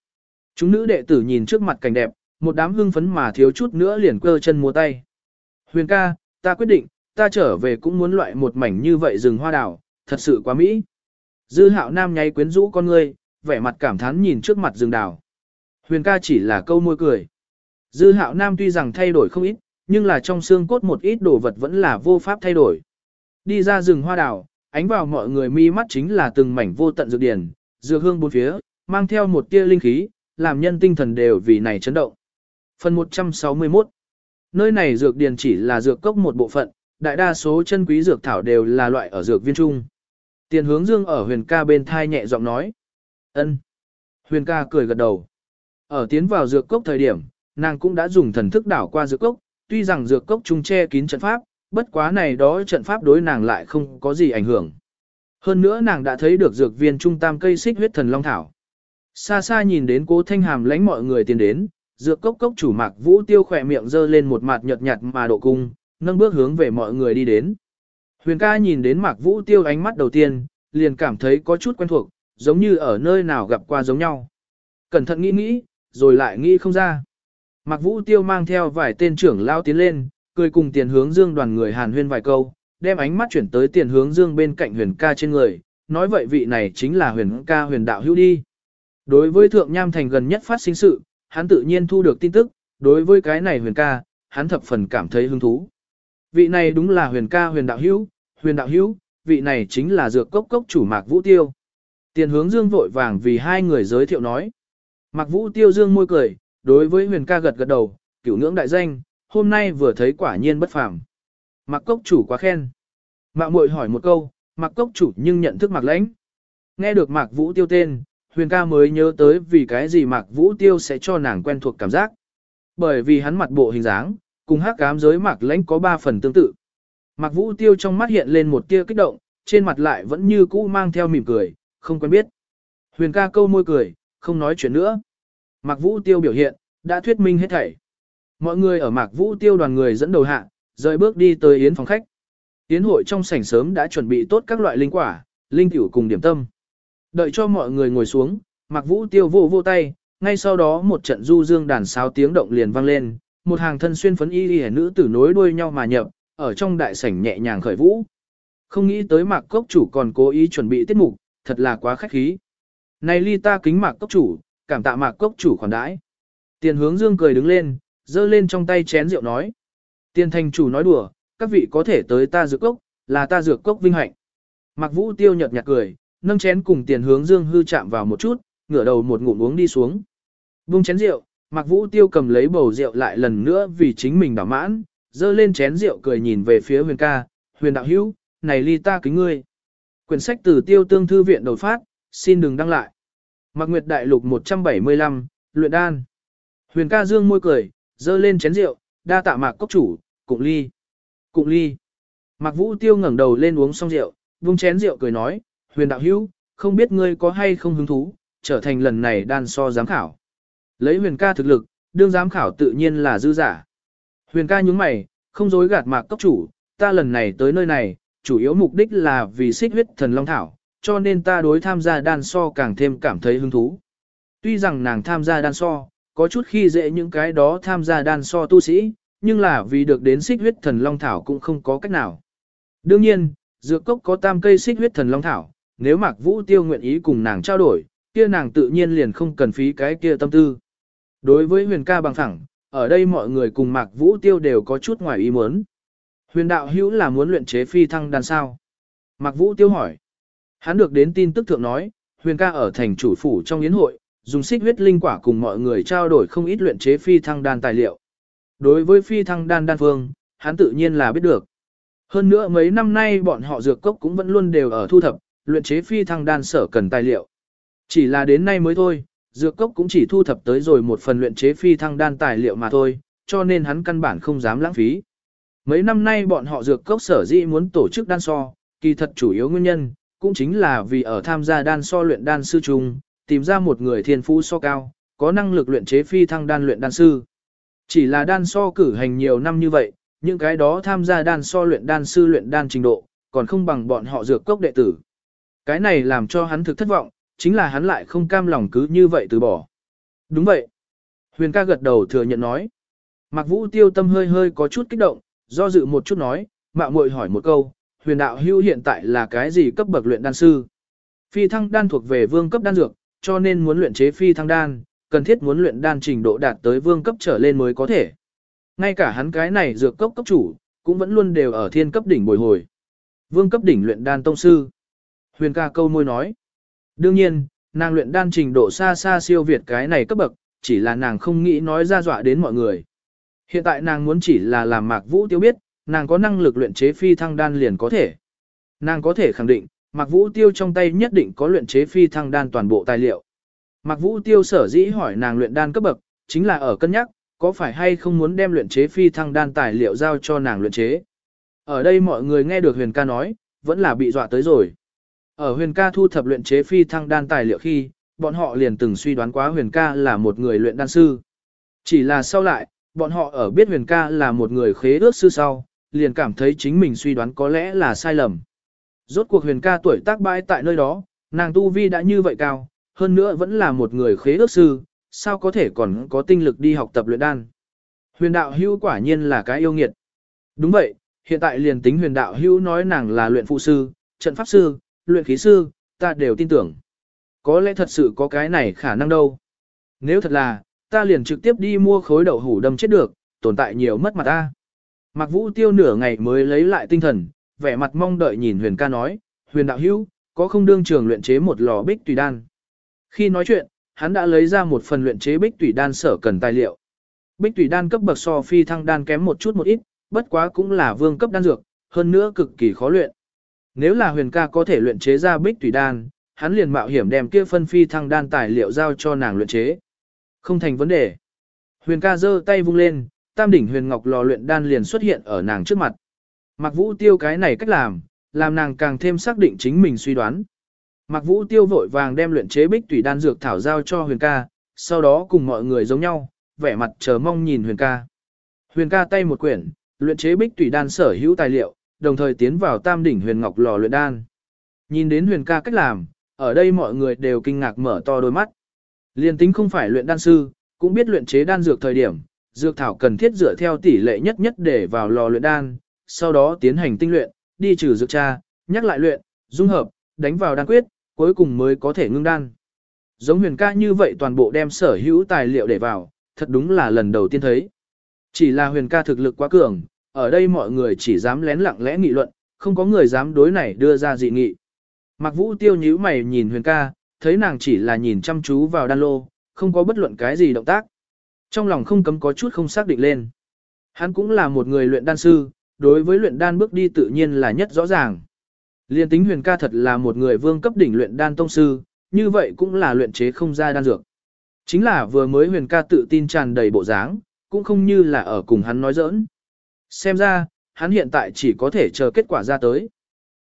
Chúng nữ đệ tử nhìn trước mặt cảnh đẹp, một đám hưng phấn mà thiếu chút nữa liền cơ chân múa tay. Huyền ca, ta quyết định, ta trở về cũng muốn loại một mảnh như vậy rừng hoa đào, thật sự quá mỹ. Dư hạo nam nháy quyến rũ con ngươi, vẻ mặt cảm thán nhìn trước mặt rừng đào. Huyền ca chỉ là câu môi cười. Dư hạo nam tuy rằng thay đổi không ít, nhưng là trong xương cốt một ít đồ vật vẫn là vô pháp thay đổi. Đi ra rừng hoa đào, ánh vào mọi người mi mắt chính là từng mảnh vô tận dược điển, dược hương bốn phía, mang theo một tia linh khí, làm nhân tinh thần đều vì này chấn động. Phần 161 Nơi này dược điển chỉ là dược cốc một bộ phận, đại đa số chân quý dược thảo đều là loại ở dược viên trung. Tiền hướng dương ở huyền ca bên thai nhẹ giọng nói ân. Huyền ca cười gật đầu. Ở tiến vào dược cốc thời điểm, nàng cũng đã dùng thần thức đảo qua dược cốc, tuy rằng dược cốc trung che kín trận pháp, bất quá này đó trận pháp đối nàng lại không có gì ảnh hưởng. Hơn nữa nàng đã thấy được dược viên trung tam cây xích huyết thần long thảo. Xa xa nhìn đến cố thanh hàm lánh mọi người tiến đến, dược cốc cốc chủ mạc vũ tiêu khỏe miệng dơ lên một mặt nhợt nhạt mà độ cung, nâng bước hướng về mọi người đi đến. Huyền ca nhìn đến mạc vũ tiêu ánh mắt đầu tiên, liền cảm thấy có chút quen thuộc, giống như ở nơi nào gặp qua giống nhau. Cẩn thận nghĩ nghĩ, rồi lại nghĩ không ra. Mạc vũ tiêu mang theo vài tên trưởng lao tiến lên, cười cùng tiền hướng dương đoàn người hàn huyên vài câu, đem ánh mắt chuyển tới tiền hướng dương bên cạnh huyền ca trên người, nói vậy vị này chính là huyền ca huyền đạo hữu đi. Đối với thượng nham thành gần nhất phát sinh sự, hắn tự nhiên thu được tin tức, đối với cái này huyền ca, hắn thập phần cảm thấy hứng thú. Vị này đúng là huyền ca huyền đạo hữu, huyền đạo hữu, vị này chính là dược cốc cốc chủ mạc vũ tiêu. Tiền hướng dương vội vàng vì hai người giới thiệu nói. Mặc vũ tiêu dương môi cười, đối với huyền ca gật gật đầu, cửu ngưỡng đại danh, hôm nay vừa thấy quả nhiên bất phàm. Mặc cốc chủ quá khen. Mạc muội hỏi một câu, Mặc cốc chủ nhưng nhận thức Mặc lãnh. Nghe được mạc vũ tiêu tên, huyền ca mới nhớ tới vì cái gì mạc vũ tiêu sẽ cho nàng quen thuộc cảm giác. Bởi vì hắn mặt bộ hình dáng, cùng hắc cám giới mạc lãnh có ba phần tương tự. Mạc vũ tiêu trong mắt hiện lên một tia kích động, trên mặt lại vẫn như cũ mang theo mỉm cười, không quen biết. Huyền ca câu môi cười, không nói chuyện nữa. Mạc vũ tiêu biểu hiện, đã thuyết minh hết thảy. Mọi người ở Mạc Vũ Tiêu đoàn người dẫn đầu hạ, rời bước đi tới yến phòng khách. Yến hội trong sảnh sớm đã chuẩn bị tốt các loại linh quả, linh tiểu cùng điểm tâm. Đợi cho mọi người ngồi xuống, Mạc Vũ Tiêu vô vô tay, ngay sau đó một trận du dương đàn sáo tiếng động liền vang lên, một hàng thân xuyên phấn y y nữ tử nối đuôi nhau mà nhập, ở trong đại sảnh nhẹ nhàng khởi vũ. Không nghĩ tới Mạc Cốc chủ còn cố ý chuẩn bị tiết mục, thật là quá khách khí. Này ly ta kính Mạc Cốc chủ, cảm tạ Mạc Cốc chủ khoản đãi. Tiền hướng dương cười đứng lên, giơ lên trong tay chén rượu nói. Tiền thành chủ nói đùa, các vị có thể tới ta dược cốc, là ta dược cốc vinh hạnh. Mạc Vũ Tiêu nhợt nhạt cười, nâng chén cùng tiền hướng Dương hư chạm vào một chút, ngửa đầu một ngụm uống đi xuống. Vung chén rượu, Mạc Vũ Tiêu cầm lấy bầu rượu lại lần nữa vì chính mình đảo mãn, giơ lên chén rượu cười nhìn về phía huyền ca, huyền đạo hữu, này ly ta kính ngươi. Quyển sách từ tiêu tương thư viện đột phát, xin đừng đăng lại. Mạc Nguyệt Đại Lục 175, Luyện Đan. Huyền ca dương môi cười, dơ lên chén rượu, đa tạ mạc cốc chủ, cụng ly. Cụng ly. Mạc Vũ Tiêu ngẩng đầu lên uống xong rượu, vung chén rượu cười nói, huyền đạo hữu, không biết ngươi có hay không hứng thú, trở thành lần này đan so giám khảo. Lấy huyền ca thực lực, đương giám khảo tự nhiên là dư giả. Huyền ca nhúng mày, không dối gạt mạc cốc chủ, ta lần này tới nơi này, chủ yếu mục đích là vì xích huyết thần long thảo, cho nên ta đối tham gia đan so càng thêm cảm thấy hứng thú. Tuy rằng nàng tham gia đan so, có chút khi dễ những cái đó tham gia đan so tu sĩ, nhưng là vì được đến xích huyết thần long thảo cũng không có cách nào. Đương nhiên, dược cốc có tam cây xích huyết thần long thảo, nếu Mạc Vũ Tiêu nguyện ý cùng nàng trao đổi, kia nàng tự nhiên liền không cần phí cái kia tâm tư. Đối với huyền ca bằng thẳng, ở đây mọi người cùng Mạc Vũ Tiêu đều có chút ngoài ý muốn. Huyền đạo hữu là muốn luyện chế phi thăng đan sao? Mạc Vũ Tiêu hỏi. Hắn được đến tin tức thượng nói, huyền ca ở thành chủ phủ trong yến hội, dùng xích huyết linh quả cùng mọi người trao đổi không ít luyện chế phi thăng đan tài liệu. Đối với phi thăng đan đan phương, hắn tự nhiên là biết được. Hơn nữa mấy năm nay bọn họ dược cốc cũng vẫn luôn đều ở thu thập, luyện chế phi thăng đan sở cần tài liệu. Chỉ là đến nay mới thôi, dược cốc cũng chỉ thu thập tới rồi một phần luyện chế phi thăng đan tài liệu mà thôi, cho nên hắn căn bản không dám lãng phí. Mấy năm nay bọn họ dược cốc sở dĩ muốn tổ chức đan so, kỳ thật chủ yếu nguyên nhân, cũng chính là vì ở tham gia đan so luyện đan sư chung, tìm ra một người thiên phú so cao, có năng lực luyện chế phi thăng đan luyện đan sư. Chỉ là đan so cử hành nhiều năm như vậy, những cái đó tham gia đan so luyện đan sư luyện đan trình độ, còn không bằng bọn họ dược cốc đệ tử. Cái này làm cho hắn thực thất vọng, chính là hắn lại không cam lòng cứ như vậy từ bỏ. Đúng vậy. Huyền ca gật đầu thừa nhận nói. Mạc Vũ tiêu tâm hơi hơi có chút kích động, do dự một chút nói, mạo muội hỏi một câu, huyền đạo hưu hiện tại là cái gì cấp bậc luyện đan sư? Phi thăng đan thuộc về vương cấp đan dược, cho nên muốn luyện chế phi thăng đan, cần thiết muốn luyện đan trình độ đạt tới vương cấp trở lên mới có thể. Ngay cả hắn cái này dược cốc cấp chủ, cũng vẫn luôn đều ở thiên cấp đỉnh bồi hồi. Vương cấp đỉnh luyện đan tông sư. Huyền ca câu môi nói. Đương nhiên, nàng luyện đan trình độ xa xa siêu việt cái này cấp bậc, chỉ là nàng không nghĩ nói ra dọa đến mọi người. Hiện tại nàng muốn chỉ là làm Mạc Vũ Tiêu biết, nàng có năng lực luyện chế phi thăng đan liền có thể. Nàng có thể khẳng định, Mạc Vũ Tiêu trong tay nhất định có luyện chế phi thăng đan toàn bộ tài liệu. Mạc Vũ Tiêu sở dĩ hỏi nàng luyện đan cấp bậc, chính là ở cân nhắc, có phải hay không muốn đem luyện chế phi thăng đan tài liệu giao cho nàng luyện chế. Ở đây mọi người nghe được Huyền ca nói, vẫn là bị dọa tới rồi. Ở Huyền ca thu thập luyện chế phi thăng đan tài liệu khi, bọn họ liền từng suy đoán quá Huyền ca là một người luyện đan sư. Chỉ là sau lại, bọn họ ở biết Huyền ca là một người khế ước sư sau, liền cảm thấy chính mình suy đoán có lẽ là sai lầm. Rốt cuộc Huyền ca tuổi tác bãi tại nơi đó, nàng tu vi đã như vậy cao, hơn nữa vẫn là một người khế ước sư, sao có thể còn có tinh lực đi học tập luyện đan. Huyền đạo hưu quả nhiên là cái yêu nghiệt. Đúng vậy, hiện tại liền tính huyền đạo hưu nói nàng là luyện phụ sư, trận pháp sư, luyện khí sư, ta đều tin tưởng. Có lẽ thật sự có cái này khả năng đâu. Nếu thật là, ta liền trực tiếp đi mua khối đậu hủ đâm chết được, tồn tại nhiều mất mặt ta. Mạc Vũ tiêu nửa ngày mới lấy lại tinh thần, vẻ mặt mong đợi nhìn huyền ca nói, huyền đạo hữu, có không đương trường luyện chế một lò bích tùy đan. Khi nói chuyện, hắn đã lấy ra một phần luyện chế bích tùy đan sở cần tài liệu. Bích tùy đan cấp bậc so phi thăng đan kém một chút một ít, bất quá cũng là vương cấp đan dược, hơn nữa cực kỳ khó luyện. Nếu là huyền ca có thể luyện chế ra bích tùy đan, hắn liền mạo hiểm đem kia phân phi thăng đan tài liệu giao cho nàng luyện chế. Không thành vấn đề. Huyền ca giơ tay vung lên, tam đỉnh huyền ngọc lò luyện đan liền xuất hiện ở nàng trước mặt. Mặc vũ tiêu cái này cách làm, làm nàng càng thêm xác định chính mình suy đoán. Mạc Vũ Tiêu vội vàng đem luyện chế bích tủy đan dược thảo giao cho Huyền ca, sau đó cùng mọi người giống nhau, vẻ mặt chờ mong nhìn Huyền ca. Huyền ca tay một quyển, luyện chế bích tủy đan sở hữu tài liệu, đồng thời tiến vào tam đỉnh huyền ngọc lò luyện đan. Nhìn đến Huyền ca cách làm, ở đây mọi người đều kinh ngạc mở to đôi mắt. Liên tính không phải luyện đan sư, cũng biết luyện chế đan dược thời điểm, dược thảo cần thiết dựa theo tỷ lệ nhất nhất để vào lò luyện đan, sau đó tiến hành tinh luyện, đi trừ dược tra, nhắc lại luyện, dung hợp, đánh vào đan quyết, cuối cùng mới có thể ngưng đan. Giống huyền ca như vậy toàn bộ đem sở hữu tài liệu để vào, thật đúng là lần đầu tiên thấy. Chỉ là huyền ca thực lực quá cường, ở đây mọi người chỉ dám lén lặng lẽ nghị luận, không có người dám đối này đưa ra dị nghị. Mặc vũ tiêu nhíu mày nhìn huyền ca, thấy nàng chỉ là nhìn chăm chú vào đan lô, không có bất luận cái gì động tác. Trong lòng không cấm có chút không xác định lên. Hắn cũng là một người luyện đan sư, đối với luyện đan bước đi tự nhiên là nhất rõ ràng. Liên tính huyền ca thật là một người vương cấp đỉnh luyện đan tông sư, như vậy cũng là luyện chế không ra đan dược. Chính là vừa mới huyền ca tự tin tràn đầy bộ dáng, cũng không như là ở cùng hắn nói giỡn. Xem ra, hắn hiện tại chỉ có thể chờ kết quả ra tới.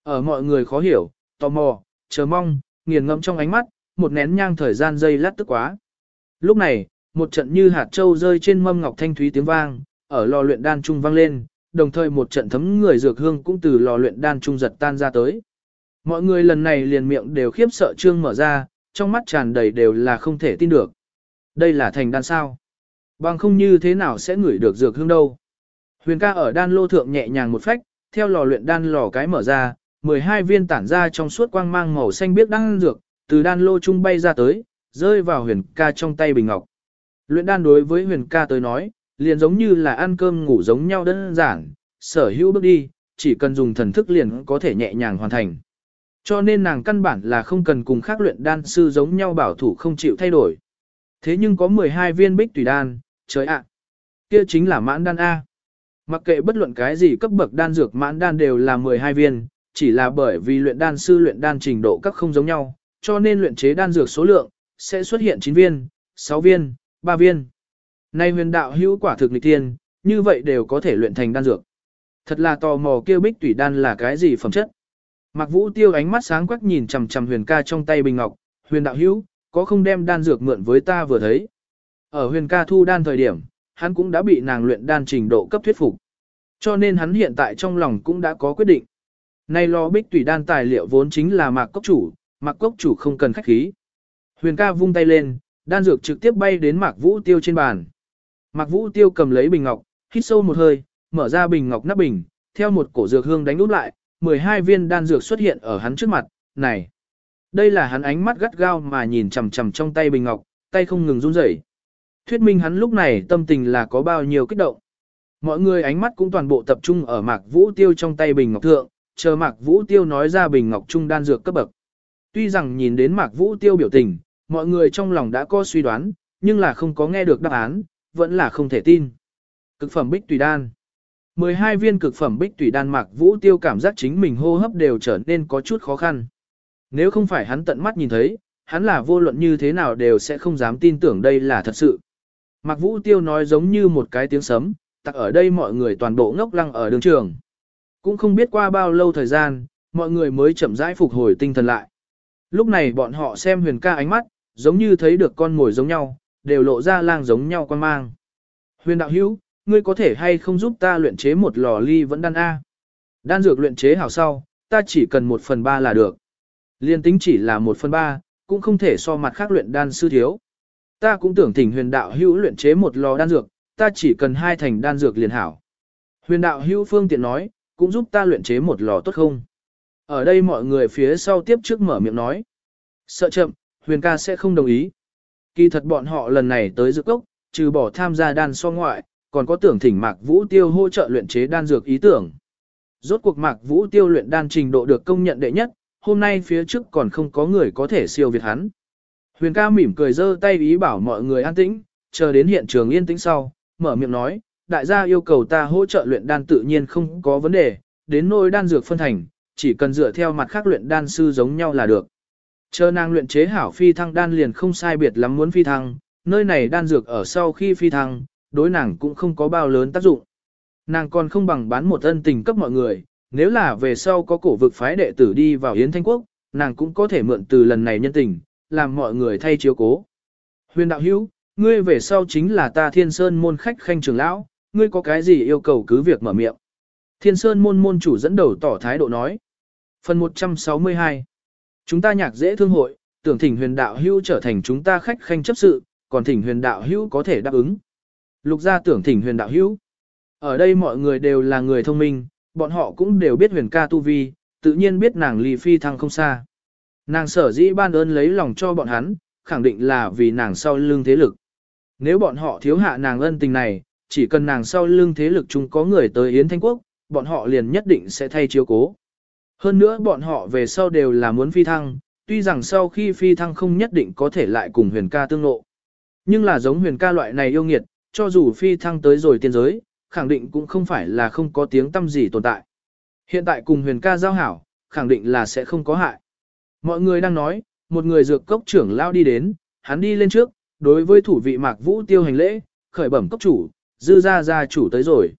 Ở mọi người khó hiểu, tò mò, chờ mong, nghiền ngẫm trong ánh mắt, một nén nhang thời gian dây lát tức quá. Lúc này, một trận như hạt châu rơi trên mâm ngọc thanh thúy tiếng vang, ở lò luyện đan trung vang lên, đồng thời một trận thấm người dược hương cũng từ lò luyện đan trung giật tan ra tới. Mọi người lần này liền miệng đều khiếp sợ trương mở ra, trong mắt tràn đầy đều là không thể tin được. Đây là thành đan sao? Bằng không như thế nào sẽ ngửi được dược hương đâu? Huyền ca ở đan lô thượng nhẹ nhàng một phách, theo lò luyện đan lò cái mở ra, 12 viên tản ra trong suốt quang mang màu xanh biếc đang dược, từ đan lô trung bay ra tới, rơi vào huyền ca trong tay bình ngọc. Luyện đan đối với huyền ca tới nói, liền giống như là ăn cơm ngủ giống nhau đơn giản, sở hữu bước đi, chỉ cần dùng thần thức liền có thể nhẹ nhàng hoàn thành. Cho nên nàng căn bản là không cần cùng khác luyện đan sư giống nhau bảo thủ không chịu thay đổi. Thế nhưng có 12 viên bích tùy đan, trời ạ, kia chính là mãn đan A. Mặc kệ bất luận cái gì cấp bậc đan dược mãn đan đều là 12 viên, chỉ là bởi vì luyện đan sư luyện đan trình độ các không giống nhau, cho nên luyện chế đan dược số lượng sẽ xuất hiện 9 viên, 6 viên, 3 viên. Nay huyền đạo hữu quả thực nghịch tiên, như vậy đều có thể luyện thành đan dược. Thật là tò mò kêu bích tủy đan là cái gì phẩm chất. Mạc Vũ Tiêu ánh mắt sáng quắc nhìn chằm chằm Huyền ca trong tay bình ngọc, "Huyền đạo hữu, có không đem đan dược mượn với ta vừa thấy?" Ở Huyền ca thu đan thời điểm, hắn cũng đã bị nàng luyện đan trình độ cấp thuyết phục. Cho nên hắn hiện tại trong lòng cũng đã có quyết định. Nay lo bích tùy đan tài liệu vốn chính là Mạc Cốc chủ, Mạc Cốc chủ không cần khách khí. Huyền ca vung tay lên, đan dược trực tiếp bay đến Mạc Vũ Tiêu trên bàn. Mạc Vũ Tiêu cầm lấy bình ngọc, hít sâu một hơi, mở ra bình ngọc nắp bình, theo một cổ dược hương đánh úp lại, 12 viên đan dược xuất hiện ở hắn trước mặt, này. Đây là hắn ánh mắt gắt gao mà nhìn chằm chằm trong tay bình ngọc, tay không ngừng run rẩy. Thuyết minh hắn lúc này tâm tình là có bao nhiêu kích động. Mọi người ánh mắt cũng toàn bộ tập trung ở Mạc Vũ Tiêu trong tay bình ngọc thượng, chờ Mạc Vũ Tiêu nói ra bình ngọc trung đan dược cấp bậc. Tuy rằng nhìn đến Mạc Vũ Tiêu biểu tình, mọi người trong lòng đã có suy đoán, nhưng là không có nghe được đáp án, vẫn là không thể tin. Cực phẩm bích tùy đan. 12 viên cực phẩm bích tùy đan Mạc Vũ Tiêu cảm giác chính mình hô hấp đều trở nên có chút khó khăn. Nếu không phải hắn tận mắt nhìn thấy, hắn là vô luận như thế nào đều sẽ không dám tin tưởng đây là thật sự. Mạc Vũ Tiêu nói giống như một cái tiếng sấm, tặc ở đây mọi người toàn bộ ngốc lăng ở đường trường. Cũng không biết qua bao lâu thời gian, mọi người mới chậm rãi phục hồi tinh thần lại. Lúc này bọn họ xem huyền ca ánh mắt, giống như thấy được con mồi giống nhau, đều lộ ra lang giống nhau quan mang. Huyền đạo hữu, ngươi có thể hay không giúp ta luyện chế một lò ly vẫn đan A. Đan dược luyện chế hảo sau, ta chỉ cần một phần ba là được. Liên tính chỉ là một phần ba, cũng không thể so mặt khác luyện đan sư thiếu. Ta cũng tưởng thỉnh huyền đạo hữu luyện chế một lò đan dược, ta chỉ cần hai thành đan dược liền hảo. Huyền đạo hữu phương tiện nói, cũng giúp ta luyện chế một lò tốt không? Ở đây mọi người phía sau tiếp trước mở miệng nói. Sợ chậm, huyền ca sẽ không đồng ý. Kỳ thật bọn họ lần này tới dược cốc, trừ bỏ tham gia đan so ngoại, còn có tưởng thỉnh Mạc Vũ Tiêu hỗ trợ luyện chế đan dược ý tưởng. Rốt cuộc Mạc Vũ Tiêu luyện đan trình độ được công nhận đệ nhất, hôm nay phía trước còn không có người có thể siêu việt hắn. Huyền ca mỉm cười giơ tay ý bảo mọi người an tĩnh, chờ đến hiện trường yên tĩnh sau, mở miệng nói, đại gia yêu cầu ta hỗ trợ luyện đan tự nhiên không có vấn đề, đến nỗi đan dược phân thành, chỉ cần dựa theo mặt khác luyện đan sư giống nhau là được. Chờ nàng luyện chế hảo phi thăng đan liền không sai biệt lắm muốn phi thăng, nơi này đan dược ở sau khi phi thăng, đối nàng cũng không có bao lớn tác dụng. Nàng còn không bằng bán một ân tình cấp mọi người, nếu là về sau có cổ vực phái đệ tử đi vào Yến Thanh Quốc, nàng cũng có thể mượn từ lần này nhân tình, làm mọi người thay chiếu cố. Huyền đạo hữu, ngươi về sau chính là ta thiên sơn môn khách khanh trưởng lão, ngươi có cái gì yêu cầu cứ việc mở miệng. Thiên sơn môn môn chủ dẫn đầu tỏ thái độ nói. Phần 162 Chúng ta nhạc dễ thương hội, tưởng thỉnh huyền đạo Hưu trở thành chúng ta khách khanh chấp sự, còn thỉnh huyền đạo Hưu có thể đáp ứng. Lục gia tưởng thỉnh huyền đạo Hưu, Ở đây mọi người đều là người thông minh, bọn họ cũng đều biết huyền ca tu vi, tự nhiên biết nàng ly phi thăng không xa. Nàng sở dĩ ban ơn lấy lòng cho bọn hắn, khẳng định là vì nàng sau lưng thế lực. Nếu bọn họ thiếu hạ nàng ân tình này, chỉ cần nàng sau lưng thế lực chung có người tới Yến Thanh Quốc, bọn họ liền nhất định sẽ thay chiếu cố. Hơn nữa bọn họ về sau đều là muốn phi thăng, tuy rằng sau khi phi thăng không nhất định có thể lại cùng huyền ca tương lộ. Nhưng là giống huyền ca loại này yêu nghiệt, cho dù phi thăng tới rồi tiên giới, khẳng định cũng không phải là không có tiếng tâm gì tồn tại. Hiện tại cùng huyền ca giao hảo, khẳng định là sẽ không có hại. Mọi người đang nói, một người dược cốc trưởng lao đi đến, hắn đi lên trước, đối với thủ vị mạc vũ tiêu hành lễ, khởi bẩm cốc chủ, dư gia gia chủ tới rồi.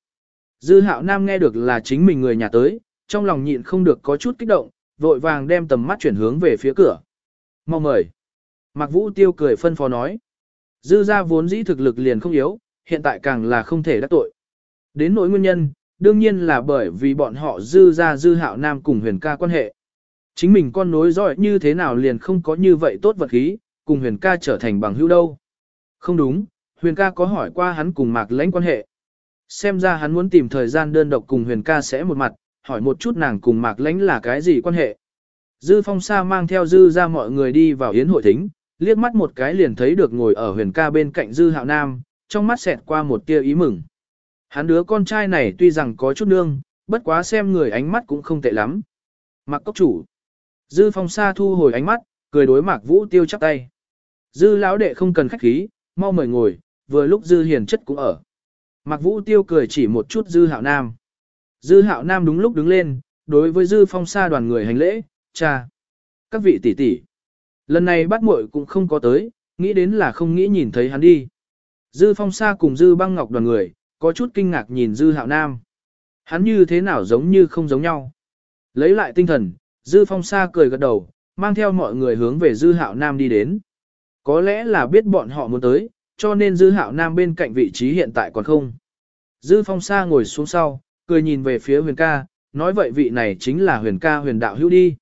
Dư hạo nam nghe được là chính mình người nhà tới, trong lòng nhịn không được có chút kích động, vội vàng đem tầm mắt chuyển hướng về phía cửa. Mau mời. Mạc vũ tiêu cười phân phó nói. Dư gia vốn dĩ thực lực liền không yếu, hiện tại càng là không thể đắc tội. Đến nỗi nguyên nhân, đương nhiên là bởi vì bọn họ dư gia dư hạo nam cùng huyền ca quan hệ. Chính mình con nối dõi như thế nào liền không có như vậy tốt vật khí, cùng huyền ca trở thành bằng hữu đâu. Không đúng, huyền ca có hỏi qua hắn cùng mạc lãnh quan hệ. Xem ra hắn muốn tìm thời gian đơn độc cùng huyền ca sẽ một mặt, hỏi một chút nàng cùng mạc lãnh là cái gì quan hệ. Dư phong sa mang theo dư ra mọi người đi vào yến hội thính, liếc mắt một cái liền thấy được ngồi ở huyền ca bên cạnh dư hạo nam, trong mắt xẹt qua một tia ý mừng. Hắn đứa con trai này tuy rằng có chút nương, bất quá xem người ánh mắt cũng không tệ lắm. Mặc cốc chủ. Dư phong sa thu hồi ánh mắt, cười đối mạc vũ tiêu chắp tay. Dư lão đệ không cần khách khí, mau mời ngồi, vừa lúc dư hiền chất cũng ở. Mạc vũ tiêu cười chỉ một chút dư hạo nam. Dư hạo nam đúng lúc đứng lên, đối với dư phong sa đoàn người hành lễ, cha. Các vị tỷ tỷ. Lần này bắt muội cũng không có tới, nghĩ đến là không nghĩ nhìn thấy hắn đi. Dư phong sa cùng dư băng ngọc đoàn người, có chút kinh ngạc nhìn dư hạo nam. Hắn như thế nào giống như không giống nhau. Lấy lại tinh thần, dư phong sa cười gật đầu, mang theo mọi người hướng về dư hạo nam đi đến. Có lẽ là biết bọn họ muốn tới, cho nên dư hạo nam bên cạnh vị trí hiện tại còn không. Dư phong sa ngồi xuống sau, cười nhìn về phía huyền ca, nói vậy vị này chính là huyền ca huyền đạo hữu đi.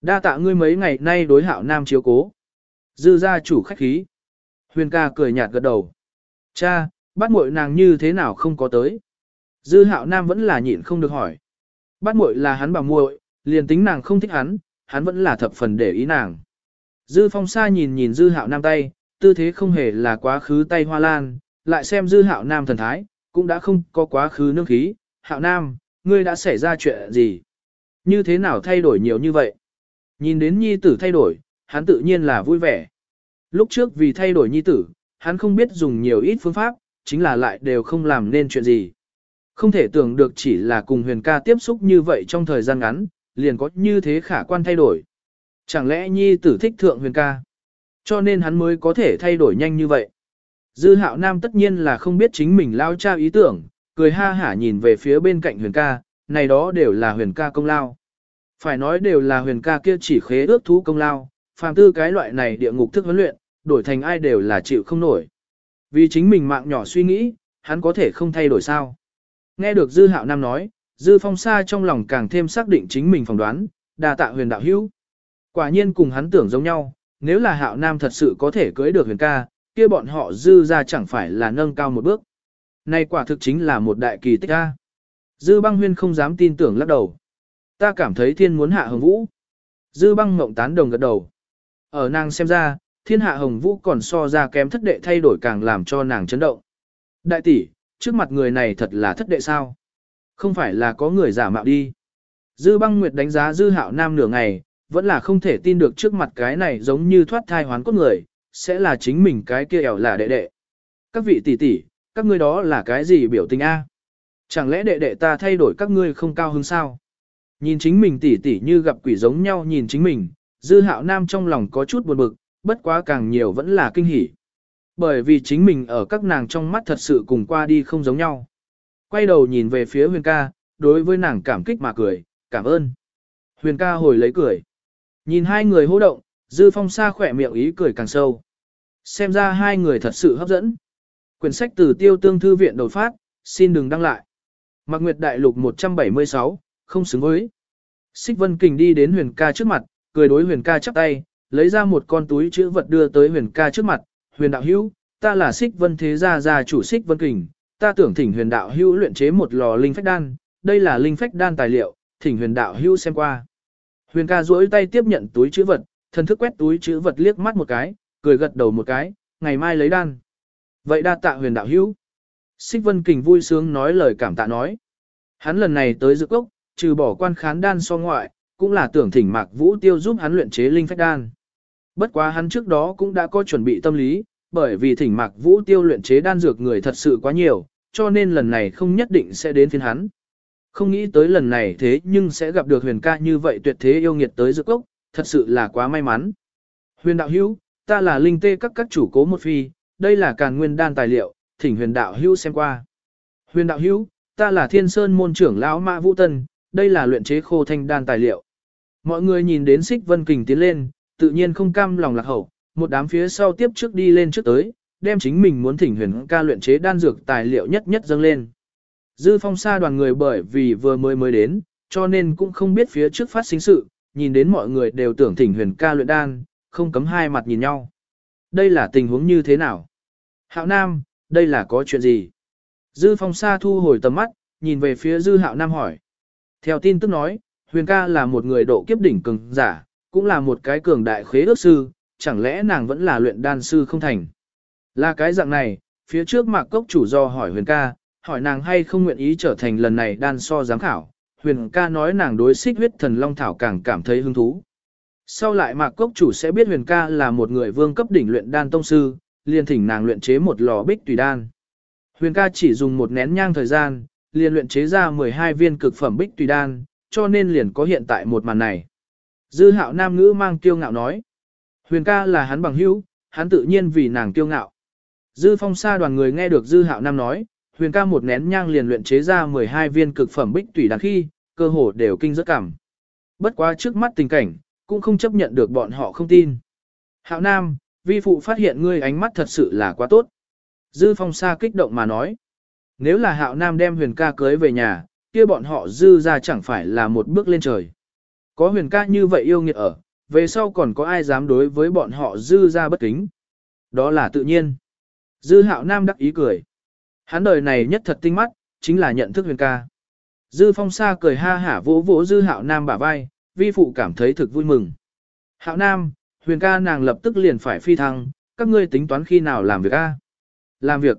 Đa tạ ngươi mấy ngày nay đối hạo nam chiếu cố. Dư gia chủ khách khí. Huyền ca cười nhạt gật đầu. Cha, bắt muội nàng như thế nào không có tới. Dư hạo nam vẫn là nhịn không được hỏi. Bắt muội là hắn bảo muội, liền tính nàng không thích hắn, hắn vẫn là thập phần để ý nàng. Dư phong sa nhìn nhìn dư hạo nam tay, tư thế không hề là quá khứ tay hoa lan, lại xem dư hạo nam thần thái, cũng đã không có quá khứ nương khí. Hạo nam, ngươi đã xảy ra chuyện gì? Như thế nào thay đổi nhiều như vậy? Nhìn đến nhi tử thay đổi, hắn tự nhiên là vui vẻ. Lúc trước vì thay đổi nhi tử, hắn không biết dùng nhiều ít phương pháp, chính là lại đều không làm nên chuyện gì. Không thể tưởng được chỉ là cùng huyền ca tiếp xúc như vậy trong thời gian ngắn, liền có như thế khả quan thay đổi. Chẳng lẽ nhi tử thích thượng huyền ca? Cho nên hắn mới có thể thay đổi nhanh như vậy. Dư hạo nam tất nhiên là không biết chính mình lao cha ý tưởng, cười ha hả nhìn về phía bên cạnh huyền ca, này đó đều là huyền ca công lao. Phải nói đều là huyền ca kia chỉ khế ước thú công lao, phàm tư cái loại này địa ngục thức huấn luyện, đổi thành ai đều là chịu không nổi. Vì chính mình mạng nhỏ suy nghĩ, hắn có thể không thay đổi sao. Nghe được Dư Hạo Nam nói, Dư Phong Sa trong lòng càng thêm xác định chính mình phỏng đoán, đà tạ huyền đạo hữu. Quả nhiên cùng hắn tưởng giống nhau, nếu là Hạo Nam thật sự có thể cưới được huyền ca, kia bọn họ Dư ra chẳng phải là nâng cao một bước. Này quả thực chính là một đại kỳ tích a. Dư băng huyên không dám tin tưởng lắc đầu. Ta cảm thấy thiên muốn hạ hồng vũ. Dư băng mộng tán đồng gật đầu. Ở nàng xem ra, thiên hạ hồng vũ còn so ra kém thất đệ thay đổi càng làm cho nàng chấn động. Đại tỷ, trước mặt người này thật là thất đệ sao? Không phải là có người giả mạo đi. Dư băng nguyệt đánh giá dư hạo nam nửa ngày, vẫn là không thể tin được trước mặt cái này giống như thoát thai hoán cốt người, sẽ là chính mình cái kia ẻo là đệ đệ. Các vị tỷ tỷ, các ngươi đó là cái gì biểu tình a? Chẳng lẽ đệ đệ ta thay đổi các ngươi không cao hứng sao? Nhìn chính mình tỷ tỷ như gặp quỷ giống nhau nhìn chính mình, dư hạo nam trong lòng có chút buồn bực, bất quá càng nhiều vẫn là kinh hỉ. Bởi vì chính mình ở các nàng trong mắt thật sự cùng qua đi không giống nhau. Quay đầu nhìn về phía huyền ca, đối với nàng cảm kích mà cười, cảm ơn. Huyền ca hồi lấy cười. Nhìn hai người hô động, dư phong xa khỏe miệng ý cười càng sâu. Xem ra hai người thật sự hấp dẫn. Quyển sách từ tiêu tương thư viện đột phát, xin đừng đăng lại. Mạc Nguyệt Đại Lục 176, không xứng với. Xích Vân Kình đi đến huyền ca trước mặt, cười đối huyền ca chắp tay, lấy ra một con túi chữ vật đưa tới huyền ca trước mặt. Huyền đạo hữu, ta là Xích Vân Thế Gia gia chủ Xích Vân Kình, ta tưởng thỉnh huyền đạo hữu luyện chế một lò linh phách đan, đây là linh phách đan tài liệu, thỉnh huyền đạo hữu xem qua. Huyền ca duỗi tay tiếp nhận túi chữ vật, thần thức quét túi chữ vật liếc mắt một cái, cười gật đầu một cái, ngày mai lấy đan. Vậy đa tạ huyền đạo hữu. Xích Vân Kình vui sướng nói lời cảm tạ nói. Hắn lần này tới dược cốc, trừ bỏ quan khán đan so ngoại, cũng là tưởng thỉnh Mạc Vũ Tiêu giúp hắn luyện chế linh phách đan. Bất quá hắn trước đó cũng đã có chuẩn bị tâm lý, bởi vì thỉnh Mạc Vũ Tiêu luyện chế đan dược người thật sự quá nhiều, cho nên lần này không nhất định sẽ đến phiên hắn. Không nghĩ tới lần này thế nhưng sẽ gặp được huyền ca như vậy tuyệt thế yêu nghiệt tới dược cốc, thật sự là quá may mắn. Huyền đạo hữu, ta là linh tê các các chủ cố một phi, đây là càn nguyên đan tài liệu, thỉnh huyền đạo hữu xem qua. Huyền đạo hữu, ta là thiên sơn môn trưởng lão mã vũ tân, đây là luyện chế khô thanh đan tài liệu. Mọi người nhìn đến xích vân kình tiến lên, tự nhiên không cam lòng lạc hậu, một đám phía sau tiếp trước đi lên trước tới, đem chính mình muốn thỉnh huyền ca luyện chế đan dược tài liệu nhất nhất dâng lên. Dư phong xa đoàn người bởi vì vừa mới mới đến, cho nên cũng không biết phía trước phát sinh sự, nhìn đến mọi người đều tưởng thỉnh huyền ca luyện đan, không cấm hai mặt nhìn nhau. Đây là tình huống như thế nào? Hạo Nam, đây là có chuyện gì? Dư phong sa thu hồi tầm mắt, nhìn về phía dư hạo nam hỏi. Theo tin tức nói, huyền ca là một người độ kiếp đỉnh cường giả, cũng là một cái cường đại khế ước sư, chẳng lẽ nàng vẫn là luyện đan sư không thành. Là cái dạng này, phía trước mạc cốc chủ do hỏi huyền ca, hỏi nàng hay không nguyện ý trở thành lần này đan so giám khảo, huyền ca nói nàng đối xích huyết thần long thảo càng cảm thấy hứng thú. Sau lại mạc cốc chủ sẽ biết huyền ca là một người vương cấp đỉnh luyện đan tông sư, liền thỉnh nàng luyện chế một lò bích tùy đan. Huyền ca chỉ dùng một nén nhang thời gian, liền luyện chế ra 12 viên cực phẩm bích tùy đan, cho nên liền có hiện tại một màn này. Dư hạo nam ngữ mang kiêu ngạo nói. Huyền ca là hắn bằng hữu, hắn tự nhiên vì nàng kiêu ngạo. Dư phong sa đoàn người nghe được dư hạo nam nói, huyền ca một nén nhang liền luyện chế ra 12 viên cực phẩm bích tủy đan khi, cơ hồ đều kinh rất cảm. Bất quá trước mắt tình cảnh, cũng không chấp nhận được bọn họ không tin. Hạo nam, vi phụ phát hiện ngươi ánh mắt thật sự là quá tốt. Dư phong sa kích động mà nói. Nếu là hạo nam đem huyền ca cưới về nhà, kia bọn họ dư ra chẳng phải là một bước lên trời. Có huyền ca như vậy yêu nghiệt ở, về sau còn có ai dám đối với bọn họ dư ra bất kính. Đó là tự nhiên. Dư hạo nam đắc ý cười. Hắn đời này nhất thật tinh mắt, chính là nhận thức huyền ca. Dư phong sa cười ha hả vỗ vỗ dư hạo nam bả vai, vi phụ cảm thấy thực vui mừng. Hạo nam, huyền ca nàng lập tức liền phải phi thăng, các ngươi tính toán khi nào làm việc a? Làm việc.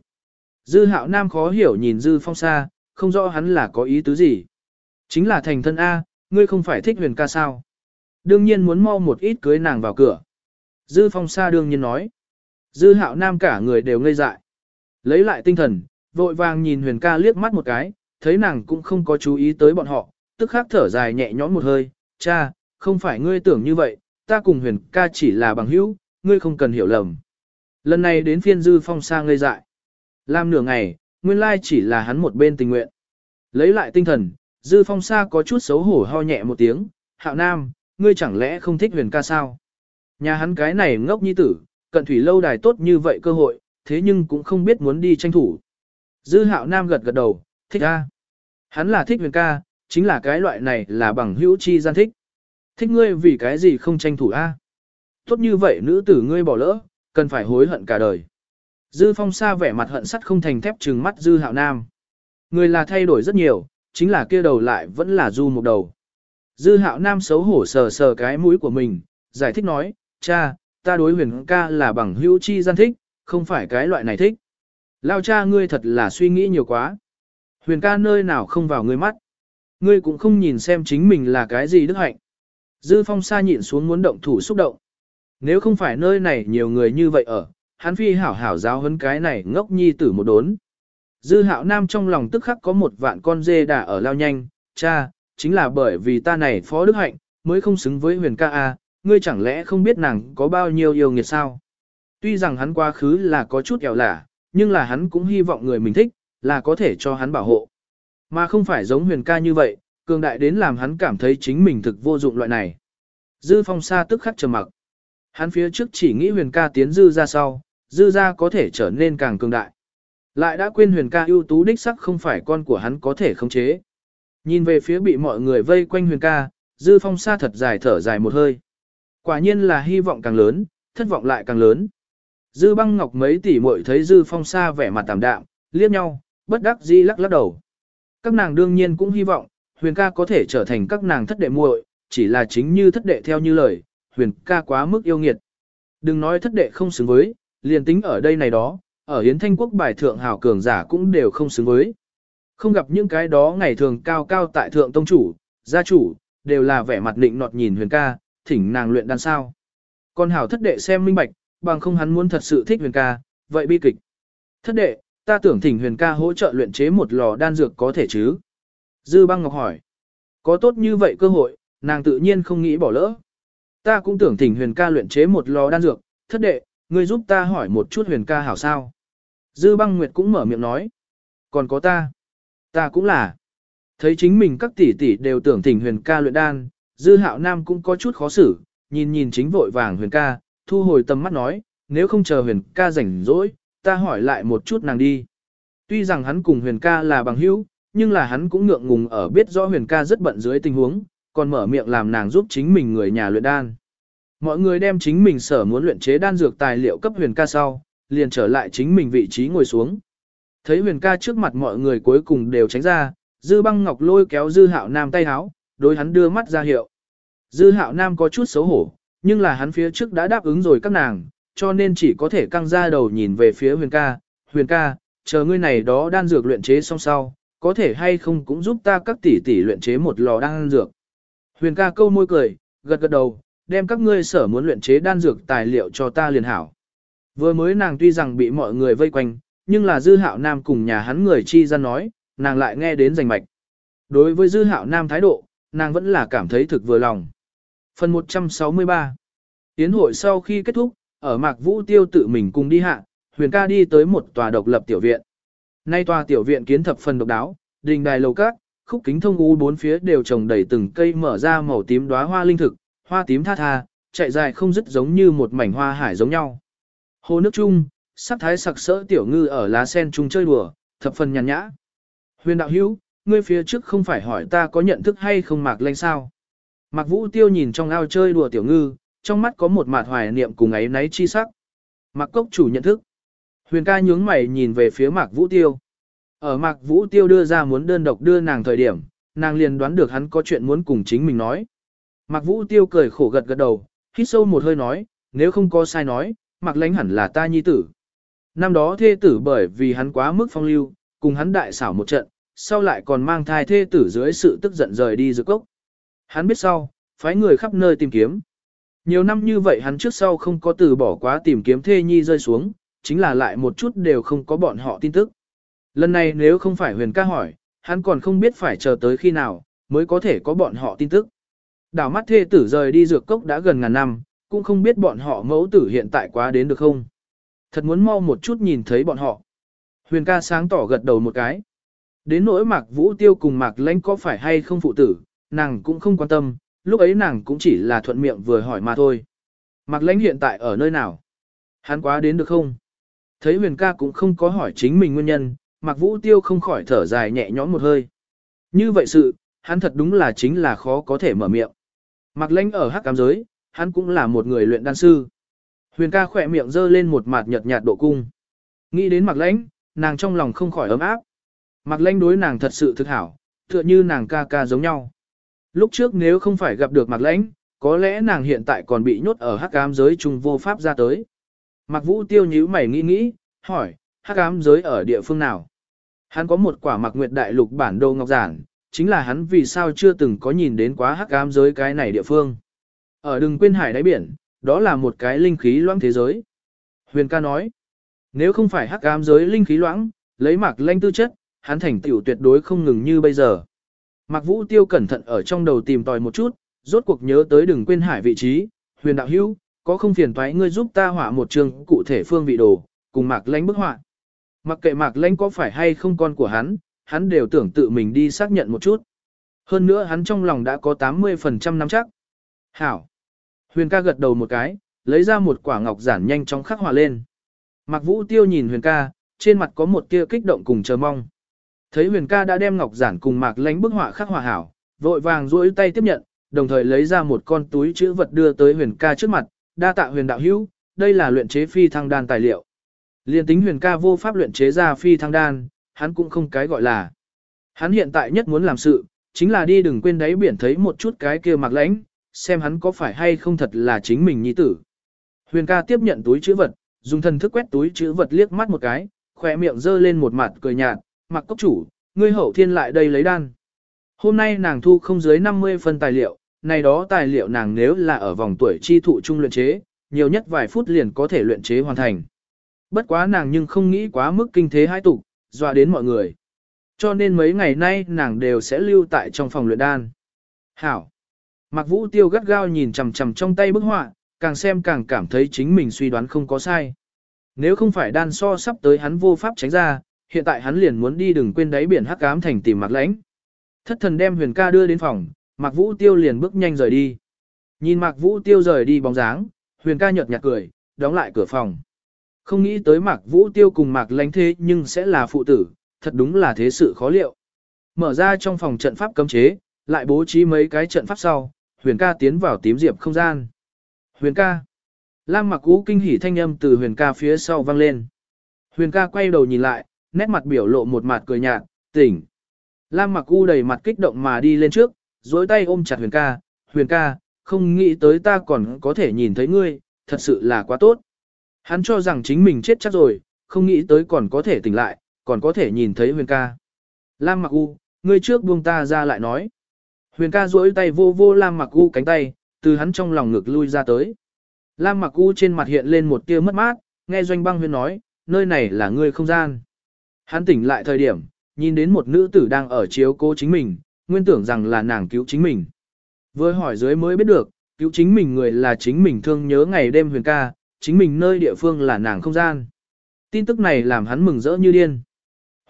Dư hạo nam khó hiểu nhìn dư phong sa, không rõ hắn là có ý tứ gì. Chính là thành thân A, ngươi không phải thích huyền ca sao. Đương nhiên muốn mau một ít cưới nàng vào cửa. Dư phong sa đương nhiên nói. Dư hạo nam cả người đều ngây dại. Lấy lại tinh thần, vội vàng nhìn huyền ca liếc mắt một cái, thấy nàng cũng không có chú ý tới bọn họ, tức khắc thở dài nhẹ nhõm một hơi. Cha, không phải ngươi tưởng như vậy, ta cùng huyền ca chỉ là bằng hữu, ngươi không cần hiểu lầm. Lần này đến phiên dư phong sa ngây dại. Làm nửa ngày, nguyên lai chỉ là hắn một bên tình nguyện. Lấy lại tinh thần, dư phong sa có chút xấu hổ ho nhẹ một tiếng, hạo nam, ngươi chẳng lẽ không thích huyền ca sao? Nhà hắn cái này ngốc nhi tử, cận thủy lâu đài tốt như vậy cơ hội, thế nhưng cũng không biết muốn đi tranh thủ. Dư hạo nam gật gật đầu, thích a. Hắn là thích huyền ca, chính là cái loại này là bằng hữu chi gian thích. Thích ngươi vì cái gì không tranh thủ a? Tốt như vậy nữ tử ngươi bỏ lỡ, cần phải hối hận cả đời. Dư phong sa vẻ mặt hận sắt không thành thép trừng mắt dư hạo nam. Người là thay đổi rất nhiều, chính là kia đầu lại vẫn là du một đầu. Dư hạo nam xấu hổ sờ sờ cái mũi của mình, giải thích nói, cha, ta đối huyền ca là bằng hữu chi gian thích, không phải cái loại này thích. Lao cha ngươi thật là suy nghĩ nhiều quá. Huyền ca nơi nào không vào ngươi mắt. Ngươi cũng không nhìn xem chính mình là cái gì đức hạnh. Dư phong sa nhịn xuống muốn động thủ xúc động. Nếu không phải nơi này nhiều người như vậy ở, hắn phi hảo hảo giáo huấn cái này ngốc nhi tử một đốn. Dư hạo nam trong lòng tức khắc có một vạn con dê đà ở lao nhanh, cha, chính là bởi vì ta này phó đức hạnh, mới không xứng với huyền ca a, ngươi chẳng lẽ không biết nàng có bao nhiêu yêu nghiệt sao? Tuy rằng hắn quá khứ là có chút kẹo lả, nhưng là hắn cũng hy vọng người mình thích, là có thể cho hắn bảo hộ. Mà không phải giống huyền ca như vậy, cường đại đến làm hắn cảm thấy chính mình thực vô dụng loại này. Dư phong sa tức khắc trầm mặc. Hắn phía trước chỉ nghĩ huyền ca tiến dư ra sau, dư ra có thể trở nên càng cường đại. Lại đã quên huyền ca ưu tú đích sắc không phải con của hắn có thể khống chế. Nhìn về phía bị mọi người vây quanh huyền ca, dư phong sa thật dài thở dài một hơi. Quả nhiên là hy vọng càng lớn, thất vọng lại càng lớn. Dư băng ngọc mấy tỷ muội thấy dư phong sa vẻ mặt tạm đạm, liếc nhau, bất đắc dĩ lắc lắc đầu. Các nàng đương nhiên cũng hy vọng, huyền ca có thể trở thành các nàng thất đệ muội, chỉ là chính như thất đệ theo như lời, huyền ca quá mức yêu nghiệt. Đừng nói thất đệ không xứng với, liền tính ở đây này đó, ở Hiến Thanh Quốc bài thượng hào cường giả cũng đều không xứng với. Không gặp những cái đó ngày thường cao cao tại thượng tông chủ, gia chủ, đều là vẻ mặt định nọt nhìn huyền ca, thỉnh nàng luyện đan sao. Còn hảo thất đệ xem minh bạch, bằng không hắn muốn thật sự thích huyền ca, vậy bi kịch. Thất đệ, ta tưởng thỉnh huyền ca hỗ trợ luyện chế một lò đan dược có thể chứ? Dư băng ngọc hỏi. Có tốt như vậy cơ hội, nàng tự nhiên không nghĩ bỏ lỡ. Ta cũng tưởng thỉnh huyền ca luyện chế một lò đan dược, thất đệ, ngươi giúp ta hỏi một chút huyền ca hảo sao. Dư băng nguyệt cũng mở miệng nói. Còn có ta. Ta cũng là. Thấy chính mình các tỷ tỷ đều tưởng thỉnh huyền ca luyện đan, dư hạo nam cũng có chút khó xử, nhìn nhìn chính vội vàng huyền ca, thu hồi tầm mắt nói, nếu không chờ huyền ca rảnh rỗi, ta hỏi lại một chút nàng đi. Tuy rằng hắn cùng huyền ca là bằng hữu, nhưng là hắn cũng ngượng ngùng ở biết rõ huyền ca rất bận dưới tình huống, còn mở miệng làm nàng giúp chính mình người nhà luyện đan. Mọi người đem chính mình sở muốn luyện chế đan dược tài liệu cấp huyền ca sau, liền trở lại chính mình vị trí ngồi xuống. Thấy huyền ca trước mặt mọi người cuối cùng đều tránh ra, dư băng ngọc lôi kéo dư hạo nam tay háo, đối hắn đưa mắt ra hiệu. Dư hạo nam có chút xấu hổ, nhưng là hắn phía trước đã đáp ứng rồi các nàng, cho nên chỉ có thể căng ra đầu nhìn về phía huyền ca. Huyền ca, chờ ngươi này đó đan dược luyện chế xong sau, có thể hay không cũng giúp ta các tỷ tỷ luyện chế một lò đan dược. Huyền ca câu môi cười, gật gật đầu, đem các ngươi sở muốn luyện chế đan dược tài liệu cho ta liền hảo. Vừa mới nàng tuy rằng bị mọi người vây quanh, nhưng là dư hạo nam cùng nhà hắn người chi ra nói, nàng lại nghe đến rành mạch. Đối với dư hạo nam thái độ, nàng vẫn là cảm thấy thực vừa lòng. Phần 163 Tiến hội sau khi kết thúc, ở Mạc Vũ Tiêu tự mình cùng đi hạ, Huyền ca đi tới một tòa độc lập tiểu viện. Nay tòa tiểu viện kiến thập phần độc đáo, đình đài lầu các, khúc kính thông u bốn phía đều trồng đầy từng cây mở ra màu tím đóa hoa linh thực, hoa tím tha tha, chạy dài không dứt giống như một mảnh hoa hải giống nhau. Hồ nước chung, sắc thái sặc sỡ tiểu ngư ở lá sen chung chơi đùa, thập phần nhàn nhã. Huyền đạo hữu, ngươi phía trước không phải hỏi ta có nhận thức hay không mạc lanh sao. Mạc vũ tiêu nhìn trong ao chơi đùa tiểu ngư, trong mắt có một mạt hoài niệm cùng ấy náy chi sắc. Mạc cốc chủ nhận thức. Huyền ca nhướng mày nhìn về phía mạc vũ tiêu. Ở mạc vũ tiêu đưa ra muốn đơn độc đưa nàng thời điểm, nàng liền đoán được hắn có chuyện muốn cùng chính mình nói. Mạc vũ tiêu cười khổ gật gật đầu, hít sâu một hơi nói, nếu không có sai nói, mạc lánh hẳn là ta nhi tử. Năm đó thê tử bởi vì hắn quá mức phong lưu, cùng hắn đại xảo một trận, sau lại còn mang thai thê tử dưới sự tức giận rời đi dược cốc. Hắn biết sau, phái người khắp nơi tìm kiếm. Nhiều năm như vậy hắn trước sau không có từ bỏ quá tìm kiếm thê nhi rơi xuống, chính là lại một chút đều không có bọn họ tin tức. Lần này nếu không phải huyền ca hỏi, hắn còn không biết phải chờ tới khi nào, mới có thể có bọn họ tin tức. Đảo mắt thê tử rời đi dược cốc đã gần ngàn năm, cũng không biết bọn họ mẫu tử hiện tại quá đến được không. Thật muốn mau một chút nhìn thấy bọn họ. Huyền ca sáng tỏ gật đầu một cái. Đến nỗi mạc vũ tiêu cùng mạc lãnh có phải hay không phụ tử, nàng cũng không quan tâm, lúc ấy nàng cũng chỉ là thuận miệng vừa hỏi mà thôi. Mạc lãnh hiện tại ở nơi nào? Hắn quá đến được không? Thấy huyền ca cũng không có hỏi chính mình nguyên nhân, mạc vũ tiêu không khỏi thở dài nhẹ nhõm một hơi. Như vậy sự, hắn thật đúng là chính là khó có thể mở miệng. Mạc lãnh ở hắc cám giới, hắn cũng là một người luyện đan sư. Huyền ca khỏe miệng dơ lên một mặt nhợt nhạt độ cung. Nghĩ đến Mạc lãnh, nàng trong lòng không khỏi ấm áp. Mạc lãnh đối nàng thật sự thực hảo, tựa như nàng ca ca giống nhau. Lúc trước nếu không phải gặp được Mạc lãnh, có lẽ nàng hiện tại còn bị nhốt ở hắc ám giới trung vô pháp ra tới. Mạc Vũ tiêu nhíu mày nghĩ nghĩ, hỏi, hắc ám giới ở địa phương nào? Hắn có một quả Mạc Nguyệt Đại Lục bản đồ ngọc giản, chính là hắn vì sao chưa từng có nhìn đến quá hắc ám giới cái này địa phương. Ở đừng quên hải đáy biển, đó là một cái linh khí loãng thế giới. Huyền ca nói, nếu không phải hắc ám giới linh khí loãng, lấy Mạc Lanh tư chất, hắn thành tựu tuyệt đối không ngừng như bây giờ. Mạc Vũ Tiêu cẩn thận ở trong đầu tìm tòi một chút, rốt cuộc nhớ tới đừng quên hải vị trí, huyền đạo hữu, có không phiền thoái ngươi giúp ta hỏa một trường cụ thể phương vị đồ, cùng Mạc Lánh bức họa. Mặc kệ Mạc Lánh có phải hay không con của hắn, hắn đều tưởng tự mình đi xác nhận một chút. Hơn nữa hắn trong lòng đã có 80% nắm chắc. Hảo. Huyền ca gật đầu một cái, lấy ra một quả ngọc giản nhanh chóng khắc họa lên. Mạc Vũ Tiêu nhìn Huyền ca, trên mặt có một tia kích động cùng chờ mong. Thấy Huyền ca đã đem ngọc giản cùng Mạc Lánh bức họa khắc họa hảo, vội vàng duỗi tay tiếp nhận, đồng thời lấy ra một con túi chữ vật đưa tới Huyền ca trước mặt, đa tạ Huyền đạo hữu, đây là luyện chế phi thăng đan tài liệu. Liên tính Huyền ca vô pháp luyện chế ra phi thăng đan, hắn cũng không cái gọi là. Hắn hiện tại nhất muốn làm sự, chính là đi đừng quên đáy biển thấy một chút cái kia Mạc Lánh, xem hắn có phải hay không thật là chính mình nhi tử. Huyền ca tiếp nhận túi chữ vật, dùng thần thức quét túi chữ vật liếc mắt một cái, khỏe miệng dơ lên một mặt cười nhạt, mặc cốc chủ, ngươi hậu thiên lại đây lấy đan. Hôm nay nàng thu không dưới 50 phân tài liệu, này đó tài liệu nàng nếu là ở vòng tuổi chi thụ trung luyện chế, nhiều nhất vài phút liền có thể luyện chế hoàn thành. Bất quá nàng nhưng không nghĩ quá mức kinh thế hai tục, dọa đến mọi người. Cho nên mấy ngày nay nàng đều sẽ lưu tại trong phòng luyện đan. Hảo. Mạc Vũ Tiêu gắt gao nhìn chằm chằm trong tay bức họa, càng xem càng cảm thấy chính mình suy đoán không có sai. Nếu không phải đan so sắp tới hắn vô pháp tránh ra, hiện tại hắn liền muốn đi đừng quên đáy biển hắc ám thành tìm Mạc Lãnh. Thất thần đem Huyền Ca đưa đến phòng, Mạc Vũ Tiêu liền bước nhanh rời đi. Nhìn Mạc Vũ Tiêu rời đi bóng dáng, Huyền Ca nhợt nhạt cười, đóng lại cửa phòng. Không nghĩ tới Mạc Vũ Tiêu cùng Mạc Lãnh thế nhưng sẽ là phụ tử, thật đúng là thế sự khó liệu. Mở ra trong phòng trận pháp cấm chế, lại bố trí mấy cái trận pháp sau, Huyền ca tiến vào tím diệp không gian. Huyền ca. Lam mặc Vũ kinh hỉ thanh âm từ huyền ca phía sau vang lên. Huyền ca quay đầu nhìn lại, nét mặt biểu lộ một mặt cười nhạt, tỉnh. Lam mặc u đầy mặt kích động mà đi lên trước, dối tay ôm chặt huyền ca, huyền ca, không nghĩ tới ta còn có thể nhìn thấy ngươi, thật sự là quá tốt. Hắn cho rằng chính mình chết chắc rồi, không nghĩ tới còn có thể tỉnh lại, còn có thể nhìn thấy huyền ca. Lam mặc u, ngươi trước buông ta ra lại nói. Huyền ca duỗi tay vô vô Lam mặc u cánh tay, từ hắn trong lòng ngực lui ra tới. Lam mặc u trên mặt hiện lên một tia mất mát, nghe doanh băng huyền nói, nơi này là ngươi không gian. Hắn tỉnh lại thời điểm, nhìn đến một nữ tử đang ở chiếu cố chính mình, nguyên tưởng rằng là nàng cứu chính mình. Với hỏi dưới mới biết được, cứu chính mình người là chính mình thương nhớ ngày đêm huyền ca, chính mình nơi địa phương là nàng không gian. Tin tức này làm hắn mừng rỡ như điên.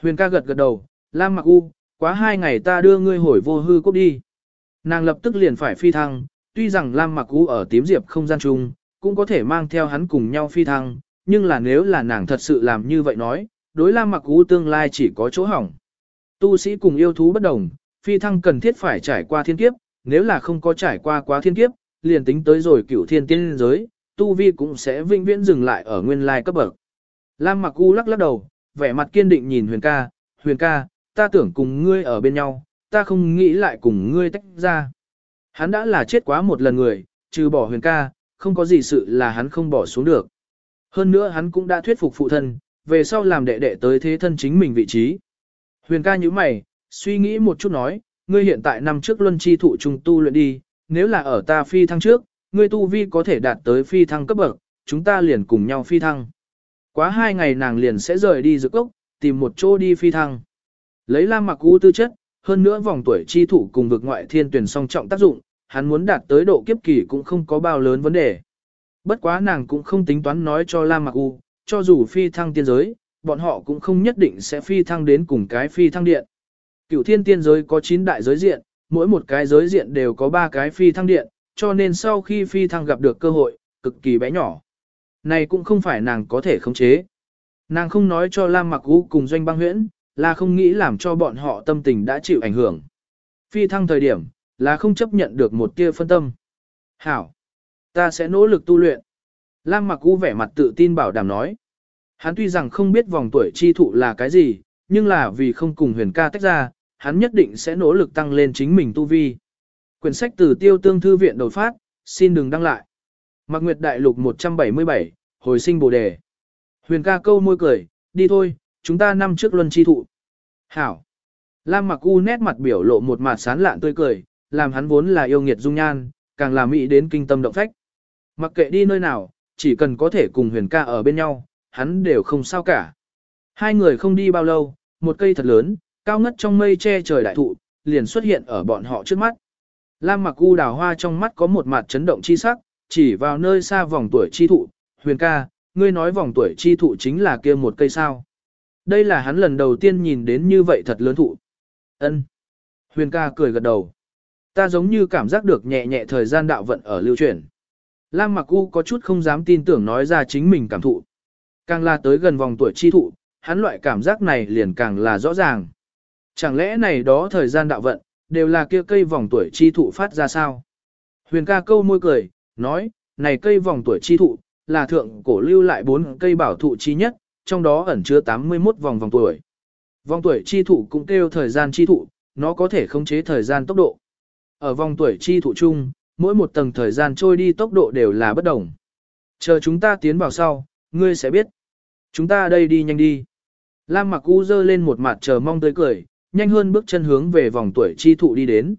Huyền ca gật gật đầu, Lam mặc u, quá hai ngày ta đưa ngươi hồi vô hư quốc đi. Nàng lập tức liền phải phi thăng, tuy rằng Lam mặc u ở tím diệp không gian chung, cũng có thể mang theo hắn cùng nhau phi thăng, nhưng là nếu là nàng thật sự làm như vậy nói, đối Lam mặc u tương lai chỉ có chỗ hỏng. Tu sĩ cùng yêu thú bất đồng, phi thăng cần thiết phải trải qua thiên kiếp, nếu là không có trải qua quá thiên kiếp, liền tính tới rồi cửu thiên tiên giới, tu vi cũng sẽ vinh viễn dừng lại ở nguyên lai cấp bậc. Lam mặc u lắc lắc đầu, vẻ mặt kiên định nhìn huyền ca, huyền ca, ta tưởng cùng ngươi ở bên nhau, ta không nghĩ lại cùng ngươi tách ra. Hắn đã là chết quá một lần người, trừ bỏ huyền ca, không có gì sự là hắn không bỏ xuống được. Hơn nữa hắn cũng đã thuyết phục phụ thân, về sau làm đệ đệ tới thế thân chính mình vị trí. Huyền ca như mày, suy nghĩ một chút nói, ngươi hiện tại năm trước luân chi thụ trung tu luyện đi, nếu là ở ta phi thăng trước, ngươi tu vi có thể đạt tới phi thăng cấp bậc, chúng ta liền cùng nhau phi thăng. Quá hai ngày nàng liền sẽ rời đi dược cốc, tìm một chỗ đi phi thăng. Lấy Lam Mặc U tư chất, hơn nữa vòng tuổi chi thủ cùng vực ngoại thiên tuyển song trọng tác dụng, hắn muốn đạt tới độ kiếp kỳ cũng không có bao lớn vấn đề. Bất quá nàng cũng không tính toán nói cho Lam Mặc U, cho dù phi thăng tiên giới, bọn họ cũng không nhất định sẽ phi thăng đến cùng cái phi thăng điện. Cửu thiên tiên giới có 9 đại giới diện, mỗi một cái giới diện đều có 3 cái phi thăng điện, cho nên sau khi phi thăng gặp được cơ hội, cực kỳ bé nhỏ. Này cũng không phải nàng có thể khống chế. Nàng không nói cho Lam Mặc U cùng doanh băng huyễn, là không nghĩ làm cho bọn họ tâm tình đã chịu ảnh hưởng. Phi thăng thời điểm, là không chấp nhận được một tia phân tâm. Hảo! Ta sẽ nỗ lực tu luyện. Lam Mặc U vẻ mặt tự tin bảo đảm nói. Hắn tuy rằng không biết vòng tuổi chi thụ là cái gì, nhưng là vì không cùng huyền ca tách ra, hắn nhất định sẽ nỗ lực tăng lên chính mình tu vi. Quyển sách từ tiêu tương thư viện đột phát, xin đừng đăng lại. Mạc Nguyệt Đại Lục 177, hồi sinh bồ đề. Huyền ca câu môi cười, đi thôi, chúng ta năm trước luân chi thụ. Hảo. Lam Mặc U nét mặt biểu lộ một mặt sán lạn tươi cười, làm hắn vốn là yêu nghiệt dung nhan, càng làm mỹ đến kinh tâm động phách. Mặc kệ đi nơi nào, chỉ cần có thể cùng huyền ca ở bên nhau, hắn đều không sao cả. Hai người không đi bao lâu, một cây thật lớn, cao ngất trong mây che trời đại thụ, liền xuất hiện ở bọn họ trước mắt. Lam mặc u đào hoa trong mắt có một mặt chấn động chi sắc, chỉ vào nơi xa vòng tuổi chi thụ, huyền ca, ngươi nói vòng tuổi chi thụ chính là kia một cây sao. Đây là hắn lần đầu tiên nhìn đến như vậy thật lớn thụ. Ân. Huyền ca cười gật đầu. Ta giống như cảm giác được nhẹ nhẹ thời gian đạo vận ở lưu chuyển. Lam mặc u có chút không dám tin tưởng nói ra chính mình cảm thụ. Càng là tới gần vòng tuổi chi thụ, hắn loại cảm giác này liền càng là rõ ràng. Chẳng lẽ này đó thời gian đạo vận, đều là kia cây vòng tuổi chi thụ phát ra sao? Huyền ca câu môi cười, nói, này cây vòng tuổi chi thụ, là thượng cổ lưu lại bốn cây bảo thụ chi nhất, trong đó ẩn chứa 81 vòng vòng tuổi. Vòng tuổi chi thụ cũng kêu thời gian chi thụ, nó có thể khống chế thời gian tốc độ. Ở vòng tuổi chi thụ chung, mỗi một tầng thời gian trôi đi tốc độ đều là bất đồng. Chờ chúng ta tiến vào sau, ngươi sẽ biết. Chúng ta đây đi nhanh đi. Lam mặc u dơ lên một mặt chờ mong tới cười, nhanh hơn bước chân hướng về vòng tuổi chi thụ đi đến.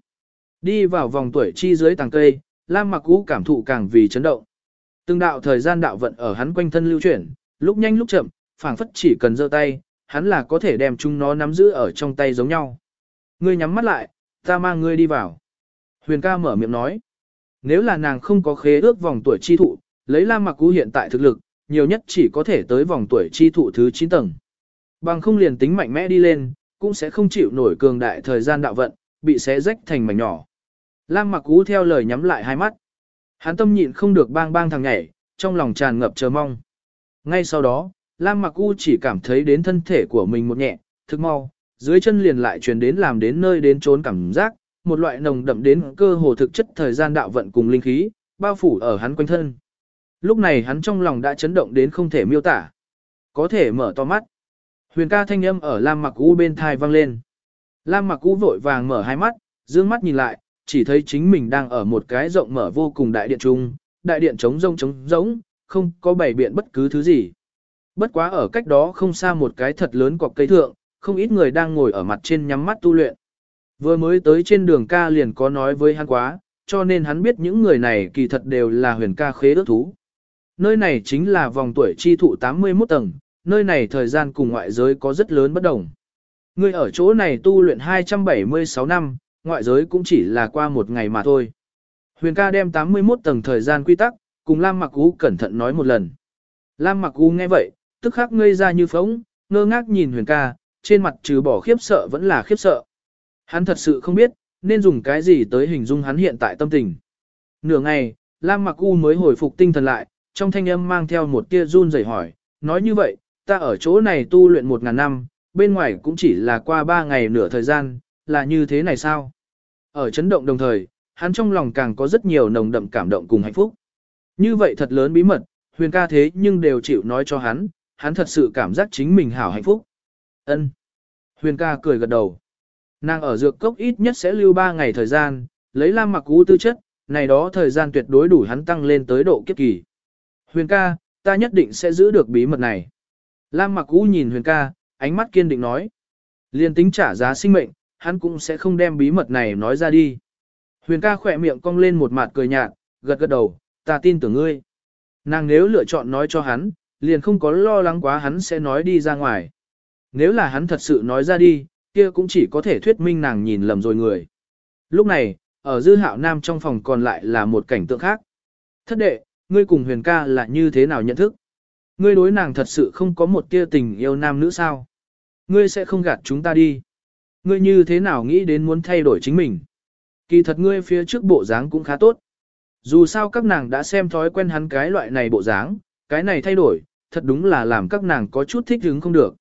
Đi vào vòng tuổi chi dưới tàng cây, Lam mặc u cảm thụ càng vì chấn động. Từng đạo thời gian đạo vận ở hắn quanh thân lưu chuyển, lúc nhanh lúc chậm, phảng phất chỉ cần giơ tay, hắn là có thể đem chúng nó nắm giữ ở trong tay giống nhau. Ngươi nhắm mắt lại, ta mang ngươi đi vào. Huyền ca mở miệng nói. Nếu là nàng không có khế ước vòng tuổi chi thụ, lấy Lam mặc Cú hiện tại thực lực, nhiều nhất chỉ có thể tới vòng tuổi chi thụ thứ 9 tầng. Bằng không liền tính mạnh mẽ đi lên, cũng sẽ không chịu nổi cường đại thời gian đạo vận, bị xé rách thành mảnh nhỏ. Lam mặc cú theo lời nhắm lại hai mắt. Hắn tâm nhịn không được bang bang thằng nhảy, trong lòng tràn ngập chờ mong. Ngay sau đó, Lam mặc u chỉ cảm thấy đến thân thể của mình một nhẹ, thức mau, dưới chân liền lại truyền đến làm đến nơi đến trốn cảm giác, một loại nồng đậm đến cơ hồ thực chất thời gian đạo vận cùng linh khí, bao phủ ở hắn quanh thân. Lúc này hắn trong lòng đã chấn động đến không thể miêu tả. Có thể mở to mắt. Huyền ca thanh âm ở Lam Mặc U bên thai vang lên. Lam Mặc U vội vàng mở hai mắt, dương mắt nhìn lại, chỉ thấy chính mình đang ở một cái rộng mở vô cùng đại điện trung, đại điện trống rông trống rỗng, không có bày biện bất cứ thứ gì. Bất quá ở cách đó không xa một cái thật lớn cọc cây thượng, không ít người đang ngồi ở mặt trên nhắm mắt tu luyện. Vừa mới tới trên đường ca liền có nói với hắn quá, cho nên hắn biết những người này kỳ thật đều là huyền ca khế ước thú. Nơi này chính là vòng tuổi chi thụ 81 tầng, nơi này thời gian cùng ngoại giới có rất lớn bất đồng. Người ở chỗ này tu luyện 276 năm, ngoại giới cũng chỉ là qua một ngày mà thôi. Huyền ca đem 81 tầng thời gian quy tắc, cùng Lam Mặc U cẩn thận nói một lần. Lam Mặc U nghe vậy, tức khắc ngây ra như phóng, ngơ ngác nhìn Huyền ca, trên mặt trừ bỏ khiếp sợ vẫn là khiếp sợ. Hắn thật sự không biết, nên dùng cái gì tới hình dung hắn hiện tại tâm tình. Nửa ngày, Lam Mặc U mới hồi phục tinh thần lại, trong thanh âm mang theo một tia run rẩy hỏi, nói như vậy, ta ở chỗ này tu luyện một ngàn năm, bên ngoài cũng chỉ là qua ba ngày nửa thời gian, là như thế này sao? Ở chấn động đồng thời, hắn trong lòng càng có rất nhiều nồng đậm cảm động cùng hạnh phúc. Như vậy thật lớn bí mật, huyền ca thế nhưng đều chịu nói cho hắn, hắn thật sự cảm giác chính mình hảo hạnh phúc. Ân. Huyền ca cười gật đầu. Nàng ở dược cốc ít nhất sẽ lưu 3 ngày thời gian, lấy lam mặc cú tư chất, này đó thời gian tuyệt đối đủ hắn tăng lên tới độ kiếp kỳ. Huyền ca, ta nhất định sẽ giữ được bí mật này. Lam mặc cú nhìn huyền ca, ánh mắt kiên định nói. Liên tính trả giá sinh mệnh, hắn cũng sẽ không đem bí mật này nói ra đi. Huyền ca khỏe miệng cong lên một mặt cười nhạt, gật gật đầu, ta tin tưởng ngươi. Nàng nếu lựa chọn nói cho hắn, liền không có lo lắng quá hắn sẽ nói đi ra ngoài. Nếu là hắn thật sự nói ra đi, kia cũng chỉ có thể thuyết minh nàng nhìn lầm rồi người. Lúc này, ở dư hạo nam trong phòng còn lại là một cảnh tượng khác. Thất đệ, ngươi cùng huyền ca là như thế nào nhận thức? Ngươi đối nàng thật sự không có một tia tình yêu nam nữ sao? Ngươi sẽ không gạt chúng ta đi. Ngươi như thế nào nghĩ đến muốn thay đổi chính mình? Kỳ thật ngươi phía trước bộ dáng cũng khá tốt. Dù sao các nàng đã xem thói quen hắn cái loại này bộ dáng, cái này thay đổi, thật đúng là làm các nàng có chút thích hứng không được.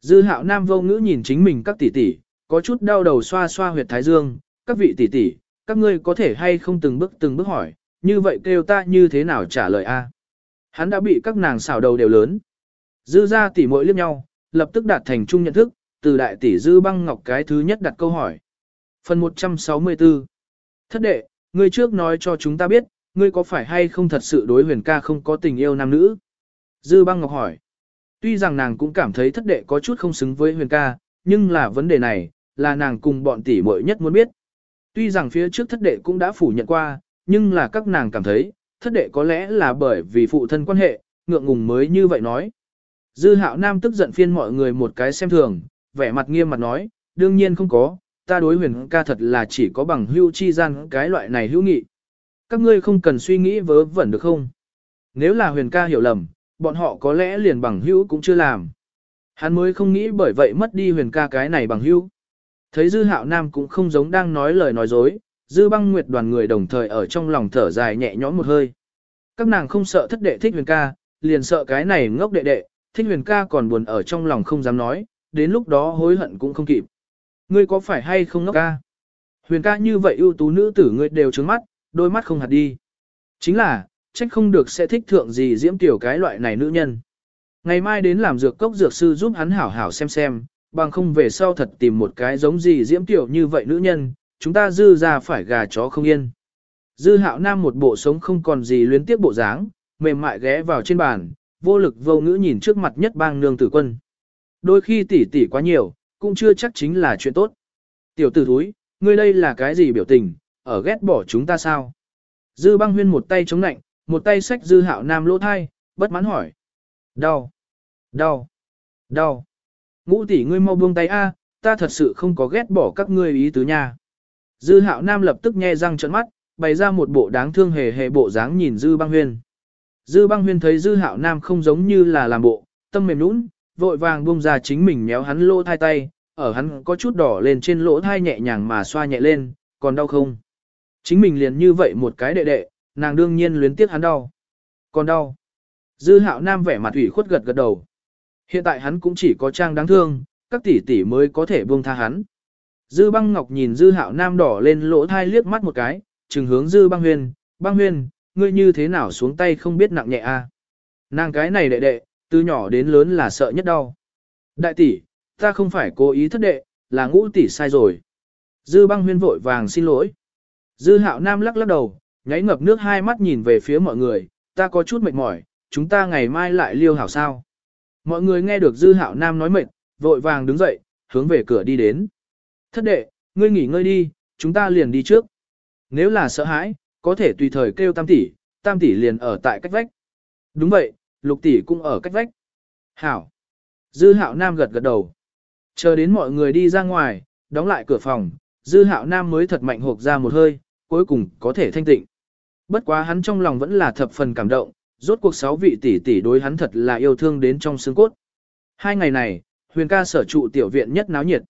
Dư hạo nam vô ngữ nhìn chính mình các tỷ tỷ, có chút đau đầu xoa xoa huyệt thái dương, các vị tỷ tỷ, các ngươi có thể hay không từng bước từng bước hỏi, như vậy kêu ta như thế nào trả lời a? Hắn đã bị các nàng xảo đầu đều lớn. Dư ra tỷ muội liếc nhau, lập tức đạt thành chung nhận thức, từ đại tỷ dư băng ngọc cái thứ nhất đặt câu hỏi. Phần 164 Thất đệ, ngươi trước nói cho chúng ta biết, ngươi có phải hay không thật sự đối huyền ca không có tình yêu nam nữ? Dư băng ngọc hỏi. Tuy rằng nàng cũng cảm thấy thất đệ có chút không xứng với huyền ca, nhưng là vấn đề này, là nàng cùng bọn tỷ muội nhất muốn biết. Tuy rằng phía trước thất đệ cũng đã phủ nhận qua, nhưng là các nàng cảm thấy, thất đệ có lẽ là bởi vì phụ thân quan hệ, ngượng ngùng mới như vậy nói. Dư hạo nam tức giận phiên mọi người một cái xem thường, vẻ mặt nghiêm mặt nói, đương nhiên không có, ta đối huyền ca thật là chỉ có bằng hưu chi gian cái loại này hữu nghị. Các ngươi không cần suy nghĩ vớ vẩn được không? Nếu là huyền ca hiểu lầm, bọn họ có lẽ liền bằng hữu cũng chưa làm. Hắn mới không nghĩ bởi vậy mất đi huyền ca cái này bằng hữu. Thấy dư hạo nam cũng không giống đang nói lời nói dối, dư băng nguyệt đoàn người đồng thời ở trong lòng thở dài nhẹ nhõm một hơi. Các nàng không sợ thất đệ thích huyền ca, liền sợ cái này ngốc đệ đệ, thích huyền ca còn buồn ở trong lòng không dám nói, đến lúc đó hối hận cũng không kịp. Ngươi có phải hay không ngốc ca? Huyền ca như vậy ưu tú nữ tử ngươi đều trướng mắt, đôi mắt không hạt đi. Chính là, trách không được sẽ thích thượng gì diễm tiểu cái loại này nữ nhân. Ngày mai đến làm dược cốc dược sư giúp hắn hảo hảo xem xem, bằng không về sau thật tìm một cái giống gì diễm tiểu như vậy nữ nhân, chúng ta dư ra phải gà chó không yên. Dư hạo nam một bộ sống không còn gì luyến tiếp bộ dáng, mềm mại ghé vào trên bàn, vô lực vô ngữ nhìn trước mặt nhất bang nương tử quân. Đôi khi tỉ tỉ quá nhiều, cũng chưa chắc chính là chuyện tốt. Tiểu tử thúi, ngươi đây là cái gì biểu tình, ở ghét bỏ chúng ta sao? Dư băng huyên một tay chống nạnh, một tay sách dư hạo nam lỗ thai, bất mãn hỏi. Đau, đau, đau. Ngũ tỷ ngươi mau buông tay a, ta thật sự không có ghét bỏ các ngươi ý tứ nha. Dư hạo nam lập tức nhe răng trợn mắt, bày ra một bộ đáng thương hề hề bộ dáng nhìn dư băng huyên. Dư băng huyên thấy dư hạo nam không giống như là làm bộ, tâm mềm nũng, vội vàng buông ra chính mình méo hắn lỗ thai tay, ở hắn có chút đỏ lên trên lỗ thai nhẹ nhàng mà xoa nhẹ lên, còn đau không? Chính mình liền như vậy một cái đệ đệ, nàng đương nhiên luyến tiếc hắn đau. Còn đau. Dư hạo nam vẻ mặt ủy khuất gật gật đầu. Hiện tại hắn cũng chỉ có trang đáng thương, các tỷ tỷ mới có thể buông tha hắn. Dư băng ngọc nhìn dư hạo nam đỏ lên lỗ thai liếc mắt một cái, trừng hướng dư băng huyền, băng huyền, ngươi như thế nào xuống tay không biết nặng nhẹ a? À? Nàng cái này đệ đệ, từ nhỏ đến lớn là sợ nhất đau. Đại tỷ, ta không phải cố ý thất đệ, là ngũ tỷ sai rồi. Dư băng huyên vội vàng xin lỗi. Dư hạo nam lắc lắc đầu, nháy ngập nước hai mắt nhìn về phía mọi người, ta có chút mệt mỏi, chúng ta ngày mai lại liêu hảo sao. Mọi người nghe được dư hạo nam nói mệt, vội vàng đứng dậy, hướng về cửa đi đến. Thất đệ, ngươi nghỉ ngơi đi, chúng ta liền đi trước. Nếu là sợ hãi, có thể tùy thời kêu tam tỷ, tam tỷ liền ở tại cách vách. Đúng vậy, lục tỷ cũng ở cách vách. Hảo. Dư hạo nam gật gật đầu. Chờ đến mọi người đi ra ngoài, đóng lại cửa phòng, dư hạo nam mới thật mạnh hộp ra một hơi, cuối cùng có thể thanh tịnh. Bất quá hắn trong lòng vẫn là thập phần cảm động, rốt cuộc sáu vị tỷ tỷ đối hắn thật là yêu thương đến trong xương cốt. Hai ngày này, huyền ca sở trụ tiểu viện nhất náo nhiệt.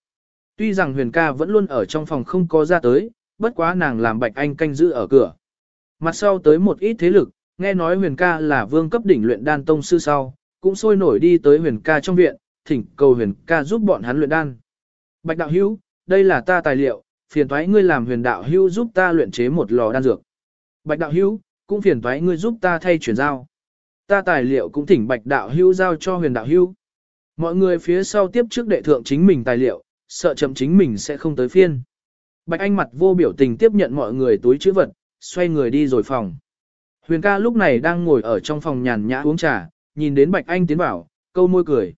Tuy rằng huyền ca vẫn luôn ở trong phòng không có ra tới, bất quá nàng làm bạch anh canh giữ ở cửa. Mặt sau tới một ít thế lực, nghe nói huyền ca là vương cấp đỉnh luyện đan tông sư sau, cũng sôi nổi đi tới huyền ca trong viện, thỉnh cầu huyền ca giúp bọn hắn luyện đan. Bạch đạo hữu, đây là ta tài liệu, phiền thoái ngươi làm huyền đạo hữu giúp ta luyện chế một lò đan dược. Bạch đạo hữu, cũng phiền thoái ngươi giúp ta thay chuyển giao. Ta tài liệu cũng thỉnh bạch đạo hữu giao cho huyền đạo hữu. Mọi người phía sau tiếp trước đệ thượng chính mình tài liệu, sợ chậm chính mình sẽ không tới phiên. Bạch Anh mặt vô biểu tình tiếp nhận mọi người túi chữ vật, xoay người đi rồi phòng. Huyền ca lúc này đang ngồi ở trong phòng nhàn nhã uống trà, nhìn đến Bạch Anh tiến vào, câu môi cười.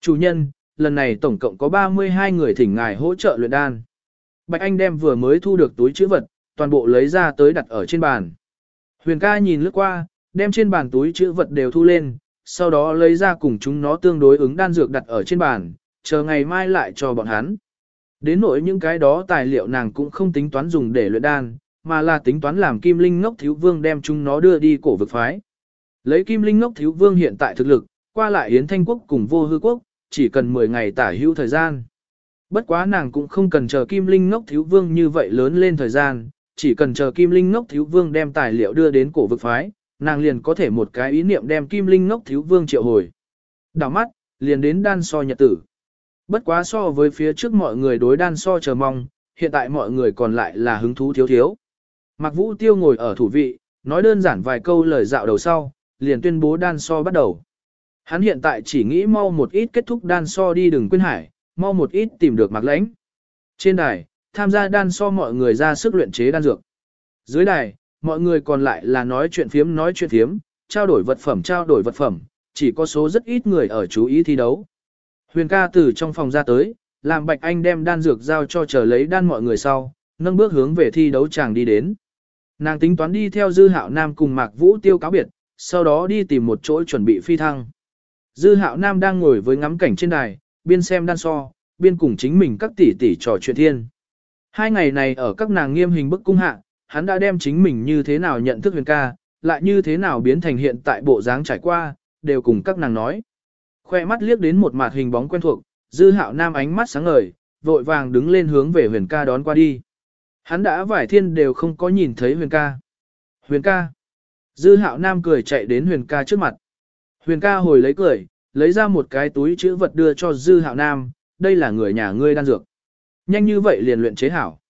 Chủ nhân, lần này tổng cộng có 32 người thỉnh ngài hỗ trợ luyện đan. Bạch Anh đem vừa mới thu được túi chữ vật, toàn bộ lấy ra tới đặt ở trên bàn. Huyền ca nhìn lướt qua, đem trên bàn túi chữ vật đều thu lên, sau đó lấy ra cùng chúng nó tương đối ứng đan dược đặt ở trên bàn, chờ ngày mai lại cho bọn hắn. Đến nỗi những cái đó tài liệu nàng cũng không tính toán dùng để luyện đan, mà là tính toán làm Kim Linh Ngốc Thiếu Vương đem chúng nó đưa đi cổ vực phái. Lấy Kim Linh Ngốc Thiếu Vương hiện tại thực lực, qua lại Yến Thanh Quốc cùng Vô Hư Quốc, chỉ cần 10 ngày tả hữu thời gian. Bất quá nàng cũng không cần chờ Kim Linh Ngốc Thiếu Vương như vậy lớn lên thời gian, chỉ cần chờ Kim Linh Ngốc Thiếu Vương đem tài liệu đưa đến cổ vực phái, nàng liền có thể một cái ý niệm đem Kim Linh Ngốc Thiếu Vương triệu hồi. Đảo mắt, liền đến đan so nhật tử. Bất quá so với phía trước mọi người đối đan so chờ mong, hiện tại mọi người còn lại là hứng thú thiếu thiếu. Mạc Vũ Tiêu ngồi ở thủ vị, nói đơn giản vài câu lời dạo đầu sau, liền tuyên bố đan so bắt đầu. Hắn hiện tại chỉ nghĩ mau một ít kết thúc đan so đi đừng quên hải, mau một ít tìm được Mạc Lãnh. Trên đài, tham gia đan so mọi người ra sức luyện chế đan dược. Dưới đài, mọi người còn lại là nói chuyện phiếm nói chuyện phiếm, trao đổi vật phẩm trao đổi vật phẩm, chỉ có số rất ít người ở chú ý thi đấu. Huyền ca từ trong phòng ra tới, làm Bạch Anh đem đan dược giao cho chờ lấy đan mọi người sau, nâng bước hướng về thi đấu chàng đi đến. Nàng tính toán đi theo Dư Hạo Nam cùng Mạc Vũ Tiêu cáo biệt, sau đó đi tìm một chỗ chuẩn bị phi thăng. Dư Hạo Nam đang ngồi với ngắm cảnh trên đài, biên xem đan so, biên cùng chính mình các tỷ tỷ trò chuyện thiên. Hai ngày này ở các nàng nghiêm hình bức cung hạ, hắn đã đem chính mình như thế nào nhận thức huyền ca, lại như thế nào biến thành hiện tại bộ dáng trải qua, đều cùng các nàng nói. Khoe mắt liếc đến một mặt hình bóng quen thuộc, dư hạo nam ánh mắt sáng ngời, vội vàng đứng lên hướng về huyền ca đón qua đi. Hắn đã vải thiên đều không có nhìn thấy huyền ca. Huyền ca. Dư hạo nam cười chạy đến huyền ca trước mặt. Huyền ca hồi lấy cười, lấy ra một cái túi chữ vật đưa cho dư hạo nam, đây là người nhà ngươi đan dược. Nhanh như vậy liền luyện chế hảo.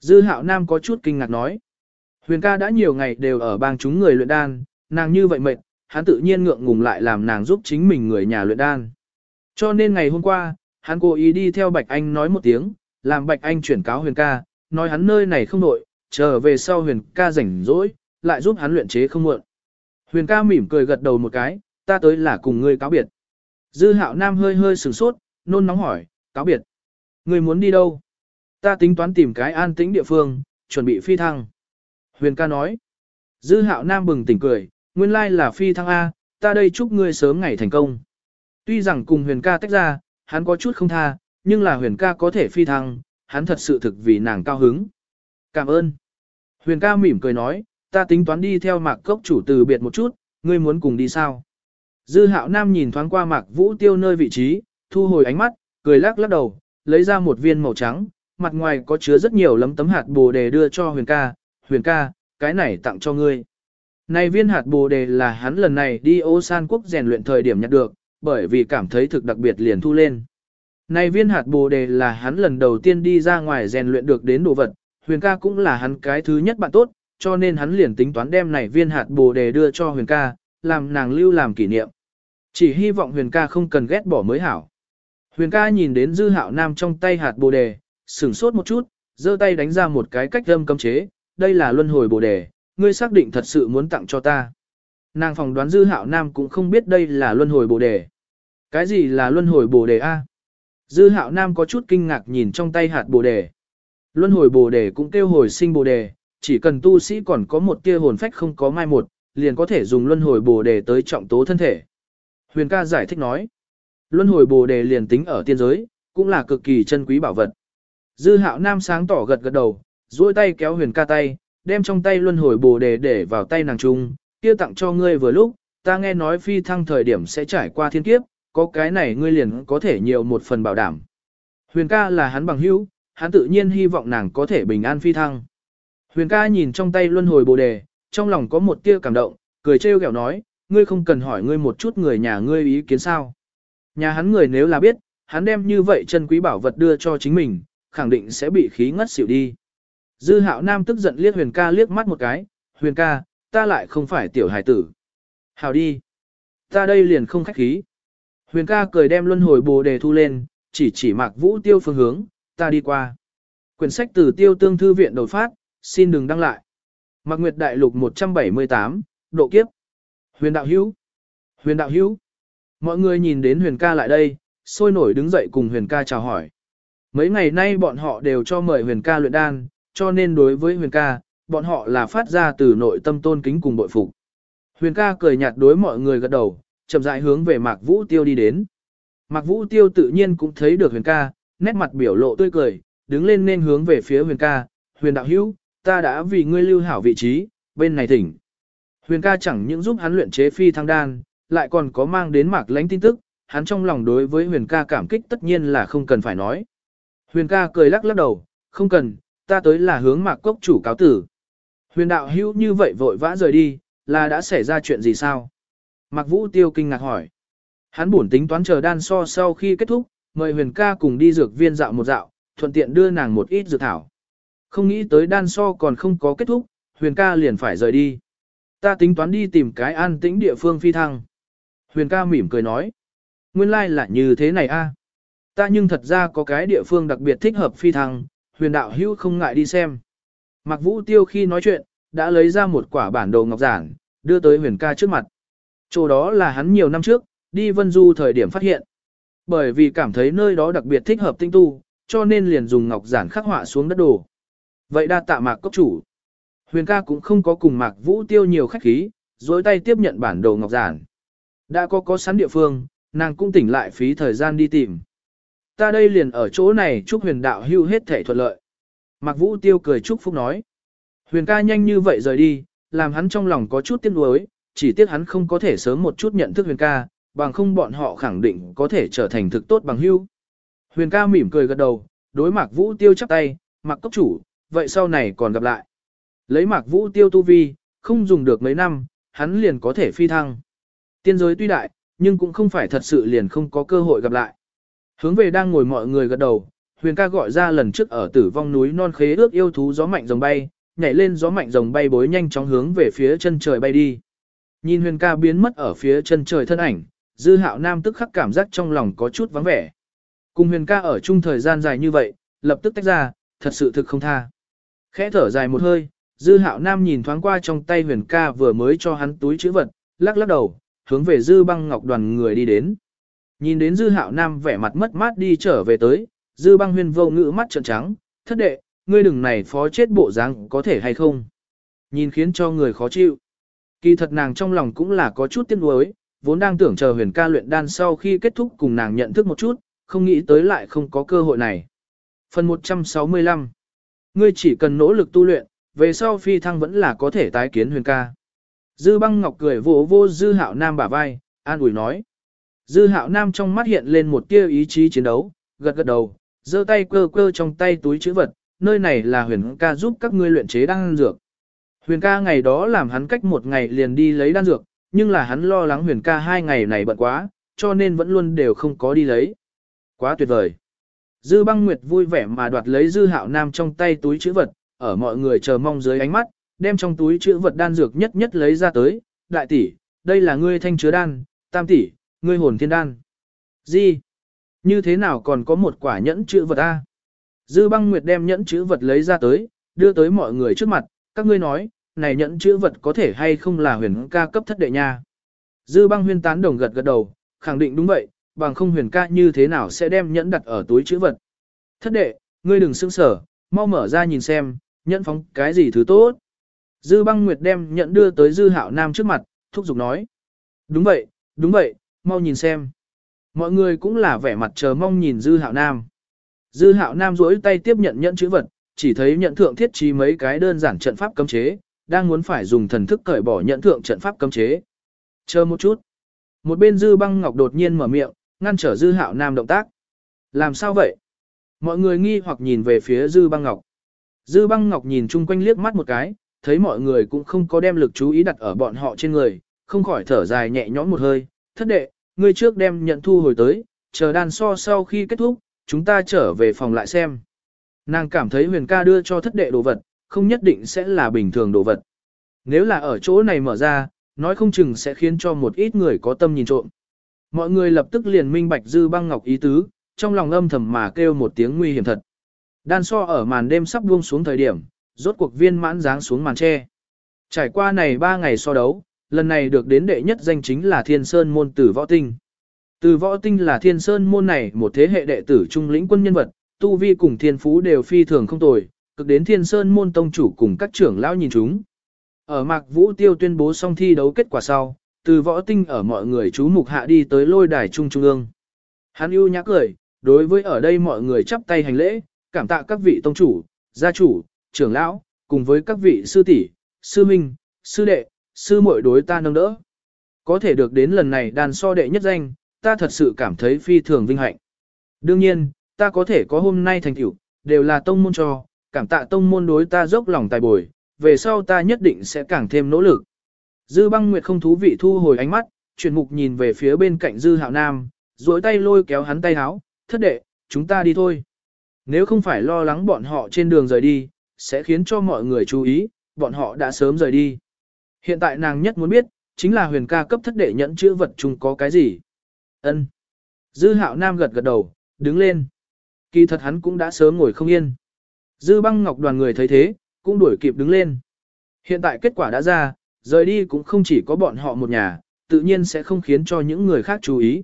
Dư hạo nam có chút kinh ngạc nói. Huyền ca đã nhiều ngày đều ở bang chúng người luyện đan, nàng như vậy mệt, hắn tự nhiên ngượng ngùng lại làm nàng giúp chính mình người nhà luyện đan. Cho nên ngày hôm qua, hắn cố ý đi theo Bạch Anh nói một tiếng, làm Bạch Anh chuyển cáo huyền ca, nói hắn nơi này không nội, trở về sau huyền ca rảnh rỗi, lại giúp hắn luyện chế không muộn. Huyền ca mỉm cười gật đầu một cái, ta tới là cùng ngươi cáo biệt. Dư hạo nam hơi hơi sửng sốt, nôn nóng hỏi, cáo biệt. Ngươi muốn đi đâu? Ta tính toán tìm cái an tĩnh địa phương, chuẩn bị phi thăng. Huyền ca nói. Dư hạo nam bừng tỉnh cười, nguyên lai là phi thăng A, ta đây chúc ngươi sớm ngày thành công. Tuy rằng cùng huyền ca tách ra, hắn có chút không tha, nhưng là huyền ca có thể phi thăng, hắn thật sự thực vì nàng cao hứng. Cảm ơn. Huyền ca mỉm cười nói, ta tính toán đi theo mạc cốc chủ từ biệt một chút, ngươi muốn cùng đi sao? Dư hạo nam nhìn thoáng qua mạc vũ tiêu nơi vị trí, thu hồi ánh mắt, cười lắc lắc đầu, lấy ra một viên màu trắng, mặt ngoài có chứa rất nhiều lấm tấm hạt bồ đề đưa cho huyền ca, huyền ca, cái này tặng cho ngươi. Này viên hạt bồ đề là hắn lần này đi ô san quốc rèn luyện thời điểm nhặt được, bởi vì cảm thấy thực đặc biệt liền thu lên. Này viên hạt bồ đề là hắn lần đầu tiên đi ra ngoài rèn luyện được đến đồ vật, huyền ca cũng là hắn cái thứ nhất bạn tốt, cho nên hắn liền tính toán đem này viên hạt bồ đề đưa cho huyền ca, làm nàng lưu làm kỷ niệm. Chỉ hy vọng huyền ca không cần ghét bỏ mới hảo. Huyền ca nhìn đến dư hạo nam trong tay hạt bồ đề, sửng sốt một chút, giơ tay đánh ra một cái cách âm cấm chế, đây là luân hồi bồ đề, ngươi xác định thật sự muốn tặng cho ta. Nàng phòng đoán dư hạo nam cũng không biết đây là luân hồi bồ đề. Cái gì là luân hồi bồ đề A? Dư hạo nam có chút kinh ngạc nhìn trong tay hạt bồ đề. Luân hồi bồ đề cũng kêu hồi sinh bồ đề, chỉ cần tu sĩ còn có một tia hồn phách không có mai một, liền có thể dùng luân hồi bồ đề tới trọng tố thân thể. Huyền ca giải thích nói, luân hồi bồ đề liền tính ở tiên giới, cũng là cực kỳ chân quý bảo vật. Dư hạo nam sáng tỏ gật gật đầu, duỗi tay kéo huyền ca tay, đem trong tay luân hồi bồ đề để vào tay nàng trung, kia tặng cho ngươi vừa lúc, ta nghe nói phi thăng thời điểm sẽ trải qua thiên kiếp, có cái này ngươi liền có thể nhiều một phần bảo đảm. Huyền ca là hắn bằng hữu, hắn tự nhiên hy vọng nàng có thể bình an phi thăng. Huyền ca nhìn trong tay luân hồi bồ đề, trong lòng có một tia cảm động, cười trêu ghẹo nói, ngươi không cần hỏi ngươi một chút người nhà ngươi ý kiến sao. Nhà hắn người nếu là biết, hắn đem như vậy chân quý bảo vật đưa cho chính mình, khẳng định sẽ bị khí ngất xỉu đi. Dư hạo nam tức giận liếc huyền ca liếc mắt một cái, huyền ca, ta lại không phải tiểu hải tử. Hào đi. Ta đây liền không khách khí. Huyền ca cười đem luân hồi bồ đề thu lên, chỉ chỉ mạc vũ tiêu phương hướng, ta đi qua. Quyển sách từ tiêu tương thư viện đột phát, xin đừng đăng lại. Mạc Nguyệt Đại Lục 178, độ kiếp. Huyền đạo hữu. Huyền đạo hữu. Mọi người nhìn đến huyền ca lại đây, sôi nổi đứng dậy cùng huyền ca chào hỏi. Mấy ngày nay bọn họ đều cho mời huyền ca luyện đan, cho nên đối với huyền ca, bọn họ là phát ra từ nội tâm tôn kính cùng bội phục. Huyền ca cười nhạt đối mọi người gật đầu, chậm rãi hướng về Mạc Vũ Tiêu đi đến. Mạc Vũ Tiêu tự nhiên cũng thấy được huyền ca, nét mặt biểu lộ tươi cười, đứng lên nên hướng về phía huyền ca, huyền đạo hữu, ta đã vì ngươi lưu hảo vị trí, bên này thỉnh. Huyền ca chẳng những giúp hắn luyện chế phi thăng đan, lại còn có mang đến mạc lãnh tin tức, hắn trong lòng đối với huyền ca cảm kích tất nhiên là không cần phải nói. Huyền ca cười lắc lắc đầu, không cần, ta tới là hướng mạc cốc chủ cáo tử. Huyền đạo hữu như vậy vội vã rời đi, là đã xảy ra chuyện gì sao? Mạc Vũ Tiêu kinh ngạc hỏi. Hắn buồn tính toán chờ đan so sau khi kết thúc, mời huyền ca cùng đi dược viên dạo một dạo, thuận tiện đưa nàng một ít dược thảo. Không nghĩ tới đan so còn không có kết thúc, huyền ca liền phải rời đi. Ta tính toán đi tìm cái an tĩnh địa phương phi thăng. Huyền ca mỉm cười nói. Nguyên lai like là như thế này a. Ta nhưng thật ra có cái địa phương đặc biệt thích hợp phi thăng, huyền đạo hữu không ngại đi xem. Mạc Vũ Tiêu khi nói chuyện, đã lấy ra một quả bản đồ ngọc giản, đưa tới huyền ca trước mặt. Chỗ đó là hắn nhiều năm trước, đi vân du thời điểm phát hiện. Bởi vì cảm thấy nơi đó đặc biệt thích hợp tinh tu, cho nên liền dùng ngọc giản khắc họa xuống đất đồ. Vậy đa tạ mạc cốc chủ. Huyền ca cũng không có cùng mạc vũ tiêu nhiều khách khí, dối tay tiếp nhận bản đồ ngọc giản. Đã có có sẵn địa phương, nàng cũng tỉnh lại phí thời gian đi tìm. Ta đây liền ở chỗ này chúc huyền đạo hưu hết thể thuận lợi. Mạc vũ tiêu cười chúc phúc nói. Huyền ca nhanh như vậy rời đi, làm hắn trong lòng có chút tiếc nuối, chỉ tiếc hắn không có thể sớm một chút nhận thức huyền ca, bằng không bọn họ khẳng định có thể trở thành thực tốt bằng hưu. Huyền ca mỉm cười gật đầu, đối mạc vũ tiêu chắp tay, mạc cốc chủ, vậy sau này còn gặp lại. Lấy mạc vũ tiêu tu vi, không dùng được mấy năm, hắn liền có thể phi thăng. Tiên giới tuy đại, nhưng cũng không phải thật sự liền không có cơ hội gặp lại. Hướng về đang ngồi mọi người gật đầu, huyền ca gọi ra lần trước ở tử vong núi non khế ước yêu thú gió mạnh rồng bay, nhảy lên gió mạnh rồng bay bối nhanh chóng hướng về phía chân trời bay đi. Nhìn huyền ca biến mất ở phía chân trời thân ảnh, dư hạo nam tức khắc cảm giác trong lòng có chút vắng vẻ. Cùng huyền ca ở chung thời gian dài như vậy, lập tức tách ra, thật sự thực không tha. Khẽ thở dài một hơi, dư hạo nam nhìn thoáng qua trong tay huyền ca vừa mới cho hắn túi chữ vật, lắc lắc đầu, hướng về dư băng ngọc đoàn người đi đến. Nhìn đến dư hạo nam vẻ mặt mất mát đi trở về tới, dư băng huyền vô ngữ mắt trợn trắng, thất đệ, ngươi đừng này phó chết bộ dáng có thể hay không. Nhìn khiến cho người khó chịu. Kỳ thật nàng trong lòng cũng là có chút tiếc nuối, vốn đang tưởng chờ huyền ca luyện đan sau khi kết thúc cùng nàng nhận thức một chút, không nghĩ tới lại không có cơ hội này. Phần 165 Ngươi chỉ cần nỗ lực tu luyện, về sau phi thăng vẫn là có thể tái kiến huyền ca. Dư băng ngọc cười vỗ vô dư hạo nam bả vai, an ủi nói. Dư hạo nam trong mắt hiện lên một tia ý chí chiến đấu, gật gật đầu, giơ tay cơ cơ trong tay túi chữ vật, nơi này là huyền ca giúp các ngươi luyện chế đan dược. Huyền ca ngày đó làm hắn cách một ngày liền đi lấy đan dược, nhưng là hắn lo lắng huyền ca hai ngày này bận quá, cho nên vẫn luôn đều không có đi lấy. Quá tuyệt vời. Dư băng nguyệt vui vẻ mà đoạt lấy dư hạo nam trong tay túi chữ vật, ở mọi người chờ mong dưới ánh mắt, đem trong túi chữ vật đan dược nhất nhất lấy ra tới. Đại tỷ, đây là ngươi thanh chứa đan, tam tỷ, ngươi hồn thiên đan. Gì? Như thế nào còn có một quả nhẫn chữ vật A? Dư băng nguyệt đem nhẫn chữ vật lấy ra tới, đưa tới mọi người trước mặt, các ngươi nói, này nhẫn chữ vật có thể hay không là huyền ca cấp thất đệ nha. Dư băng huyên tán đồng gật gật đầu, khẳng định đúng vậy, bằng không huyền ca như thế nào sẽ đem nhẫn đặt ở túi chữ vật. Thất đệ, ngươi đừng sững sở, mau mở ra nhìn xem, nhẫn phóng cái gì thứ tốt. Dư băng nguyệt đem nhận đưa tới dư hạo nam trước mặt, thúc giục nói. Đúng vậy, đúng vậy, mau nhìn xem. Mọi người cũng là vẻ mặt chờ mong nhìn dư hạo nam. Dư hạo nam duỗi tay tiếp nhận nhận chữ vật, chỉ thấy nhận thượng thiết trí mấy cái đơn giản trận pháp cấm chế, đang muốn phải dùng thần thức cởi bỏ nhận thượng trận pháp cấm chế. Chờ một chút. Một bên dư băng ngọc đột nhiên mở miệng, ngăn trở dư hạo nam động tác. Làm sao vậy? Mọi người nghi hoặc nhìn về phía dư băng ngọc. Dư băng ngọc nhìn chung quanh liếc mắt một cái, thấy mọi người cũng không có đem lực chú ý đặt ở bọn họ trên người, không khỏi thở dài nhẹ nhõm một hơi. Thất đệ, ngươi trước đem nhận thu hồi tới, chờ đàn so sau khi kết thúc, chúng ta trở về phòng lại xem. Nàng cảm thấy huyền ca đưa cho thất đệ đồ vật, không nhất định sẽ là bình thường đồ vật. Nếu là ở chỗ này mở ra, nói không chừng sẽ khiến cho một ít người có tâm nhìn trộm. Mọi người lập tức liền minh bạch dư băng ngọc ý tứ, trong lòng âm thầm mà kêu một tiếng nguy hiểm thật. Đan so ở màn đêm sắp buông xuống thời điểm, rốt cuộc viên mãn dáng xuống màn tre. Trải qua này 3 ngày so đấu, lần này được đến đệ nhất danh chính là Thiên Sơn môn tử võ tinh. Từ võ tinh là Thiên Sơn môn này một thế hệ đệ tử trung lĩnh quân nhân vật, tu vi cùng thiên phú đều phi thường không tồi, cực đến Thiên Sơn môn tông chủ cùng các trưởng lão nhìn chúng. Ở Mạc Vũ Tiêu tuyên bố xong thi đấu kết quả sau, từ võ tinh ở mọi người chú mục hạ đi tới lôi đài trung trung ương. Hắn ưu nhã cười, đối với ở đây mọi người chắp tay hành lễ, cảm tạ các vị tông chủ, gia chủ, trưởng lão, cùng với các vị sư tỷ, sư minh, sư đệ, sư muội đối ta nâng đỡ. Có thể được đến lần này đàn so đệ nhất danh, ta thật sự cảm thấy phi thường vinh hạnh. Đương nhiên, ta có thể có hôm nay thành tựu, đều là tông môn cho, cảm tạ tông môn đối ta dốc lòng tài bồi, về sau ta nhất định sẽ càng thêm nỗ lực. Dư băng nguyệt không thú vị thu hồi ánh mắt, chuyển mục nhìn về phía bên cạnh dư hạo nam, duỗi tay lôi kéo hắn tay háo, thất đệ, chúng ta đi thôi. Nếu không phải lo lắng bọn họ trên đường rời đi, sẽ khiến cho mọi người chú ý, bọn họ đã sớm rời đi. Hiện tại nàng nhất muốn biết, chính là huyền ca cấp thất đệ nhẫn chữ vật chung có cái gì. ân Dư hạo nam gật gật đầu, đứng lên. Kỳ thật hắn cũng đã sớm ngồi không yên. Dư băng ngọc đoàn người thấy thế, cũng đuổi kịp đứng lên. Hiện tại kết quả đã ra, rời đi cũng không chỉ có bọn họ một nhà, tự nhiên sẽ không khiến cho những người khác chú ý.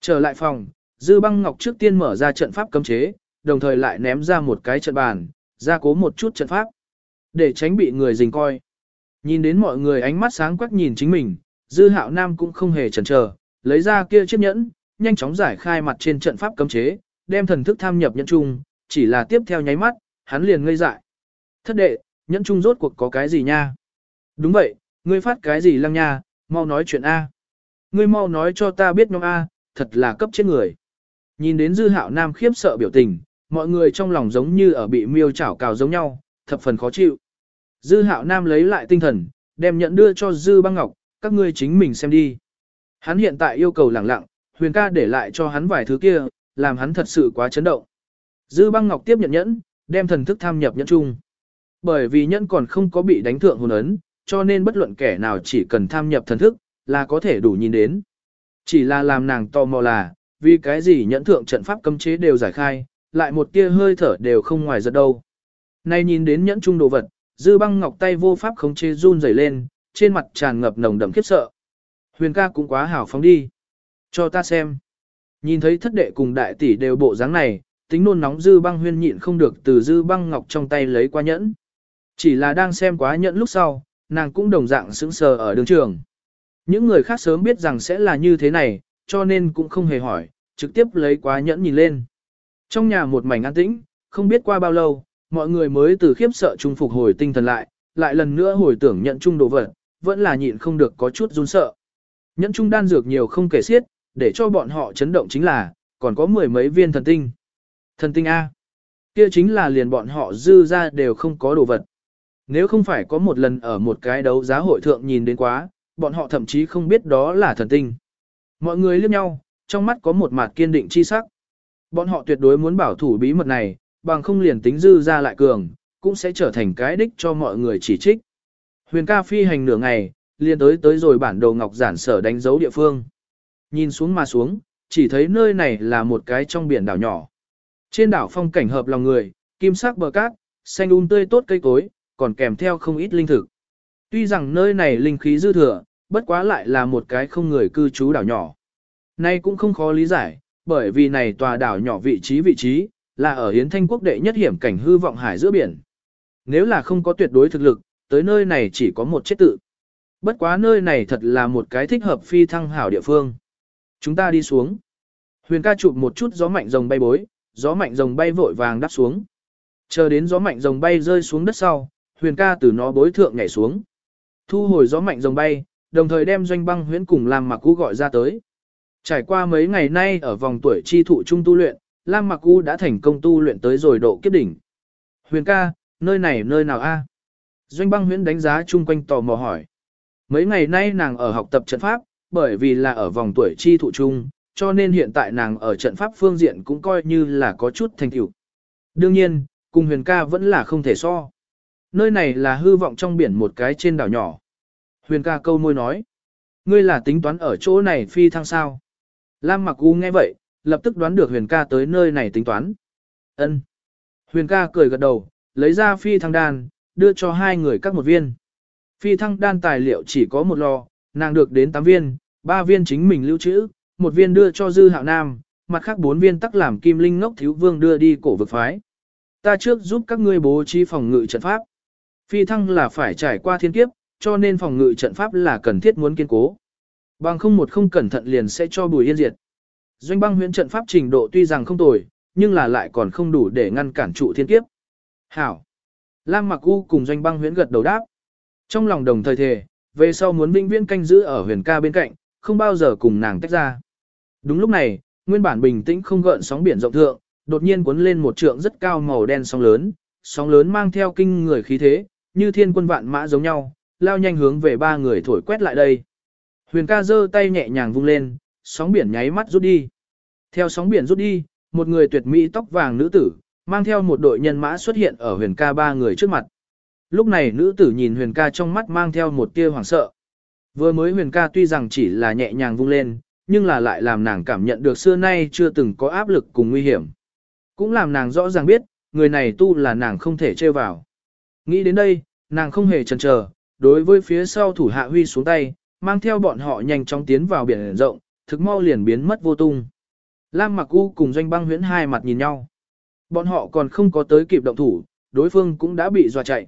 Trở lại phòng, Dư băng ngọc trước tiên mở ra trận pháp cấm chế, đồng thời lại ném ra một cái trận bàn, ra cố một chút trận pháp. Để tránh bị người dình coi. Nhìn đến mọi người ánh mắt sáng quắc nhìn chính mình, Dư hạo nam cũng không hề chần chờ, lấy ra kia chiếc nhẫn, nhanh chóng giải khai mặt trên trận pháp cấm chế, đem thần thức tham nhập nhẫn chung, chỉ là tiếp theo nháy mắt, hắn liền ngây dại. Thất đệ, nhẫn chung rốt cuộc có cái gì nha? Đúng vậy, ngươi phát cái gì lăng nha, mau nói chuyện A. Ngươi mau nói cho ta biết nhóm A, thật là cấp chết người. Nhìn đến dư hạo nam khiếp sợ biểu tình, mọi người trong lòng giống như ở bị miêu chảo cào giống nhau, thập phần khó chịu. Dư hạo nam lấy lại tinh thần, đem nhận đưa cho dư băng ngọc, các ngươi chính mình xem đi. Hắn hiện tại yêu cầu lẳng lặng, huyền ca để lại cho hắn vài thứ kia, làm hắn thật sự quá chấn động. Dư băng ngọc tiếp nhận nhẫn, đem thần thức tham nhập nhẫn chung. Bởi vì nhẫn còn không có bị đánh thượng hồn ấn, cho nên bất luận kẻ nào chỉ cần tham nhập thần thức, là có thể đủ nhìn đến. Chỉ là làm nàng tò mò là, vì cái gì nhẫn thượng trận pháp cấm chế đều giải khai, lại một tia hơi thở đều không ngoài giật đâu. Nay nhìn đến nhẫn trung đồ vật, dư băng ngọc tay vô pháp khống chế run rẩy lên, trên mặt tràn ngập nồng đậm khiếp sợ. Huyền ca cũng quá hảo phóng đi. Cho ta xem. Nhìn thấy thất đệ cùng đại tỷ đều bộ dáng này, tính nôn nóng dư băng huyên nhịn không được từ dư băng ngọc trong tay lấy qua nhẫn. Chỉ là đang xem quá nhẫn lúc sau, nàng cũng đồng dạng sững sờ ở đường trường. Những người khác sớm biết rằng sẽ là như thế này, cho nên cũng không hề hỏi, trực tiếp lấy quá nhẫn nhìn lên. Trong nhà một mảnh an tĩnh, không biết qua bao lâu, mọi người mới từ khiếp sợ trung phục hồi tinh thần lại, lại lần nữa hồi tưởng nhận chung đồ vật, vẫn là nhịn không được có chút run sợ. Nhẫn chung đan dược nhiều không kể xiết, để cho bọn họ chấn động chính là, còn có mười mấy viên thần tinh. Thần tinh A. Kia chính là liền bọn họ dư ra đều không có đồ vật. Nếu không phải có một lần ở một cái đấu giá hội thượng nhìn đến quá, bọn họ thậm chí không biết đó là thần tinh. Mọi người liếc nhau, trong mắt có một mặt kiên định chi sắc. Bọn họ tuyệt đối muốn bảo thủ bí mật này, bằng không liền tính dư ra lại cường, cũng sẽ trở thành cái đích cho mọi người chỉ trích. Huyền ca phi hành nửa ngày, liền tới tới rồi bản đồ ngọc giản sở đánh dấu địa phương. Nhìn xuống mà xuống, chỉ thấy nơi này là một cái trong biển đảo nhỏ. Trên đảo phong cảnh hợp lòng người, kim sắc bờ cát, xanh um tươi tốt cây cối, còn kèm theo không ít linh thực. Tuy rằng nơi này linh khí dư thừa, bất quá lại là một cái không người cư trú đảo nhỏ. Nay cũng không khó lý giải, bởi vì này tòa đảo nhỏ vị trí vị trí, là ở Hiến Thanh Quốc đệ nhất hiểm cảnh hư vọng hải giữa biển. Nếu là không có tuyệt đối thực lực, tới nơi này chỉ có một chết tự. Bất quá nơi này thật là một cái thích hợp phi thăng hảo địa phương. Chúng ta đi xuống. Huyền ca chụp một chút gió mạnh rồng bay bối, gió mạnh rồng bay vội vàng đáp xuống. Chờ đến gió mạnh rồng bay rơi xuống đất sau, huyền ca từ nó bối thượng nhảy xuống. Thu hồi gió mạnh rồng bay, đồng thời đem doanh băng huyễn cùng làm Mặc cú gọi ra tới. Trải qua mấy ngày nay ở vòng tuổi chi thụ trung tu luyện, Lam Mặc U đã thành công tu luyện tới rồi độ kiếp đỉnh. Huyền ca, nơi này nơi nào a? Doanh băng huyễn đánh giá chung quanh tò mò hỏi. Mấy ngày nay nàng ở học tập trận pháp, bởi vì là ở vòng tuổi chi thụ trung, cho nên hiện tại nàng ở trận pháp phương diện cũng coi như là có chút thành tựu. Đương nhiên, cùng huyền ca vẫn là không thể so. Nơi này là hư vọng trong biển một cái trên đảo nhỏ. Huyền ca câu môi nói. Ngươi là tính toán ở chỗ này phi thăng sao? Lam mặc u nghe vậy, lập tức đoán được huyền ca tới nơi này tính toán. ân Huyền ca cười gật đầu, lấy ra phi thăng đan, đưa cho hai người các một viên. Phi thăng đan tài liệu chỉ có một lò, nàng được đến 8 viên, 3 viên chính mình lưu trữ, một viên đưa cho Dư Hạo Nam, mặt khác 4 viên tắc làm Kim Linh Ngốc Thiếu Vương đưa đi cổ vực phái. Ta trước giúp các ngươi bố trí phòng ngự trận pháp. Phi thăng là phải trải qua thiên kiếp, cho nên phòng ngự trận pháp là cần thiết muốn kiên cố. Bằng không một không cẩn thận liền sẽ cho bùi yên diệt. Doanh băng huyễn trận pháp trình độ tuy rằng không tồi, nhưng là lại còn không đủ để ngăn cản trụ thiên kiếp. Hảo. Lam Mặc U cùng doanh băng huyễn gật đầu đáp. Trong lòng đồng thời thề, về sau muốn vĩnh viễn canh giữ ở huyền ca bên cạnh, không bao giờ cùng nàng tách ra. Đúng lúc này, nguyên bản bình tĩnh không gợn sóng biển rộng thượng, đột nhiên cuốn lên một trượng rất cao màu đen sóng lớn, sóng lớn mang theo kinh người khí thế, như thiên quân vạn mã giống nhau, lao nhanh hướng về ba người thổi quét lại đây. Huyền ca giơ tay nhẹ nhàng vung lên, sóng biển nháy mắt rút đi. Theo sóng biển rút đi, một người tuyệt mỹ tóc vàng nữ tử, mang theo một đội nhân mã xuất hiện ở huyền ca ba người trước mặt. Lúc này nữ tử nhìn huyền ca trong mắt mang theo một tia hoảng sợ. Vừa mới huyền ca tuy rằng chỉ là nhẹ nhàng vung lên, nhưng là lại làm nàng cảm nhận được xưa nay chưa từng có áp lực cùng nguy hiểm. Cũng làm nàng rõ ràng biết, người này tu là nàng không thể chơi vào. Nghĩ đến đây, nàng không hề chần chờ, đối với phía sau thủ hạ huy xuống tay, mang theo bọn họ nhanh chóng tiến vào biển rộng, thực mau liền biến mất vô tung. Lam Mặc U cùng Doanh Băng Huyễn hai mặt nhìn nhau. Bọn họ còn không có tới kịp động thủ, đối phương cũng đã bị dọa chạy.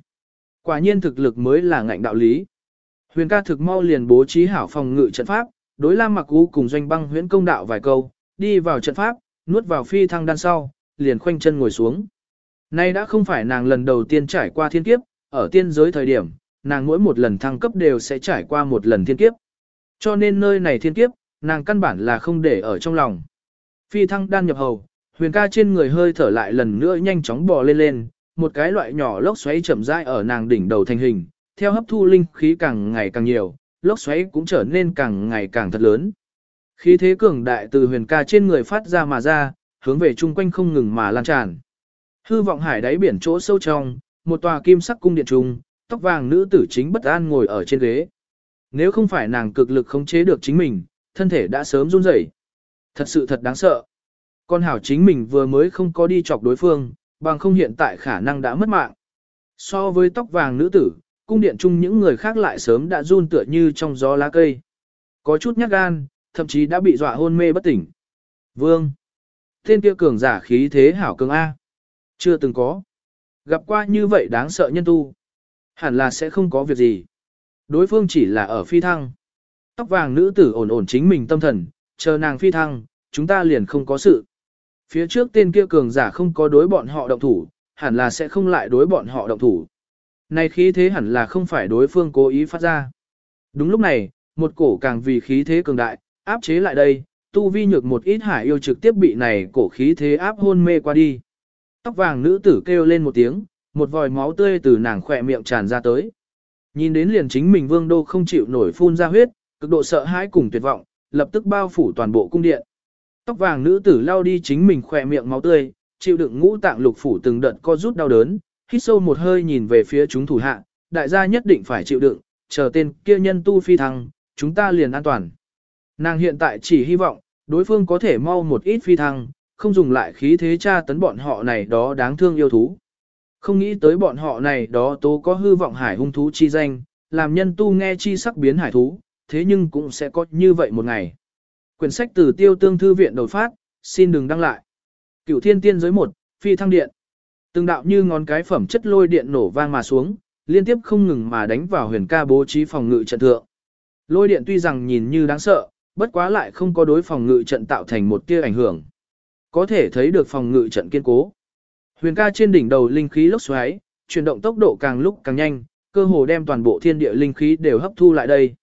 Quả nhiên thực lực mới là ngạnh đạo lý. Huyền ca thực mau liền bố trí hảo phòng ngự trận pháp, đối Lam Mặc U cùng Doanh Băng Huyễn công đạo vài câu, đi vào trận pháp, nuốt vào phi thăng đan sau, liền khoanh chân ngồi xuống. Nay đã không phải nàng lần đầu tiên trải qua thiên kiếp, ở tiên giới thời điểm, nàng mỗi một lần thăng cấp đều sẽ trải qua một lần thiên kiếp. Cho nên nơi này thiên kiếp, nàng căn bản là không để ở trong lòng. Phi thăng đan nhập hầu, huyền ca trên người hơi thở lại lần nữa nhanh chóng bò lên lên, một cái loại nhỏ lốc xoáy chậm rãi ở nàng đỉnh đầu thành hình, theo hấp thu linh khí càng ngày càng nhiều, lốc xoáy cũng trở nên càng ngày càng thật lớn. Khí thế cường đại từ huyền ca trên người phát ra mà ra, hướng về chung quanh không ngừng mà lan tràn. Hư vọng hải đáy biển chỗ sâu trong, một tòa kim sắc cung điện trung, tóc vàng nữ tử chính bất an ngồi ở trên ghế. Nếu không phải nàng cực lực khống chế được chính mình, thân thể đã sớm run rẩy. Thật sự thật đáng sợ. Con hảo chính mình vừa mới không có đi chọc đối phương, bằng không hiện tại khả năng đã mất mạng. So với tóc vàng nữ tử, cung điện chung những người khác lại sớm đã run tựa như trong gió lá cây. Có chút nhát gan, thậm chí đã bị dọa hôn mê bất tỉnh. Vương. Tên kia cường giả khí thế hảo cường A. Chưa từng có. Gặp qua như vậy đáng sợ nhân tu. Hẳn là sẽ không có việc gì. Đối phương chỉ là ở phi thăng. Tóc vàng nữ tử ổn ổn chính mình tâm thần, chờ nàng phi thăng, chúng ta liền không có sự. Phía trước tên kia cường giả không có đối bọn họ động thủ, hẳn là sẽ không lại đối bọn họ động thủ. Này khí thế hẳn là không phải đối phương cố ý phát ra. Đúng lúc này, một cổ càng vì khí thế cường đại, áp chế lại đây, tu vi nhược một ít hải yêu trực tiếp bị này cổ khí thế áp hôn mê qua đi. Tóc vàng nữ tử kêu lên một tiếng, một vòi máu tươi từ nàng khỏe miệng tràn ra tới. Nhìn đến liền chính mình vương đô không chịu nổi phun ra huyết, cực độ sợ hãi cùng tuyệt vọng, lập tức bao phủ toàn bộ cung điện. Tóc vàng nữ tử lao đi chính mình khỏe miệng máu tươi, chịu đựng ngũ tạng lục phủ từng đợt co rút đau đớn, hít sâu một hơi nhìn về phía chúng thủ hạ, đại gia nhất định phải chịu đựng, chờ tên kia nhân tu phi thăng, chúng ta liền an toàn. Nàng hiện tại chỉ hy vọng, đối phương có thể mau một ít phi thăng, không dùng lại khí thế tra tấn bọn họ này đó đáng thương yêu thú. Không nghĩ tới bọn họ này đó tố có hư vọng hải hung thú chi danh, làm nhân tu nghe chi sắc biến hải thú, thế nhưng cũng sẽ có như vậy một ngày. Quyển sách từ tiêu tương thư viện đột phát, xin đừng đăng lại. Cựu thiên tiên giới một, phi thăng điện. Từng đạo như ngón cái phẩm chất lôi điện nổ vang mà xuống, liên tiếp không ngừng mà đánh vào huyền ca bố trí phòng ngự trận thượng. Lôi điện tuy rằng nhìn như đáng sợ, bất quá lại không có đối phòng ngự trận tạo thành một tia ảnh hưởng. Có thể thấy được phòng ngự trận kiên cố. Huyền ca trên đỉnh đầu linh khí lốc xoáy, chuyển động tốc độ càng lúc càng nhanh, cơ hồ đem toàn bộ thiên địa linh khí đều hấp thu lại đây.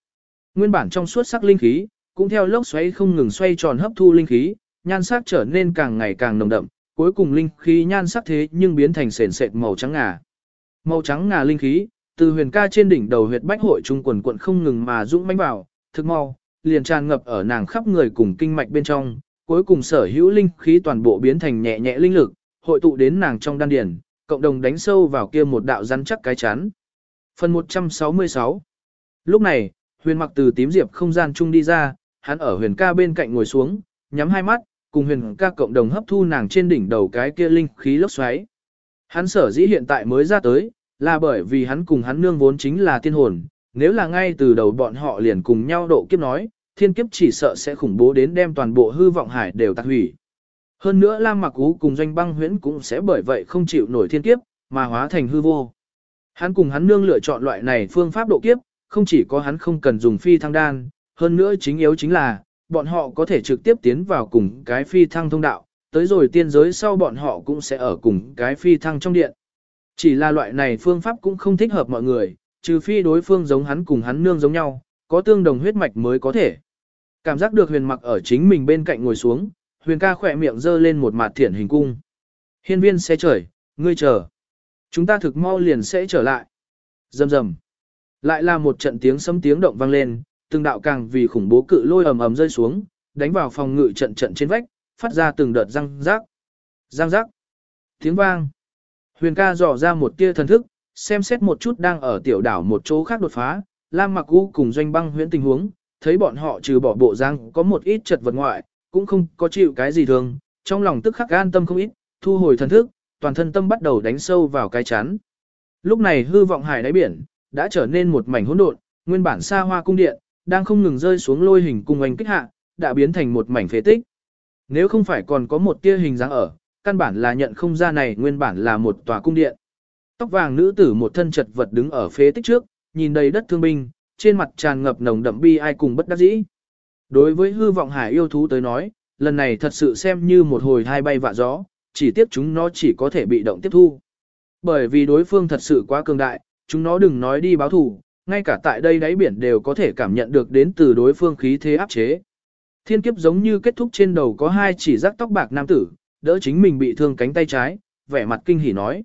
Nguyên bản trong suốt sắc linh khí, cũng theo lốc xoáy không ngừng xoay tròn hấp thu linh khí, nhan sắc trở nên càng ngày càng nồng đậm, cuối cùng linh khí nhan sắc thế nhưng biến thành sền sệt màu trắng ngà. Màu trắng ngà linh khí, từ huyền ca trên đỉnh đầu huyệt bách hội trung quần quận không ngừng mà dũng mãnh vào, thực mau, liền tràn ngập ở nàng khắp người cùng kinh mạch bên trong, cuối cùng sở hữu linh khí toàn bộ biến thành nhẹ nhẹ linh lực, hội tụ đến nàng trong đan điền, cộng đồng đánh sâu vào kia một đạo rắn chắc cái chắn. Phần 166 Lúc này, huyền mặc từ tím diệp không gian chung đi ra, hắn ở huyền ca bên cạnh ngồi xuống, nhắm hai mắt, cùng huyền ca cộng đồng hấp thu nàng trên đỉnh đầu cái kia linh khí lốc xoáy. Hắn sở dĩ hiện tại mới ra tới, là bởi vì hắn cùng hắn nương vốn chính là tiên hồn, nếu là ngay từ đầu bọn họ liền cùng nhau độ kiếp nói, thiên kiếp chỉ sợ sẽ khủng bố đến đem toàn bộ hư vọng hải đều tạc hủy. Hơn nữa Lam Mặc Ú cùng doanh băng huyễn cũng sẽ bởi vậy không chịu nổi thiên kiếp, mà hóa thành hư vô. Hắn cùng hắn nương lựa chọn loại này phương pháp độ kiếp, không chỉ có hắn không cần dùng phi thăng đan, hơn nữa chính yếu chính là, bọn họ có thể trực tiếp tiến vào cùng cái phi thăng thông đạo, tới rồi tiên giới sau bọn họ cũng sẽ ở cùng cái phi thăng trong điện. Chỉ là loại này phương pháp cũng không thích hợp mọi người, trừ phi đối phương giống hắn cùng hắn nương giống nhau, có tương đồng huyết mạch mới có thể. Cảm giác được huyền mặc ở chính mình bên cạnh ngồi xuống, huyền ca khỏe miệng giơ lên một mặt thiển hình cung. Hiên viên sẽ trời, ngươi chờ. Chúng ta thực mau liền sẽ trở lại. Dầm dầm. Lại là một trận tiếng sấm tiếng động vang lên, từng đạo càng vì khủng bố cự lôi ầm ầm rơi xuống, đánh vào phòng ngự trận trận trên vách, phát ra từng đợt răng rác. Răng rác. Tiếng vang. Huyền ca dò ra một tia thần thức, xem xét một chút đang ở tiểu đảo một chỗ khác đột phá, Lam Mặc U cùng doanh băng huyễn tình huống, thấy bọn họ trừ bỏ bộ răng có một ít chật vật ngoại, cũng không có chịu cái gì thường, trong lòng tức khắc an tâm không ít, thu hồi thần thức, toàn thân tâm bắt đầu đánh sâu vào cái chán. Lúc này hư vọng hải đáy biển, đã trở nên một mảnh hỗn độn, nguyên bản xa hoa cung điện, đang không ngừng rơi xuống lôi hình cùng anh kích hạ, đã biến thành một mảnh phế tích. Nếu không phải còn có một tia hình dáng ở, căn bản là nhận không ra này nguyên bản là một tòa cung điện. Tóc vàng nữ tử một thân chật vật đứng ở phế tích trước, nhìn đầy đất thương binh, trên mặt tràn ngập nồng đậm bi ai cùng bất đắc dĩ. Đối với hư vọng hải yêu thú tới nói, lần này thật sự xem như một hồi hai bay vạ gió, chỉ tiếp chúng nó chỉ có thể bị động tiếp thu. Bởi vì đối phương thật sự quá cường đại, chúng nó đừng nói đi báo thù, ngay cả tại đây đáy biển đều có thể cảm nhận được đến từ đối phương khí thế áp chế. Thiên kiếp giống như kết thúc trên đầu có hai chỉ rắc tóc bạc nam tử, đỡ chính mình bị thương cánh tay trái, vẻ mặt kinh hỉ nói.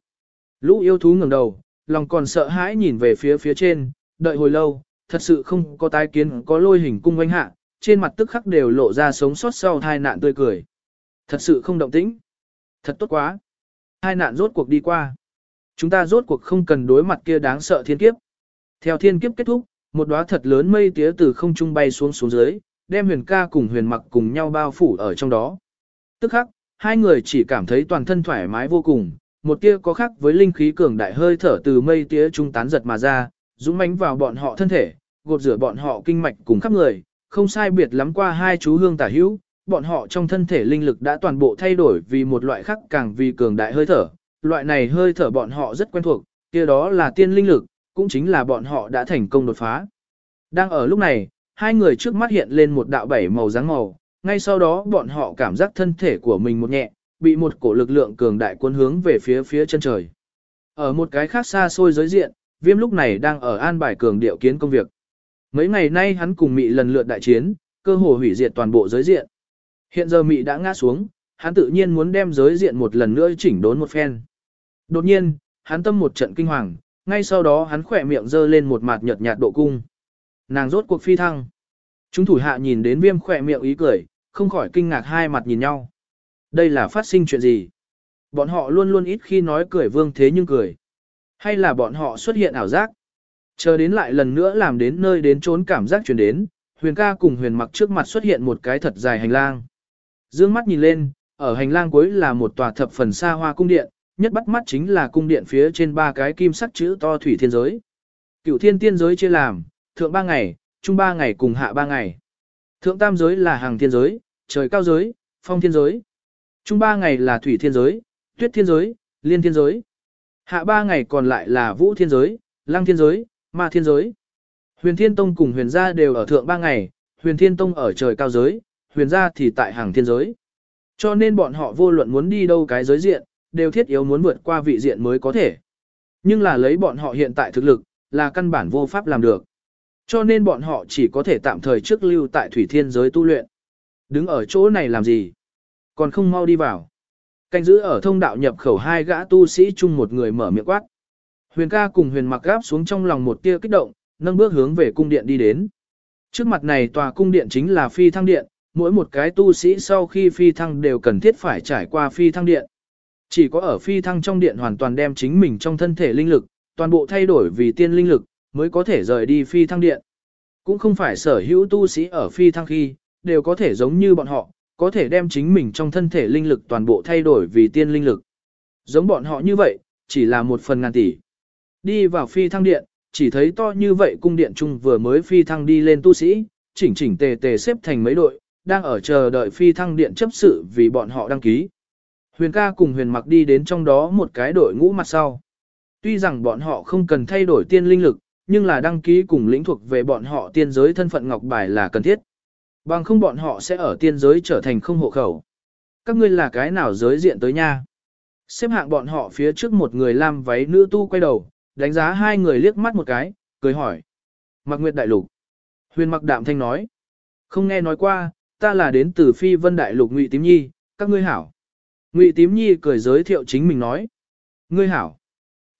Lũ yêu thú ngẩng đầu, lòng còn sợ hãi nhìn về phía phía trên, đợi hồi lâu, thật sự không có tái kiến có lôi hình cung oanh hạ, trên mặt tức khắc đều lộ ra sống sót sau tai nạn tươi cười. Thật sự không động tĩnh. Thật tốt quá. Hai nạn rốt cuộc đi qua. Chúng ta rốt cuộc không cần đối mặt kia đáng sợ thiên kiếp. Theo thiên kiếp kết thúc, một đóa thật lớn mây tía từ không trung bay xuống xuống dưới, đem huyền ca cùng huyền mặc cùng nhau bao phủ ở trong đó. Tức khắc, hai người chỉ cảm thấy toàn thân thoải mái vô cùng, một tia có khác với linh khí cường đại hơi thở từ mây tía trung tán giật mà ra, dũng mãnh vào bọn họ thân thể, gột rửa bọn họ kinh mạch cùng khắp người, không sai biệt lắm qua hai chú hương tả hữu, bọn họ trong thân thể linh lực đã toàn bộ thay đổi vì một loại khác càng vì cường đại hơi thở, loại này hơi thở bọn họ rất quen thuộc, kia đó là tiên linh lực, cũng chính là bọn họ đã thành công đột phá. Đang ở lúc này, hai người trước mắt hiện lên một đạo bảy màu dáng màu, ngay sau đó bọn họ cảm giác thân thể của mình một nhẹ, bị một cổ lực lượng cường đại cuốn hướng về phía phía chân trời. Ở một cái khác xa xôi giới diện, viêm lúc này đang ở an bài cường điệu kiến công việc. Mấy ngày nay hắn cùng Mị lần lượt đại chiến, cơ hồ hủy diệt toàn bộ giới diện. Hiện giờ Mị đã ngã xuống, hắn tự nhiên muốn đem giới diện một lần nữa chỉnh đốn một phen. Đột nhiên, hắn tâm một trận kinh hoàng, ngay sau đó hắn khỏe miệng dơ lên một mặt nhợt nhạt độ cung. Nàng rốt cuộc phi thăng. Chúng thủ hạ nhìn đến viêm khỏe miệng ý cười, không khỏi kinh ngạc hai mặt nhìn nhau. Đây là phát sinh chuyện gì? Bọn họ luôn luôn ít khi nói cười vương thế nhưng cười. Hay là bọn họ xuất hiện ảo giác? Chờ đến lại lần nữa làm đến nơi đến trốn cảm giác chuyển đến, huyền ca cùng huyền mặc trước mặt xuất hiện một cái thật dài hành lang. Dương mắt nhìn lên, ở hành lang cuối là một tòa thập phần xa hoa cung điện, nhất bắt mắt chính là cung điện phía trên ba cái kim sắc chữ to thủy thiên giới. Cựu thiên tiên giới chia làm, thượng ba ngày, trung ba ngày cùng hạ ba ngày. Thượng tam giới là hàng thiên giới, trời cao giới, phong thiên giới. Trung ba ngày là thủy thiên giới, tuyết thiên giới, liên thiên giới. Hạ ba ngày còn lại là vũ thiên giới, lăng thiên giới, ma thiên giới. Huyền thiên tông cùng huyền gia đều ở thượng ba ngày, huyền thiên tông ở trời cao giới, huyền gia thì tại hàng thiên giới. Cho nên bọn họ vô luận muốn đi đâu cái giới diện, đều thiết yếu muốn vượt qua vị diện mới có thể. Nhưng là lấy bọn họ hiện tại thực lực, là căn bản vô pháp làm được. Cho nên bọn họ chỉ có thể tạm thời trước lưu tại thủy thiên giới tu luyện. Đứng ở chỗ này làm gì? Còn không mau đi vào. Canh giữ ở thông đạo nhập khẩu hai gã tu sĩ chung một người mở miệng quát. Huyền ca cùng huyền mặc gáp xuống trong lòng một tia kích động, nâng bước hướng về cung điện đi đến. Trước mặt này tòa cung điện chính là phi thăng điện, mỗi một cái tu sĩ sau khi phi thăng đều cần thiết phải trải qua phi thăng điện. Chỉ có ở phi thăng trong điện hoàn toàn đem chính mình trong thân thể linh lực, toàn bộ thay đổi vì tiên linh lực, mới có thể rời đi phi thăng điện. Cũng không phải sở hữu tu sĩ ở phi thăng khi, đều có thể giống như bọn họ, có thể đem chính mình trong thân thể linh lực toàn bộ thay đổi vì tiên linh lực. Giống bọn họ như vậy, chỉ là một phần ngàn tỷ. Đi vào phi thăng điện, chỉ thấy to như vậy cung điện trung vừa mới phi thăng đi lên tu sĩ, chỉnh chỉnh tề tề xếp thành mấy đội, đang ở chờ đợi phi thăng điện chấp sự vì bọn họ đăng ký. Huyền ca cùng huyền mặc đi đến trong đó một cái đội ngũ mặt sau. Tuy rằng bọn họ không cần thay đổi tiên linh lực, nhưng là đăng ký cùng lĩnh thuộc về bọn họ tiên giới thân phận ngọc bài là cần thiết. Bằng không bọn họ sẽ ở tiên giới trở thành không hộ khẩu. Các ngươi là cái nào giới diện tới nha? Xếp hạng bọn họ phía trước một người lam váy nữ tu quay đầu, đánh giá hai người liếc mắt một cái, cười hỏi. Mặc Nguyệt Đại Lục. Huyền mặc đạm thanh nói. Không nghe nói qua, ta là đến từ phi vân đại lục Ngụy Tím Nhi, các ngươi hảo. Ngụy Tím Nhi cười giới thiệu chính mình nói. Ngươi hảo.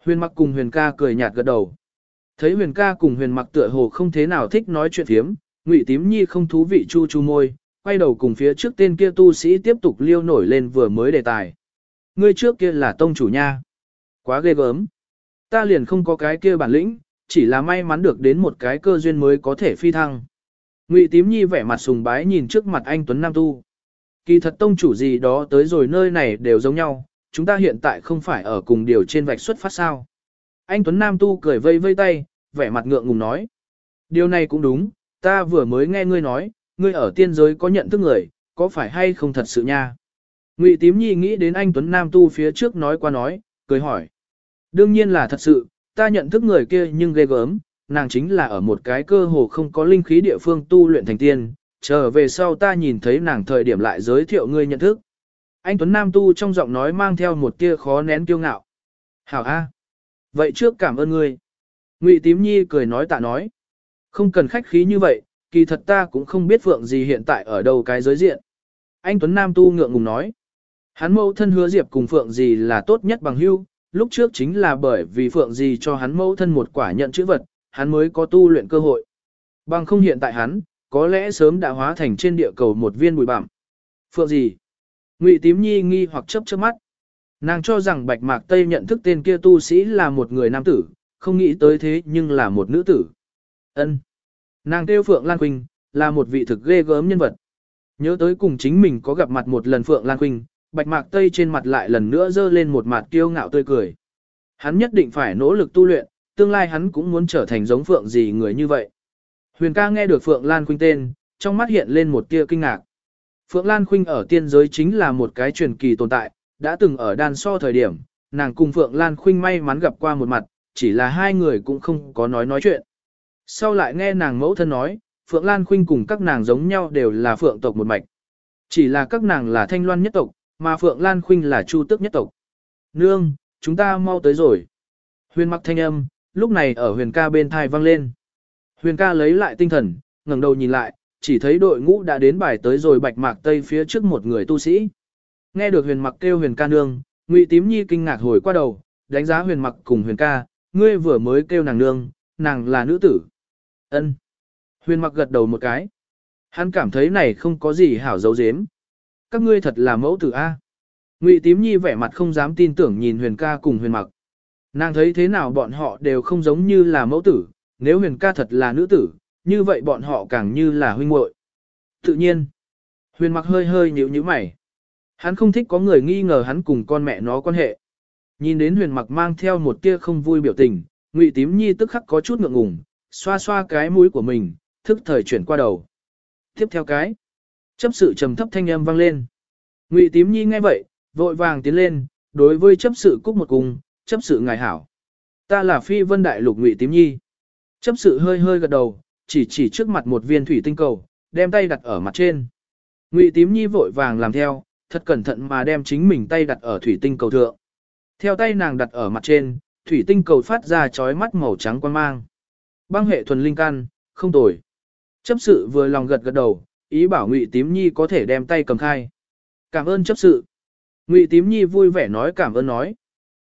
Huyền mặc cùng huyền ca cười nhạt gật đầu. Thấy huyền ca cùng huyền mặc tựa hồ không thế nào thích nói chuyện thiếm, Ngụy Tím Nhi không thú vị chu chu môi, quay đầu cùng phía trước tên kia tu sĩ tiếp tục liêu nổi lên vừa mới đề tài. Ngươi trước kia là tông chủ nha. Quá ghê gớm. Ta liền không có cái kia bản lĩnh, chỉ là may mắn được đến một cái cơ duyên mới có thể phi thăng. Ngụy Tím Nhi vẻ mặt sùng bái nhìn trước mặt anh Tuấn Nam Tu. Kỳ thật tông chủ gì đó tới rồi nơi này đều giống nhau, chúng ta hiện tại không phải ở cùng điều trên vạch xuất phát sao. Anh Tuấn Nam Tu cười vây vây tay, vẻ mặt ngượng ngùng nói. Điều này cũng đúng, ta vừa mới nghe ngươi nói, ngươi ở tiên giới có nhận thức người, có phải hay không thật sự nha? Ngụy Tím Nhi nghĩ đến anh Tuấn Nam Tu phía trước nói qua nói, cười hỏi. Đương nhiên là thật sự, ta nhận thức người kia nhưng ghê gớm, nàng chính là ở một cái cơ hồ không có linh khí địa phương tu luyện thành tiên, trở về sau ta nhìn thấy nàng thời điểm lại giới thiệu ngươi nhận thức. Anh Tuấn Nam tu trong giọng nói mang theo một tia khó nén kiêu ngạo. Hảo A. Vậy trước cảm ơn ngươi. Ngụy Tím Nhi cười nói tạ nói. Không cần khách khí như vậy, kỳ thật ta cũng không biết Phượng gì hiện tại ở đâu cái giới diện. Anh Tuấn Nam tu ngượng ngùng nói. Hắn mẫu thân hứa diệp cùng Phượng gì là tốt nhất bằng hưu, lúc trước chính là bởi vì Phượng gì cho hắn mẫu thân một quả nhận chữ vật, hắn mới có tu luyện cơ hội. Bằng không hiện tại hắn, có lẽ sớm đã hóa thành trên địa cầu một viên bụi bặm. Phượng gì? Ngụy Tím Nhi nghi hoặc chấp chớp mắt. Nàng cho rằng Bạch Mạc Tây nhận thức tên kia tu sĩ là một người nam tử, không nghĩ tới thế nhưng là một nữ tử. Ân. Nàng tiêu Phượng Lan Quỳnh, là một vị thực ghê gớm nhân vật. Nhớ tới cùng chính mình có gặp mặt một lần Phượng Lan Quỳnh, Bạch Mạc Tây trên mặt lại lần nữa dơ lên một mặt kiêu ngạo tươi cười. Hắn nhất định phải nỗ lực tu luyện, tương lai hắn cũng muốn trở thành giống Phượng gì người như vậy. Huyền ca nghe được Phượng Lan Khuynh tên, trong mắt hiện lên một tia kinh ngạc. Phượng Lan Khuynh ở tiên giới chính là một cái truyền kỳ tồn tại, đã từng ở đan so thời điểm, nàng cùng Phượng Lan Khuynh may mắn gặp qua một mặt, chỉ là hai người cũng không có nói nói chuyện. Sau lại nghe nàng mẫu thân nói, Phượng Lan Khuynh cùng các nàng giống nhau đều là Phượng tộc một mạch. Chỉ là các nàng là Thanh Loan nhất tộc, mà Phượng Lan Khuynh là Chu Tước nhất tộc. Nương, chúng ta mau tới rồi. Huyền mặc thanh âm, lúc này ở huyền ca bên thai vang lên. Huyền ca lấy lại tinh thần, ngẩng đầu nhìn lại, chỉ thấy đội ngũ đã đến bài tới rồi bạch mạc tây phía trước một người tu sĩ. Nghe được huyền mặc kêu huyền ca nương, ngụy tím nhi kinh ngạc hồi qua đầu, đánh giá huyền mặc cùng huyền ca, ngươi vừa mới kêu nàng nương, nàng là nữ tử. ân Huyền mặc gật đầu một cái. Hắn cảm thấy này không có gì hảo dấu dếm. Các ngươi thật là mẫu tử A. Ngụy tím nhi vẻ mặt không dám tin tưởng nhìn huyền ca cùng huyền mặc. Nàng thấy thế nào bọn họ đều không giống như là mẫu tử, nếu huyền ca thật là nữ tử, như vậy bọn họ càng như là huynh muội. Tự nhiên, huyền mặc hơi hơi nhíu nhíu mày. Hắn không thích có người nghi ngờ hắn cùng con mẹ nó quan hệ. Nhìn đến huyền mặc mang theo một tia không vui biểu tình, ngụy tím nhi tức khắc có chút ngượng ngùng, xoa xoa cái mũi của mình, thức thời chuyển qua đầu. Tiếp theo cái, chấp sự trầm thấp thanh âm vang lên. Ngụy tím nhi nghe vậy, vội vàng tiến lên, đối với chấp sự cúc một cùng, chấp sự ngài hảo. Ta là phi vân đại lục ngụy tím nhi. Chấp sự hơi hơi gật đầu, chỉ chỉ trước mặt một viên thủy tinh cầu, đem tay đặt ở mặt trên. Ngụy tím nhi vội vàng làm theo, thật cẩn thận mà đem chính mình tay đặt ở thủy tinh cầu thượng. Theo tay nàng đặt ở mặt trên, thủy tinh cầu phát ra chói mắt màu trắng quan mang. Băng hệ thuần linh căn, không tồi. Chấp sự vừa lòng gật gật đầu, ý bảo Ngụy Tím Nhi có thể đem tay cầm khai. Cảm ơn chấp sự. Ngụy Tím Nhi vui vẻ nói cảm ơn nói.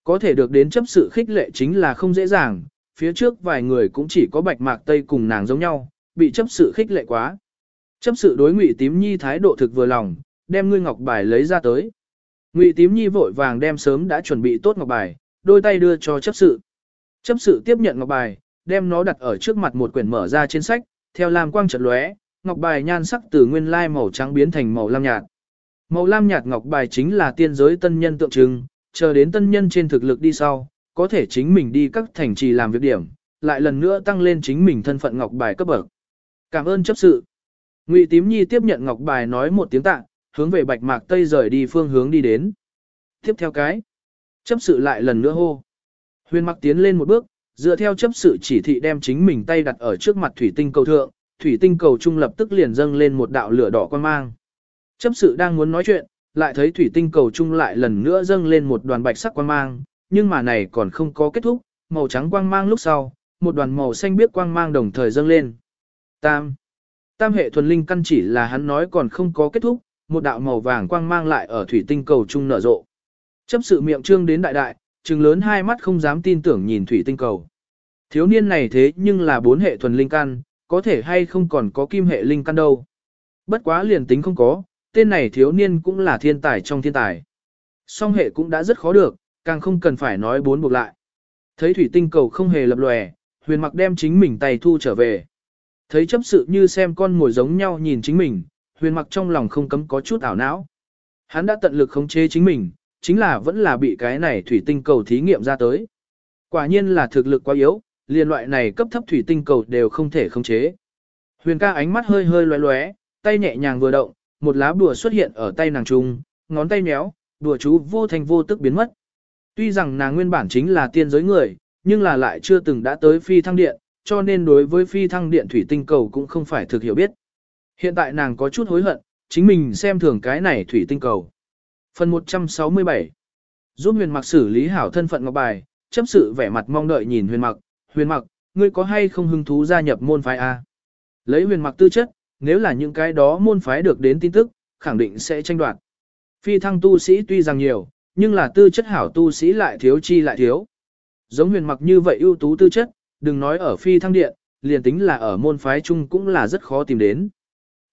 Có thể được đến chấp sự khích lệ chính là không dễ dàng, phía trước vài người cũng chỉ có bạch mạc tây cùng nàng giống nhau, bị chấp sự khích lệ quá. Chấp sự đối Ngụy Tím Nhi thái độ thực vừa lòng, đem ngươi ngọc bài lấy ra tới. Ngụy Tím Nhi vội vàng đem sớm đã chuẩn bị tốt ngọc bài, đôi tay đưa cho chấp sự. Chấp sự tiếp nhận ngọc bài, đem nó đặt ở trước mặt một quyển mở ra trên sách, theo lam quang chợt lóe, ngọc bài nhan sắc từ nguyên lai màu trắng biến thành màu lam nhạt. Màu lam nhạt ngọc bài chính là tiên giới tân nhân tượng trưng, chờ đến tân nhân trên thực lực đi sau, có thể chính mình đi các thành trì làm việc điểm, lại lần nữa tăng lên chính mình thân phận ngọc bài cấp bậc. Cảm ơn chấp sự. Ngụy Tím Nhi tiếp nhận ngọc bài nói một tiếng tạ, hướng về Bạch Mạc Tây rời đi phương hướng đi đến. Tiếp theo cái, chấp sự lại lần nữa hô. Huyền Mặc tiến lên một bước, dựa theo chấp sự chỉ thị đem chính mình tay đặt ở trước mặt thủy tinh cầu thượng, thủy tinh cầu trung lập tức liền dâng lên một đạo lửa đỏ quan mang. Chấp sự đang muốn nói chuyện, lại thấy thủy tinh cầu trung lại lần nữa dâng lên một đoàn bạch sắc quang mang, nhưng mà này còn không có kết thúc, màu trắng quang mang lúc sau, một đoàn màu xanh biếc quang mang đồng thời dâng lên. Tam. Tam hệ thuần linh căn chỉ là hắn nói còn không có kết thúc, một đạo màu vàng quang mang lại ở thủy tinh cầu trung nở rộ. Chấp sự miệng trương đến đại đại, trừng lớn hai mắt không dám tin tưởng nhìn thủy tinh cầu. Thiếu niên này thế nhưng là bốn hệ thuần linh căn, có thể hay không còn có kim hệ linh căn đâu. Bất quá liền tính không có, tên này thiếu niên cũng là thiên tài trong thiên tài. Song hệ cũng đã rất khó được, càng không cần phải nói bốn buộc lại. Thấy thủy tinh cầu không hề lập lòe, huyền mặc đem chính mình tay thu trở về. Thấy chấp sự như xem con ngồi giống nhau nhìn chính mình, huyền mặc trong lòng không cấm có chút ảo não. Hắn đã tận lực khống chế chính mình, chính là vẫn là bị cái này thủy tinh cầu thí nghiệm ra tới. Quả nhiên là thực lực quá yếu, liền loại này cấp thấp thủy tinh cầu đều không thể khống chế. Huyền ca ánh mắt hơi hơi loé loé, tay nhẹ nhàng vừa động, một lá bùa xuất hiện ở tay nàng trung, ngón tay méo, đùa chú vô thành vô tức biến mất. Tuy rằng nàng nguyên bản chính là tiên giới người, nhưng là lại chưa từng đã tới phi thăng điện, cho nên đối với phi thăng điện thủy tinh cầu cũng không phải thực hiểu biết. Hiện tại nàng có chút hối hận, chính mình xem thường cái này thủy tinh cầu. Phần 167 Giúp huyền mặc xử lý hảo thân phận ngọc bài, chấp sự vẻ mặt mong đợi nhìn huyền mặc, huyền mặc, ngươi có hay không hứng thú gia nhập môn phái A? Lấy huyền mặc tư chất, nếu là những cái đó môn phái được đến tin tức, khẳng định sẽ tranh đoạt. Phi thăng tu sĩ tuy rằng nhiều, nhưng là tư chất hảo tu sĩ lại thiếu chi lại thiếu. Giống huyền mặc như vậy ưu tú tư chất, đừng nói ở phi thăng điện, liền tính là ở môn phái chung cũng là rất khó tìm đến.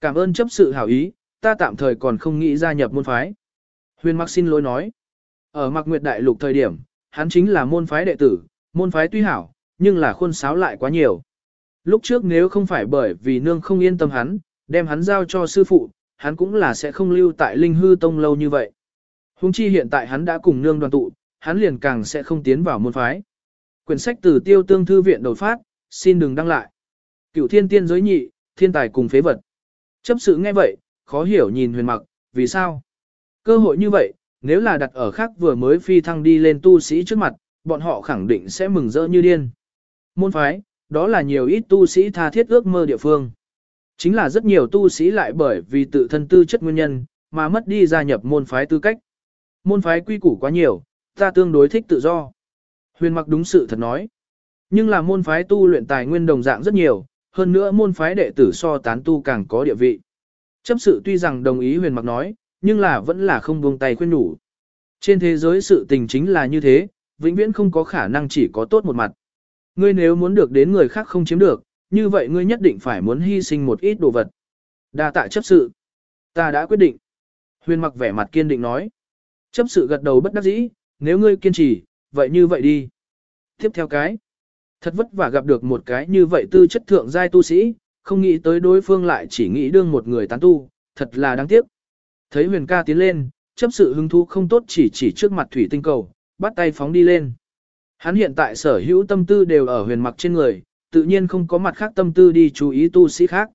Cảm ơn chấp sự hảo ý, ta tạm thời còn không nghĩ gia nhập môn phái. Huyền mặc xin lỗi nói. Ở mặc nguyệt đại lục thời điểm, hắn chính là môn phái đệ tử, môn phái tuy hảo, nhưng là khuôn sáo lại quá nhiều. Lúc trước nếu không phải bởi vì nương không yên tâm hắn, đem hắn giao cho sư phụ, hắn cũng là sẽ không lưu tại linh hư tông lâu như vậy. Hùng chi hiện tại hắn đã cùng nương đoàn tụ, hắn liền càng sẽ không tiến vào môn phái. Quyển sách từ tiêu tương thư viện đột phát, xin đừng đăng lại. Cựu thiên tiên giới nhị, thiên tài cùng phế vật. Chấp sự nghe vậy, khó hiểu nhìn huyền mặc, vì sao? Cơ hội như vậy, nếu là đặt ở khác vừa mới phi thăng đi lên tu sĩ trước mặt, bọn họ khẳng định sẽ mừng rỡ như điên. Môn phái, đó là nhiều ít tu sĩ tha thiết ước mơ địa phương. Chính là rất nhiều tu sĩ lại bởi vì tự thân tư chất nguyên nhân, mà mất đi gia nhập môn phái tư cách. Môn phái quy củ quá nhiều, ta tương đối thích tự do. Huyền mặc đúng sự thật nói. Nhưng là môn phái tu luyện tài nguyên đồng dạng rất nhiều, hơn nữa môn phái đệ tử so tán tu càng có địa vị. Chấp sự tuy rằng đồng ý huyền mặc nói, nhưng là vẫn là không buông tay khuyên nhủ. Trên thế giới sự tình chính là như thế, vĩnh viễn không có khả năng chỉ có tốt một mặt. Ngươi nếu muốn được đến người khác không chiếm được, như vậy ngươi nhất định phải muốn hy sinh một ít đồ vật. Đa tạ chấp sự. Ta đã quyết định. Huyền mặc vẻ mặt kiên định nói. Chấp sự gật đầu bất đắc dĩ, nếu ngươi kiên trì, vậy như vậy đi. Tiếp theo cái. Thật vất vả gặp được một cái như vậy tư chất thượng giai tu sĩ, không nghĩ tới đối phương lại chỉ nghĩ đương một người tán tu, thật là đáng tiếc. Thấy huyền ca tiến lên, chấp sự hứng thú không tốt chỉ chỉ trước mặt thủy tinh cầu, bắt tay phóng đi lên. Hắn hiện tại sở hữu tâm tư đều ở huyền mặc trên người, tự nhiên không có mặt khác tâm tư đi chú ý tu sĩ khác.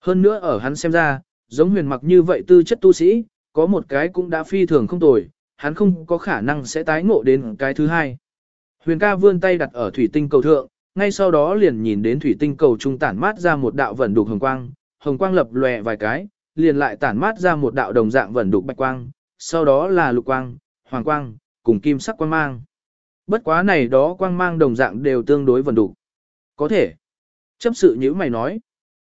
Hơn nữa ở hắn xem ra, giống huyền mặc như vậy tư chất tu sĩ, có một cái cũng đã phi thường không tồi, hắn không có khả năng sẽ tái ngộ đến cái thứ hai. Huyền ca vươn tay đặt ở thủy tinh cầu thượng, ngay sau đó liền nhìn đến thủy tinh cầu trung tản mát ra một đạo vẩn đục hồng quang, hồng quang lập lòe vài cái, liền lại tản mát ra một đạo đồng dạng vẩn đục bạch quang, sau đó là lục quang, hoàng quang, cùng kim sắc quang mang. Bất quá này đó quang mang đồng dạng đều tương đối vần đủ. Có thể. Chấp sự như mày nói.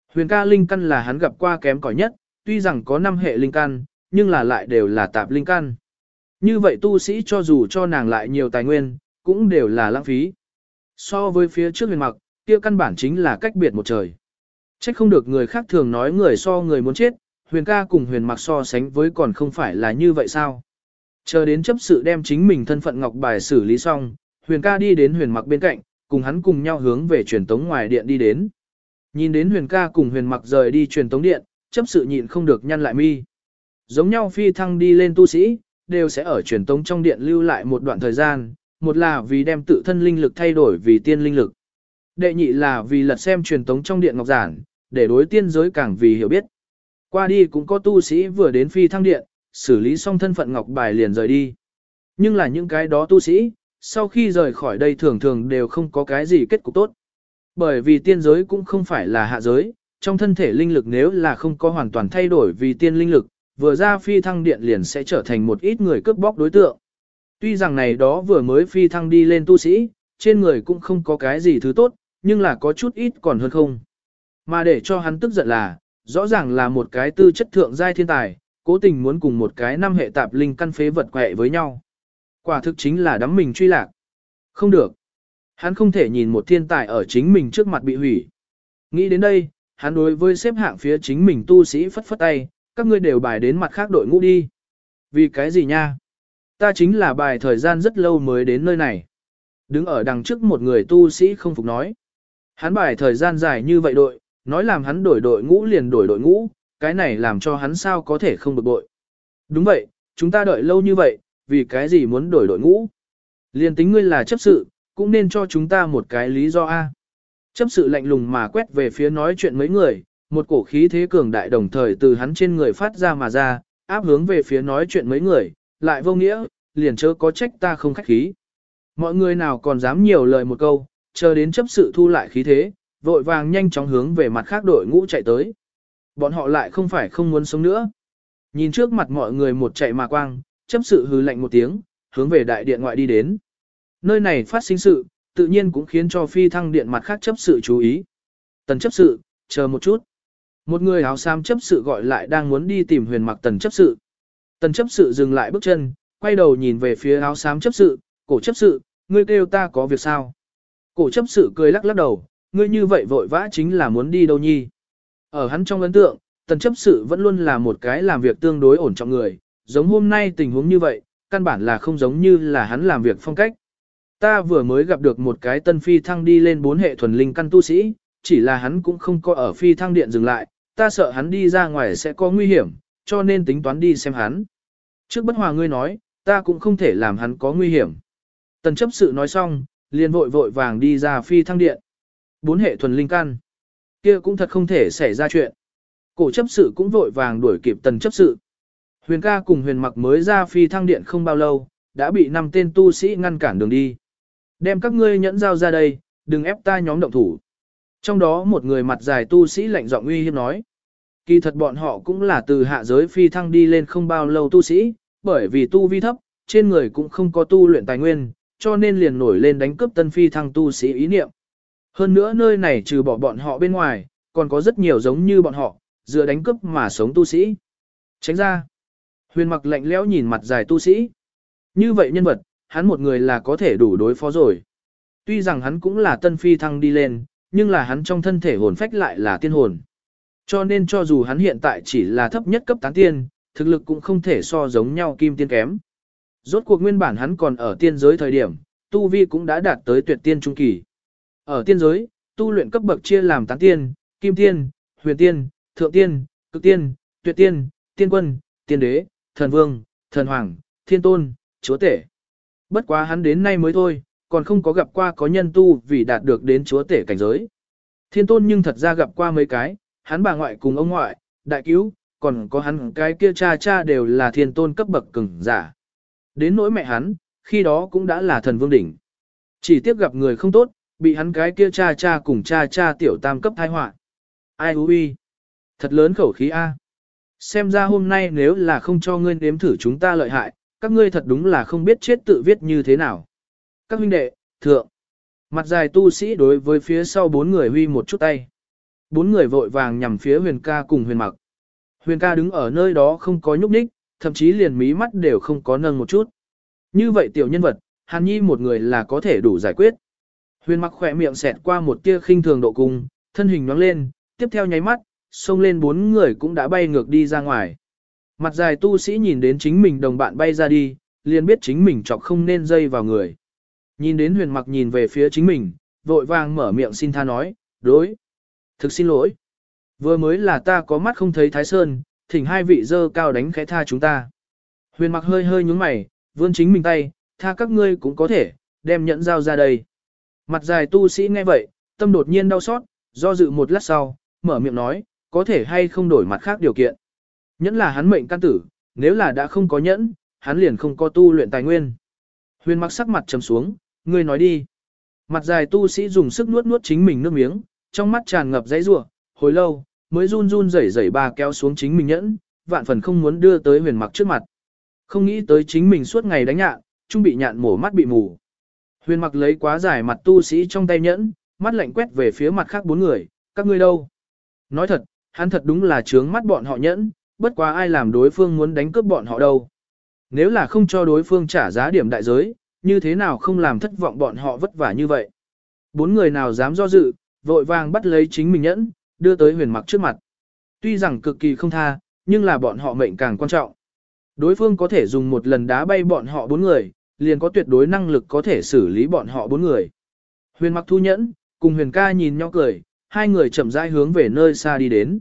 Huyền ca linh căn là hắn gặp qua kém cỏi nhất, tuy rằng có 5 hệ linh căn, nhưng là lại đều là tạp linh căn. Như vậy tu sĩ cho dù cho nàng lại nhiều tài nguyên, cũng đều là lãng phí. So với phía trước huyền mặc, kia căn bản chính là cách biệt một trời. Trách không được người khác thường nói người so người muốn chết, huyền ca cùng huyền mặc so sánh với còn không phải là như vậy sao. Chờ đến chấp sự đem chính mình thân phận ngọc bài xử lý xong, huyền ca đi đến huyền mặc bên cạnh, cùng hắn cùng nhau hướng về truyền tống ngoài điện đi đến. Nhìn đến huyền ca cùng huyền mặc rời đi truyền tống điện, chấp sự nhịn không được nhăn lại mi. Giống nhau phi thăng đi lên tu sĩ, đều sẽ ở truyền tống trong điện lưu lại một đoạn thời gian, một là vì đem tự thân linh lực thay đổi vì tiên linh lực. Đệ nhị là vì lật xem truyền tống trong điện ngọc giản, để đối tiên giới càng vì hiểu biết. Qua đi cũng có tu sĩ vừa đến phi thăng điện, xử lý xong thân phận ngọc bài liền rời đi. Nhưng là những cái đó tu sĩ, sau khi rời khỏi đây thường thường đều không có cái gì kết cục tốt. Bởi vì tiên giới cũng không phải là hạ giới, trong thân thể linh lực nếu là không có hoàn toàn thay đổi vì tiên linh lực, vừa ra phi thăng điện liền sẽ trở thành một ít người cướp bóc đối tượng. Tuy rằng này đó vừa mới phi thăng đi lên tu sĩ, trên người cũng không có cái gì thứ tốt, nhưng là có chút ít còn hơn không. Mà để cho hắn tức giận là, rõ ràng là một cái tư chất thượng giai thiên tài, cố tình muốn cùng một cái năm hệ tạp linh căn phế vật quẹ với nhau. Quả thực chính là đắm mình truy lạc. Không được. Hắn không thể nhìn một thiên tài ở chính mình trước mặt bị hủy. Nghĩ đến đây, hắn đối với xếp hạng phía chính mình tu sĩ phất phất tay, các ngươi đều bài đến mặt khác đội ngũ đi. Vì cái gì nha? Ta chính là bài thời gian rất lâu mới đến nơi này. Đứng ở đằng trước một người tu sĩ không phục nói. Hắn bài thời gian dài như vậy đội, nói làm hắn đổi đội ngũ liền đổi đội ngũ, cái này làm cho hắn sao có thể không bực bội. Đúng vậy, chúng ta đợi lâu như vậy, vì cái gì muốn đổi đội ngũ? Liên tính ngươi là chấp sự, cũng nên cho chúng ta một cái lý do A. Chấp sự lạnh lùng mà quét về phía nói chuyện mấy người, một cổ khí thế cường đại đồng thời từ hắn trên người phát ra mà ra, áp hướng về phía nói chuyện mấy người, lại vô nghĩa, liền chớ có trách ta không khách khí. Mọi người nào còn dám nhiều lời một câu, chờ đến chấp sự thu lại khí thế, vội vàng nhanh chóng hướng về mặt khác đội ngũ chạy tới. Bọn họ lại không phải không muốn sống nữa. Nhìn trước mặt mọi người một chạy mà quang, chấp sự hừ lạnh một tiếng, hướng về đại điện ngoại đi đến. Nơi này phát sinh sự, tự nhiên cũng khiến cho phi thăng điện mặt khác chấp sự chú ý. Tần chấp sự, chờ một chút. Một người áo xám chấp sự gọi lại đang muốn đi tìm huyền mặc tần chấp sự. Tần chấp sự dừng lại bước chân, quay đầu nhìn về phía áo xám chấp sự, cổ chấp sự, ngươi kêu ta có việc sao? Cổ chấp sự cười lắc lắc đầu, ngươi như vậy vội vã chính là muốn đi đâu nhi? Ở hắn trong ấn tượng, tần chấp sự vẫn luôn là một cái làm việc tương đối ổn trọng người, giống hôm nay tình huống như vậy, căn bản là không giống như là hắn làm việc phong cách. Ta vừa mới gặp được một cái tân phi thăng đi lên bốn hệ thuần linh căn tu sĩ, chỉ là hắn cũng không có ở phi thăng điện dừng lại, ta sợ hắn đi ra ngoài sẽ có nguy hiểm, cho nên tính toán đi xem hắn. Trước bất hòa ngươi nói, ta cũng không thể làm hắn có nguy hiểm. Tần chấp sự nói xong, liền vội vội vàng đi ra phi thăng điện. Bốn hệ thuần linh căn kia cũng thật không thể xảy ra chuyện. Cổ chấp sự cũng vội vàng đuổi kịp tần chấp sự. Huyền ca cùng huyền mặc mới ra phi thăng điện không bao lâu, đã bị năm tên tu sĩ ngăn cản đường đi. Đem các ngươi nhẫn giao ra đây, đừng ép ta nhóm động thủ. Trong đó một người mặt dài tu sĩ lạnh giọng uy hiếp nói. Kỳ thật bọn họ cũng là từ hạ giới phi thăng đi lên không bao lâu tu sĩ, bởi vì tu vi thấp, trên người cũng không có tu luyện tài nguyên, cho nên liền nổi lên đánh cướp tân phi thăng tu sĩ ý niệm. Hơn nữa nơi này trừ bỏ bọn họ bên ngoài, còn có rất nhiều giống như bọn họ, dựa đánh cướp mà sống tu sĩ. Tránh ra. Huyền mặc lạnh lẽo nhìn mặt dài tu sĩ. Như vậy nhân vật, hắn một người là có thể đủ đối phó rồi. Tuy rằng hắn cũng là tân phi thăng đi lên, nhưng là hắn trong thân thể hồn phách lại là tiên hồn. Cho nên cho dù hắn hiện tại chỉ là thấp nhất cấp tán tiên, thực lực cũng không thể so giống nhau kim tiên kém. Rốt cuộc nguyên bản hắn còn ở tiên giới thời điểm, tu vi cũng đã đạt tới tuyệt tiên trung kỳ. Ở tiên giới, tu luyện cấp bậc chia làm tán tiên, kim tiên, huyền tiên, thượng tiên, cực tiên, tuyệt tiên, tiên quân, tiên đế, thần vương, thần hoàng, thiên tôn, chúa tể. Bất quá hắn đến nay mới thôi, còn không có gặp qua có nhân tu vì đạt được đến chúa tể cảnh giới. Thiên tôn nhưng thật ra gặp qua mấy cái, hắn bà ngoại cùng ông ngoại, đại cứu, còn có hắn cái kia cha cha đều là thiên tôn cấp bậc cường giả. Đến nỗi mẹ hắn, khi đó cũng đã là thần vương đỉnh. Chỉ tiếp gặp người không tốt, bị hắn cái kia cha cha cùng cha cha tiểu tam cấp thai họa. Ai hú Thật lớn khẩu khí A. Xem ra hôm nay nếu là không cho ngươi nếm thử chúng ta lợi hại, các ngươi thật đúng là không biết chết tự viết như thế nào. Các huynh đệ, thượng. Mặt dài tu sĩ đối với phía sau bốn người huy một chút tay. Bốn người vội vàng nhằm phía huyền ca cùng huyền mặc. Huyền ca đứng ở nơi đó không có nhúc nhích, thậm chí liền mí mắt đều không có nâng một chút. Như vậy tiểu nhân vật, Hàn Nhi một người là có thể đủ giải quyết. Huyền mặc khỏe miệng xẹt qua một tia khinh thường độ cung, thân hình nhoáng lên, tiếp theo nháy mắt, xông lên bốn người cũng đã bay ngược đi ra ngoài. Mặt dài tu sĩ nhìn đến chính mình đồng bạn bay ra đi, liền biết chính mình chọc không nên dây vào người. Nhìn đến huyền mặc nhìn về phía chính mình, vội vàng mở miệng xin tha nói, đối. Thực xin lỗi. Vừa mới là ta có mắt không thấy Thái Sơn, thỉnh hai vị dơ cao đánh khẽ tha chúng ta. Huyền mặc hơi hơi nhúng mày, vươn chính mình tay, tha các ngươi cũng có thể, đem nhẫn dao ra đây. Mặt dài tu sĩ nghe vậy, tâm đột nhiên đau xót, do dự một lát sau, mở miệng nói, có thể hay không đổi mặt khác điều kiện. Nhẫn là hắn mệnh căn tử, nếu là đã không có nhẫn, hắn liền không có tu luyện tài nguyên. Huyền mặc sắc mặt trầm xuống, ngươi nói đi. Mặt dài tu sĩ dùng sức nuốt nuốt chính mình nước miếng, trong mắt tràn ngập dãy rủa, hồi lâu, mới run run rẩy rẩy ba kéo xuống chính mình nhẫn, vạn phần không muốn đưa tới huyền mặc trước mặt. Không nghĩ tới chính mình suốt ngày đánh nhạn, trung bị nhạn mổ mắt bị mù. Huyền mặc lấy quá dài mặt tu sĩ trong tay nhẫn, mắt lạnh quét về phía mặt khác bốn người, các ngươi đâu? Nói thật, hắn thật đúng là trướng mắt bọn họ nhẫn, bất quá ai làm đối phương muốn đánh cướp bọn họ đâu. Nếu là không cho đối phương trả giá điểm đại giới, như thế nào không làm thất vọng bọn họ vất vả như vậy. Bốn người nào dám do dự, vội vàng bắt lấy chính mình nhẫn, đưa tới huyền mặc trước mặt. Tuy rằng cực kỳ không tha, nhưng là bọn họ mệnh càng quan trọng. Đối phương có thể dùng một lần đá bay bọn họ bốn người, liền có tuyệt đối năng lực có thể xử lý bọn họ bốn người. Huyền mặc thu nhẫn, cùng huyền ca nhìn nhau cười, hai người chậm rãi hướng về nơi xa đi đến.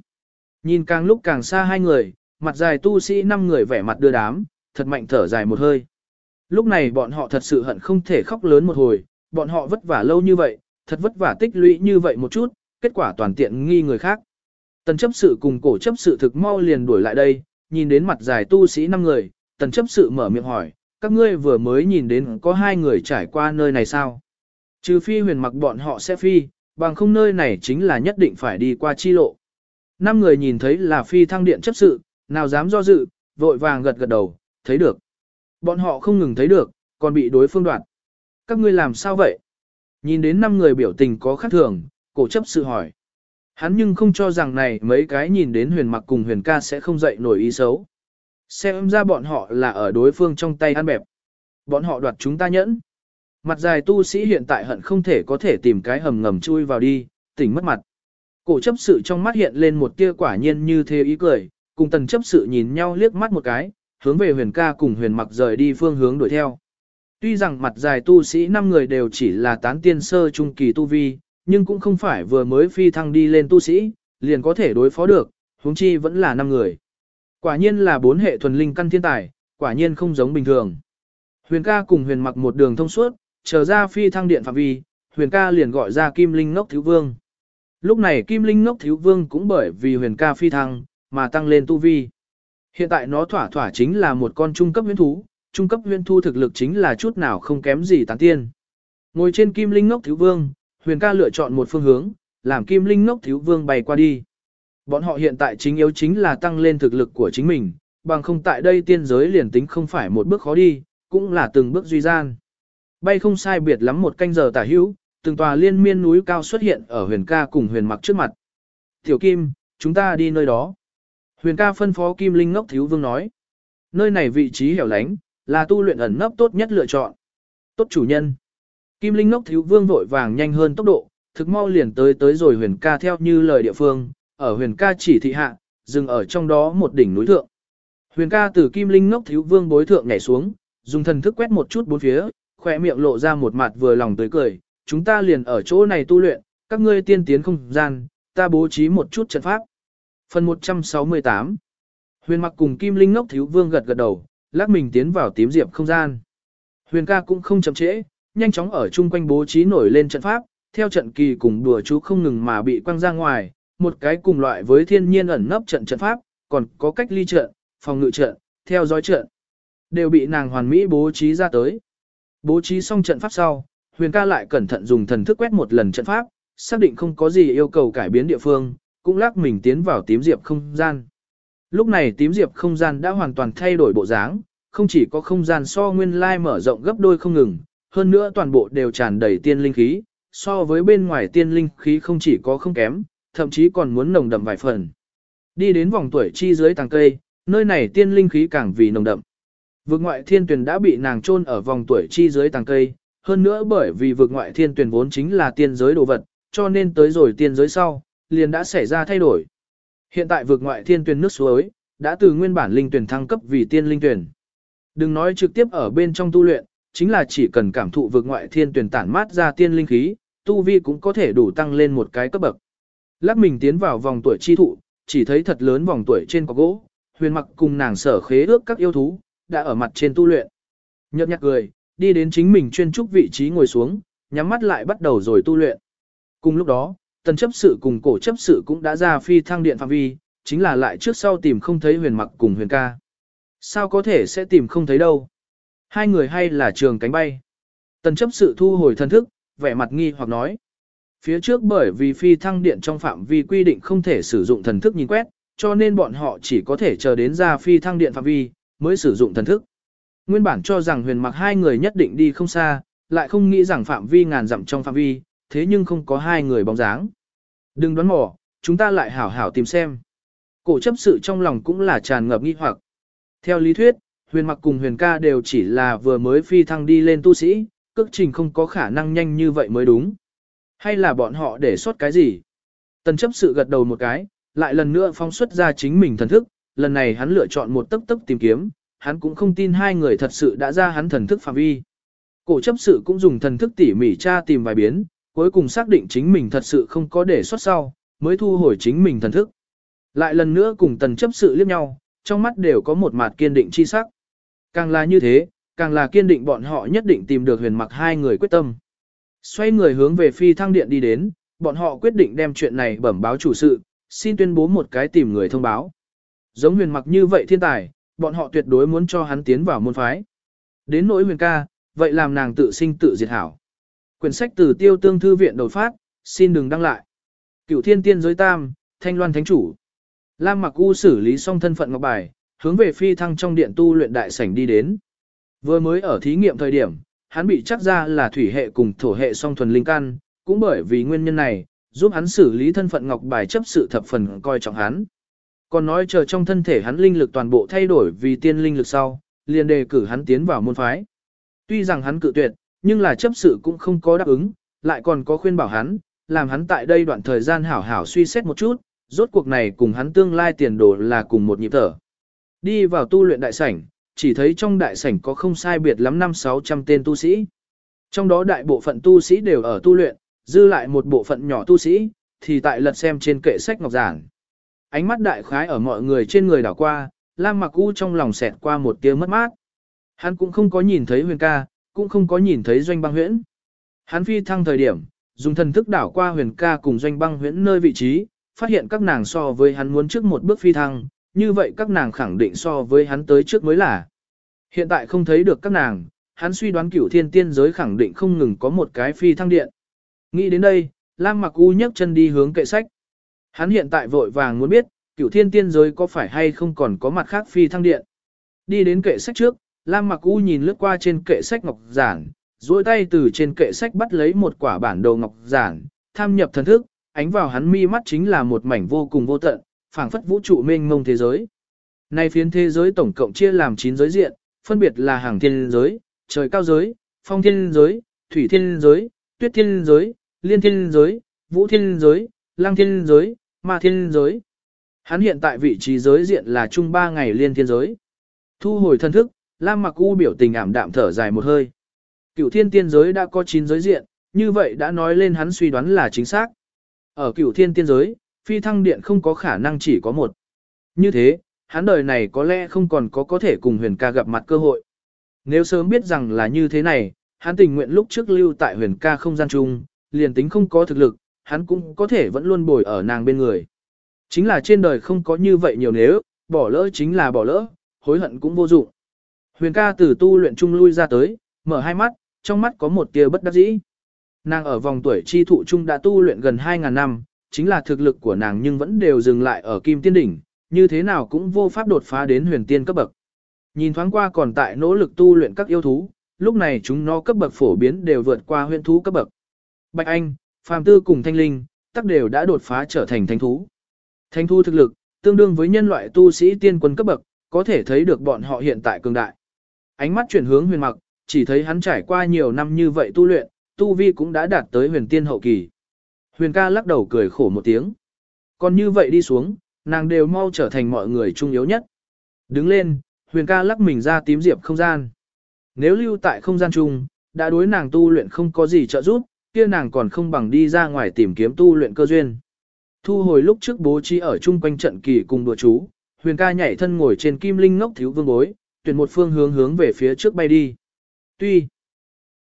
Nhìn càng lúc càng xa hai người, mặt dài tu sĩ năm người vẻ mặt đưa đám, thật mạnh thở dài một hơi. Lúc này bọn họ thật sự hận không thể khóc lớn một hồi, bọn họ vất vả lâu như vậy, thật vất vả tích lũy như vậy một chút, kết quả toàn tiện nghi người khác. Tần chấp sự cùng cổ chấp sự thực mau liền đuổi lại đây, nhìn đến mặt dài tu sĩ năm người, tần chấp sự mở miệng hỏi, các ngươi vừa mới nhìn đến có hai người trải qua nơi này sao? Trừ phi huyền mặc bọn họ sẽ phi, bằng không nơi này chính là nhất định phải đi qua chi lộ. Năm người nhìn thấy là phi thăng điện chấp sự, nào dám do dự, vội vàng gật gật đầu, thấy được. Bọn họ không ngừng thấy được, còn bị đối phương đoạt. Các ngươi làm sao vậy? Nhìn đến năm người biểu tình có khác thường, cổ chấp sự hỏi. Hắn nhưng không cho rằng này mấy cái nhìn đến huyền mặc cùng huyền ca sẽ không dậy nổi ý xấu. Xem ra bọn họ là ở đối phương trong tay ăn bẹp. Bọn họ đoạt chúng ta nhẫn. Mặt dài tu sĩ hiện tại hận không thể có thể tìm cái hầm ngầm chui vào đi, tỉnh mất mặt. Cổ chấp sự trong mắt hiện lên một tia quả nhiên như thế ý cười, cùng tần chấp sự nhìn nhau liếc mắt một cái, hướng về huyền ca cùng huyền mặc rời đi phương hướng đuổi theo. Tuy rằng mặt dài tu sĩ năm người đều chỉ là tán tiên sơ trung kỳ tu vi, nhưng cũng không phải vừa mới phi thăng đi lên tu sĩ, liền có thể đối phó được, huống chi vẫn là năm người. Quả nhiên là bốn hệ thuần linh căn thiên tài, quả nhiên không giống bình thường. Huyền ca cùng huyền mặc một đường thông suốt, chờ ra phi thăng điện phạm vi, huyền ca liền gọi ra kim linh ngốc thiếu vương. Lúc này kim linh ngốc thiếu vương cũng bởi vì huyền ca phi thăng, mà tăng lên tu vi. Hiện tại nó thỏa thỏa chính là một con trung cấp huyễn thú, trung cấp huyễn thu thực lực chính là chút nào không kém gì tán tiên. Ngồi trên kim linh ngốc thiếu vương, huyền ca lựa chọn một phương hướng, làm kim linh ngốc thiếu vương bay qua đi. Bọn họ hiện tại chính yếu chính là tăng lên thực lực của chính mình, bằng không tại đây tiên giới liền tính không phải một bước khó đi, cũng là từng bước duy gian. Bay không sai biệt lắm một canh giờ tả hữu, từng tòa liên miên núi cao xuất hiện ở huyền ca cùng huyền mặc trước mặt. Tiểu Kim, chúng ta đi nơi đó. Huyền ca phân phó Kim Linh ngốc thiếu vương nói. Nơi này vị trí hẻo lánh, là tu luyện ẩn nấp tốt nhất lựa chọn. Tốt chủ nhân. Kim Linh ngốc thiếu vương vội vàng nhanh hơn tốc độ, thực mau liền tới tới rồi huyền ca theo như lời địa phương, ở huyền ca chỉ thị hạ, dừng ở trong đó một đỉnh núi thượng. Huyền ca từ Kim Linh ngốc thiếu vương bối thượng nhảy xuống, dùng thần thức quét một chút bốn phía, khỏe miệng lộ ra một mặt vừa lòng tới cười, chúng ta liền ở chỗ này tu luyện, các ngươi tiên tiến không gian, ta bố trí một chút trận pháp. Phần 168 Huyền mặc cùng Kim Linh ngốc thiếu vương gật gật đầu, lắc mình tiến vào tím diệp không gian. Huyền ca cũng không chậm trễ, nhanh chóng ở chung quanh bố trí nổi lên trận pháp, theo trận kỳ cùng đùa chú không ngừng mà bị quăng ra ngoài, một cái cùng loại với thiên nhiên ẩn nấp trận trận pháp, còn có cách ly trận, phòng ngự trận, theo dõi trận, đều bị nàng hoàn mỹ bố trí ra tới. Bố trí xong trận pháp sau, Huyền ca lại cẩn thận dùng thần thức quét một lần trận pháp, xác định không có gì yêu cầu cải biến địa phương, cũng lắc mình tiến vào tím diệp không gian. Lúc này tím diệp không gian đã hoàn toàn thay đổi bộ dáng, không chỉ có không gian so nguyên lai mở rộng gấp đôi không ngừng, hơn nữa toàn bộ đều tràn đầy tiên linh khí, so với bên ngoài tiên linh khí không chỉ có không kém, thậm chí còn muốn nồng đậm vài phần. Đi đến vòng tuổi chi dưới tàng cây, nơi này tiên linh khí càng vì nồng đậm. Vực ngoại thiên tuyển đã bị nàng chôn ở vòng tuổi chi dưới tàng cây, hơn nữa bởi vì vực ngoại thiên tuyển vốn chính là tiên giới đồ vật, cho nên tới rồi tiên giới sau, liền đã xảy ra thay đổi. Hiện tại vực ngoại thiên tuyển nước suối, đã từ nguyên bản linh tuyển thăng cấp vì tiên linh tuyển. Đừng nói trực tiếp ở bên trong tu luyện, chính là chỉ cần cảm thụ vực ngoại thiên tuyển tản mát ra tiên linh khí, tu vi cũng có thể đủ tăng lên một cái cấp bậc. Lắc mình tiến vào vòng tuổi chi thụ, chỉ thấy thật lớn vòng tuổi trên có gỗ, huyền mặc cùng nàng sở khế ước các yêu thú, đã ở mặt trên tu luyện. Nhật nhạc cười, đi đến chính mình chuyên trúc vị trí ngồi xuống, nhắm mắt lại bắt đầu rồi tu luyện. Cùng lúc đó, tần chấp sự cùng cổ chấp sự cũng đã ra phi thăng điện phạm vi, chính là lại trước sau tìm không thấy huyền mặc cùng huyền ca. Sao có thể sẽ tìm không thấy đâu? Hai người hay là trường cánh bay? Tần chấp sự thu hồi thân thức, vẻ mặt nghi hoặc nói. Phía trước bởi vì phi thăng điện trong phạm vi quy định không thể sử dụng thần thức nhìn quét, cho nên bọn họ chỉ có thể chờ đến ra phi thăng điện phạm vi, mới sử dụng thần thức. Nguyên bản cho rằng huyền mặc hai người nhất định đi không xa, lại không nghĩ rằng phạm vi ngàn dặm trong phạm vi, thế nhưng không có hai người bóng dáng. Đừng đoán mò, chúng ta lại hảo hảo tìm xem. Cổ chấp sự trong lòng cũng là tràn ngập nghi hoặc. Theo lý thuyết, huyền mặc cùng huyền ca đều chỉ là vừa mới phi thăng đi lên tu sĩ, cước trình không có khả năng nhanh như vậy mới đúng. Hay là bọn họ để sót cái gì? Tần chấp sự gật đầu một cái, lại lần nữa phóng xuất ra chính mình thần thức, lần này hắn lựa chọn một tấc tấc tìm kiếm, hắn cũng không tin hai người thật sự đã ra hắn thần thức phạm vi. Cổ chấp sự cũng dùng thần thức tỉ mỉ tra tìm vài biến, cuối cùng xác định chính mình thật sự không có để sót sau, mới thu hồi chính mình thần thức. Lại lần nữa cùng tần chấp sự liếc nhau, trong mắt đều có một mặt kiên định chi sắc. Càng là như thế, càng là kiên định bọn họ nhất định tìm được huyền mặc hai người quyết tâm. Xoay người hướng về phi thăng điện đi đến, bọn họ quyết định đem chuyện này bẩm báo chủ sự, xin tuyên bố một cái tìm người thông báo. Giống huyền mặc như vậy thiên tài, bọn họ tuyệt đối muốn cho hắn tiến vào môn phái. Đến nỗi huyền ca, vậy làm nàng tự sinh tự diệt hảo. Quyển sách từ tiêu tương thư viện đột phát, xin đừng đăng lại. Cửu thiên tiên giới tam, thanh loan thánh chủ. Lam mặc u xử lý xong thân phận ngọc bài, hướng về phi thăng trong điện tu luyện đại sảnh đi đến. Vừa mới ở thí nghiệm thời điểm, hắn bị chắc ra là thủy hệ cùng thổ hệ song thuần linh căn, cũng bởi vì nguyên nhân này, giúp hắn xử lý thân phận ngọc bài chấp sự thập phần coi trọng hắn. Còn nói chờ trong thân thể hắn linh lực toàn bộ thay đổi vì tiên linh lực sau, liền đề cử hắn tiến vào môn phái. Tuy rằng hắn cự tuyệt, nhưng là chấp sự cũng không có đáp ứng, lại còn có khuyên bảo hắn, làm hắn tại đây đoạn thời gian hảo hảo suy xét một chút, rốt cuộc này cùng hắn tương lai tiền đồ là cùng một nhịp thở. Đi vào tu luyện đại sảnh, chỉ thấy trong đại sảnh có không sai biệt lắm năm sáu trăm tên tu sĩ. Trong đó đại bộ phận tu sĩ đều ở tu luyện, dư lại một bộ phận nhỏ tu sĩ, thì tại lật xem trên kệ sách ngọc giản. Ánh mắt đại khái ở mọi người trên người đảo qua, Lam Mặc U trong lòng xẹt qua một tia mất mát. Hắn cũng không có nhìn thấy huyền ca, cũng không có nhìn thấy doanh băng huyễn. Hắn phi thăng thời điểm, dùng thần thức đảo qua huyền ca cùng doanh băng huyễn nơi vị trí, phát hiện các nàng so với hắn muốn trước một bước phi thăng, như vậy các nàng khẳng định so với hắn tới trước mới là. Hiện tại không thấy được các nàng, hắn suy đoán cửu thiên tiên giới khẳng định không ngừng có một cái phi thăng điện. Nghĩ đến đây, Lam Mặc U nhấc chân đi hướng kệ sách. Hắn hiện tại vội vàng muốn biết, cửu thiên tiên giới có phải hay không còn có mặt khác phi thăng điện. Đi đến kệ sách trước, Lam Mặc U nhìn lướt qua trên kệ sách ngọc giản, duỗi tay từ trên kệ sách bắt lấy một quả bản đồ ngọc giản, tham nhập thần thức, ánh vào hắn mi mắt chính là một mảnh vô cùng vô tận, phảng phất vũ trụ mênh mông thế giới. Nay phiến thế giới tổng cộng chia làm 9 giới diện, phân biệt là hàng thiên giới, trời cao giới, phong thiên giới, thủy thiên giới, tuyết thiên giới, liên thiên giới, vũ thiên giới, lang thiên giới, ma thiên giới. Hắn hiện tại vị trí giới diện là trung ba ngày liên thiên giới. Thu hồi thân thức, Lam Mặc U biểu tình ảm đạm thở dài một hơi. Cửu thiên tiên giới đã có 9 giới diện, như vậy đã nói lên hắn suy đoán là chính xác. Ở cửu thiên tiên giới, phi thăng điện không có khả năng chỉ có một. Như thế, hắn đời này có lẽ không còn có có thể cùng huyền ca gặp mặt cơ hội. Nếu sớm biết rằng là như thế này, hắn tình nguyện lúc trước lưu tại huyền ca không gian chung, liền tính không có thực lực, hắn cũng có thể vẫn luôn bồi ở nàng bên người. Chính là trên đời không có như vậy nhiều nếu, bỏ lỡ chính là bỏ lỡ, hối hận cũng vô dụng. Huyền ca từ tu luyện chung lui ra tới, mở hai mắt, trong mắt có một tia bất đắc dĩ. Nàng ở vòng tuổi chi thụ chung đã tu luyện gần 2.000 năm, chính là thực lực của nàng nhưng vẫn đều dừng lại ở kim tiên đỉnh, như thế nào cũng vô pháp đột phá đến huyền tiên cấp bậc. Nhìn thoáng qua còn tại nỗ lực tu luyện các yêu thú, lúc này chúng nó cấp bậc phổ biến đều vượt qua huyền thú cấp bậc. Bạch Anh, Phàm Tư cùng Thanh Linh, tắc đều đã đột phá trở thành thánh thú. Thánh thú thực lực, tương đương với nhân loại tu sĩ tiên quân cấp bậc, có thể thấy được bọn họ hiện tại cường đại. Ánh mắt chuyển hướng huyền mặc, chỉ thấy hắn trải qua nhiều năm như vậy tu luyện, tu vi cũng đã đạt tới huyền tiên hậu kỳ. Huyền ca lắc đầu cười khổ một tiếng. Còn như vậy đi xuống, nàng đều mau trở thành mọi người trung yếu nhất. Đứng lên, huyền ca lắc mình ra tím diệp không gian. Nếu lưu tại không gian chung, đã đối nàng tu luyện không có gì trợ giúp, kia nàng còn không bằng đi ra ngoài tìm kiếm tu luyện cơ duyên. Thu hồi lúc trước bố trí ở chung quanh trận kỳ cùng đùa chú, huyền ca nhảy thân ngồi trên kim linh ngốc thiếu vương bối, tuyển một phương hướng hướng về phía trước bay đi. Tuy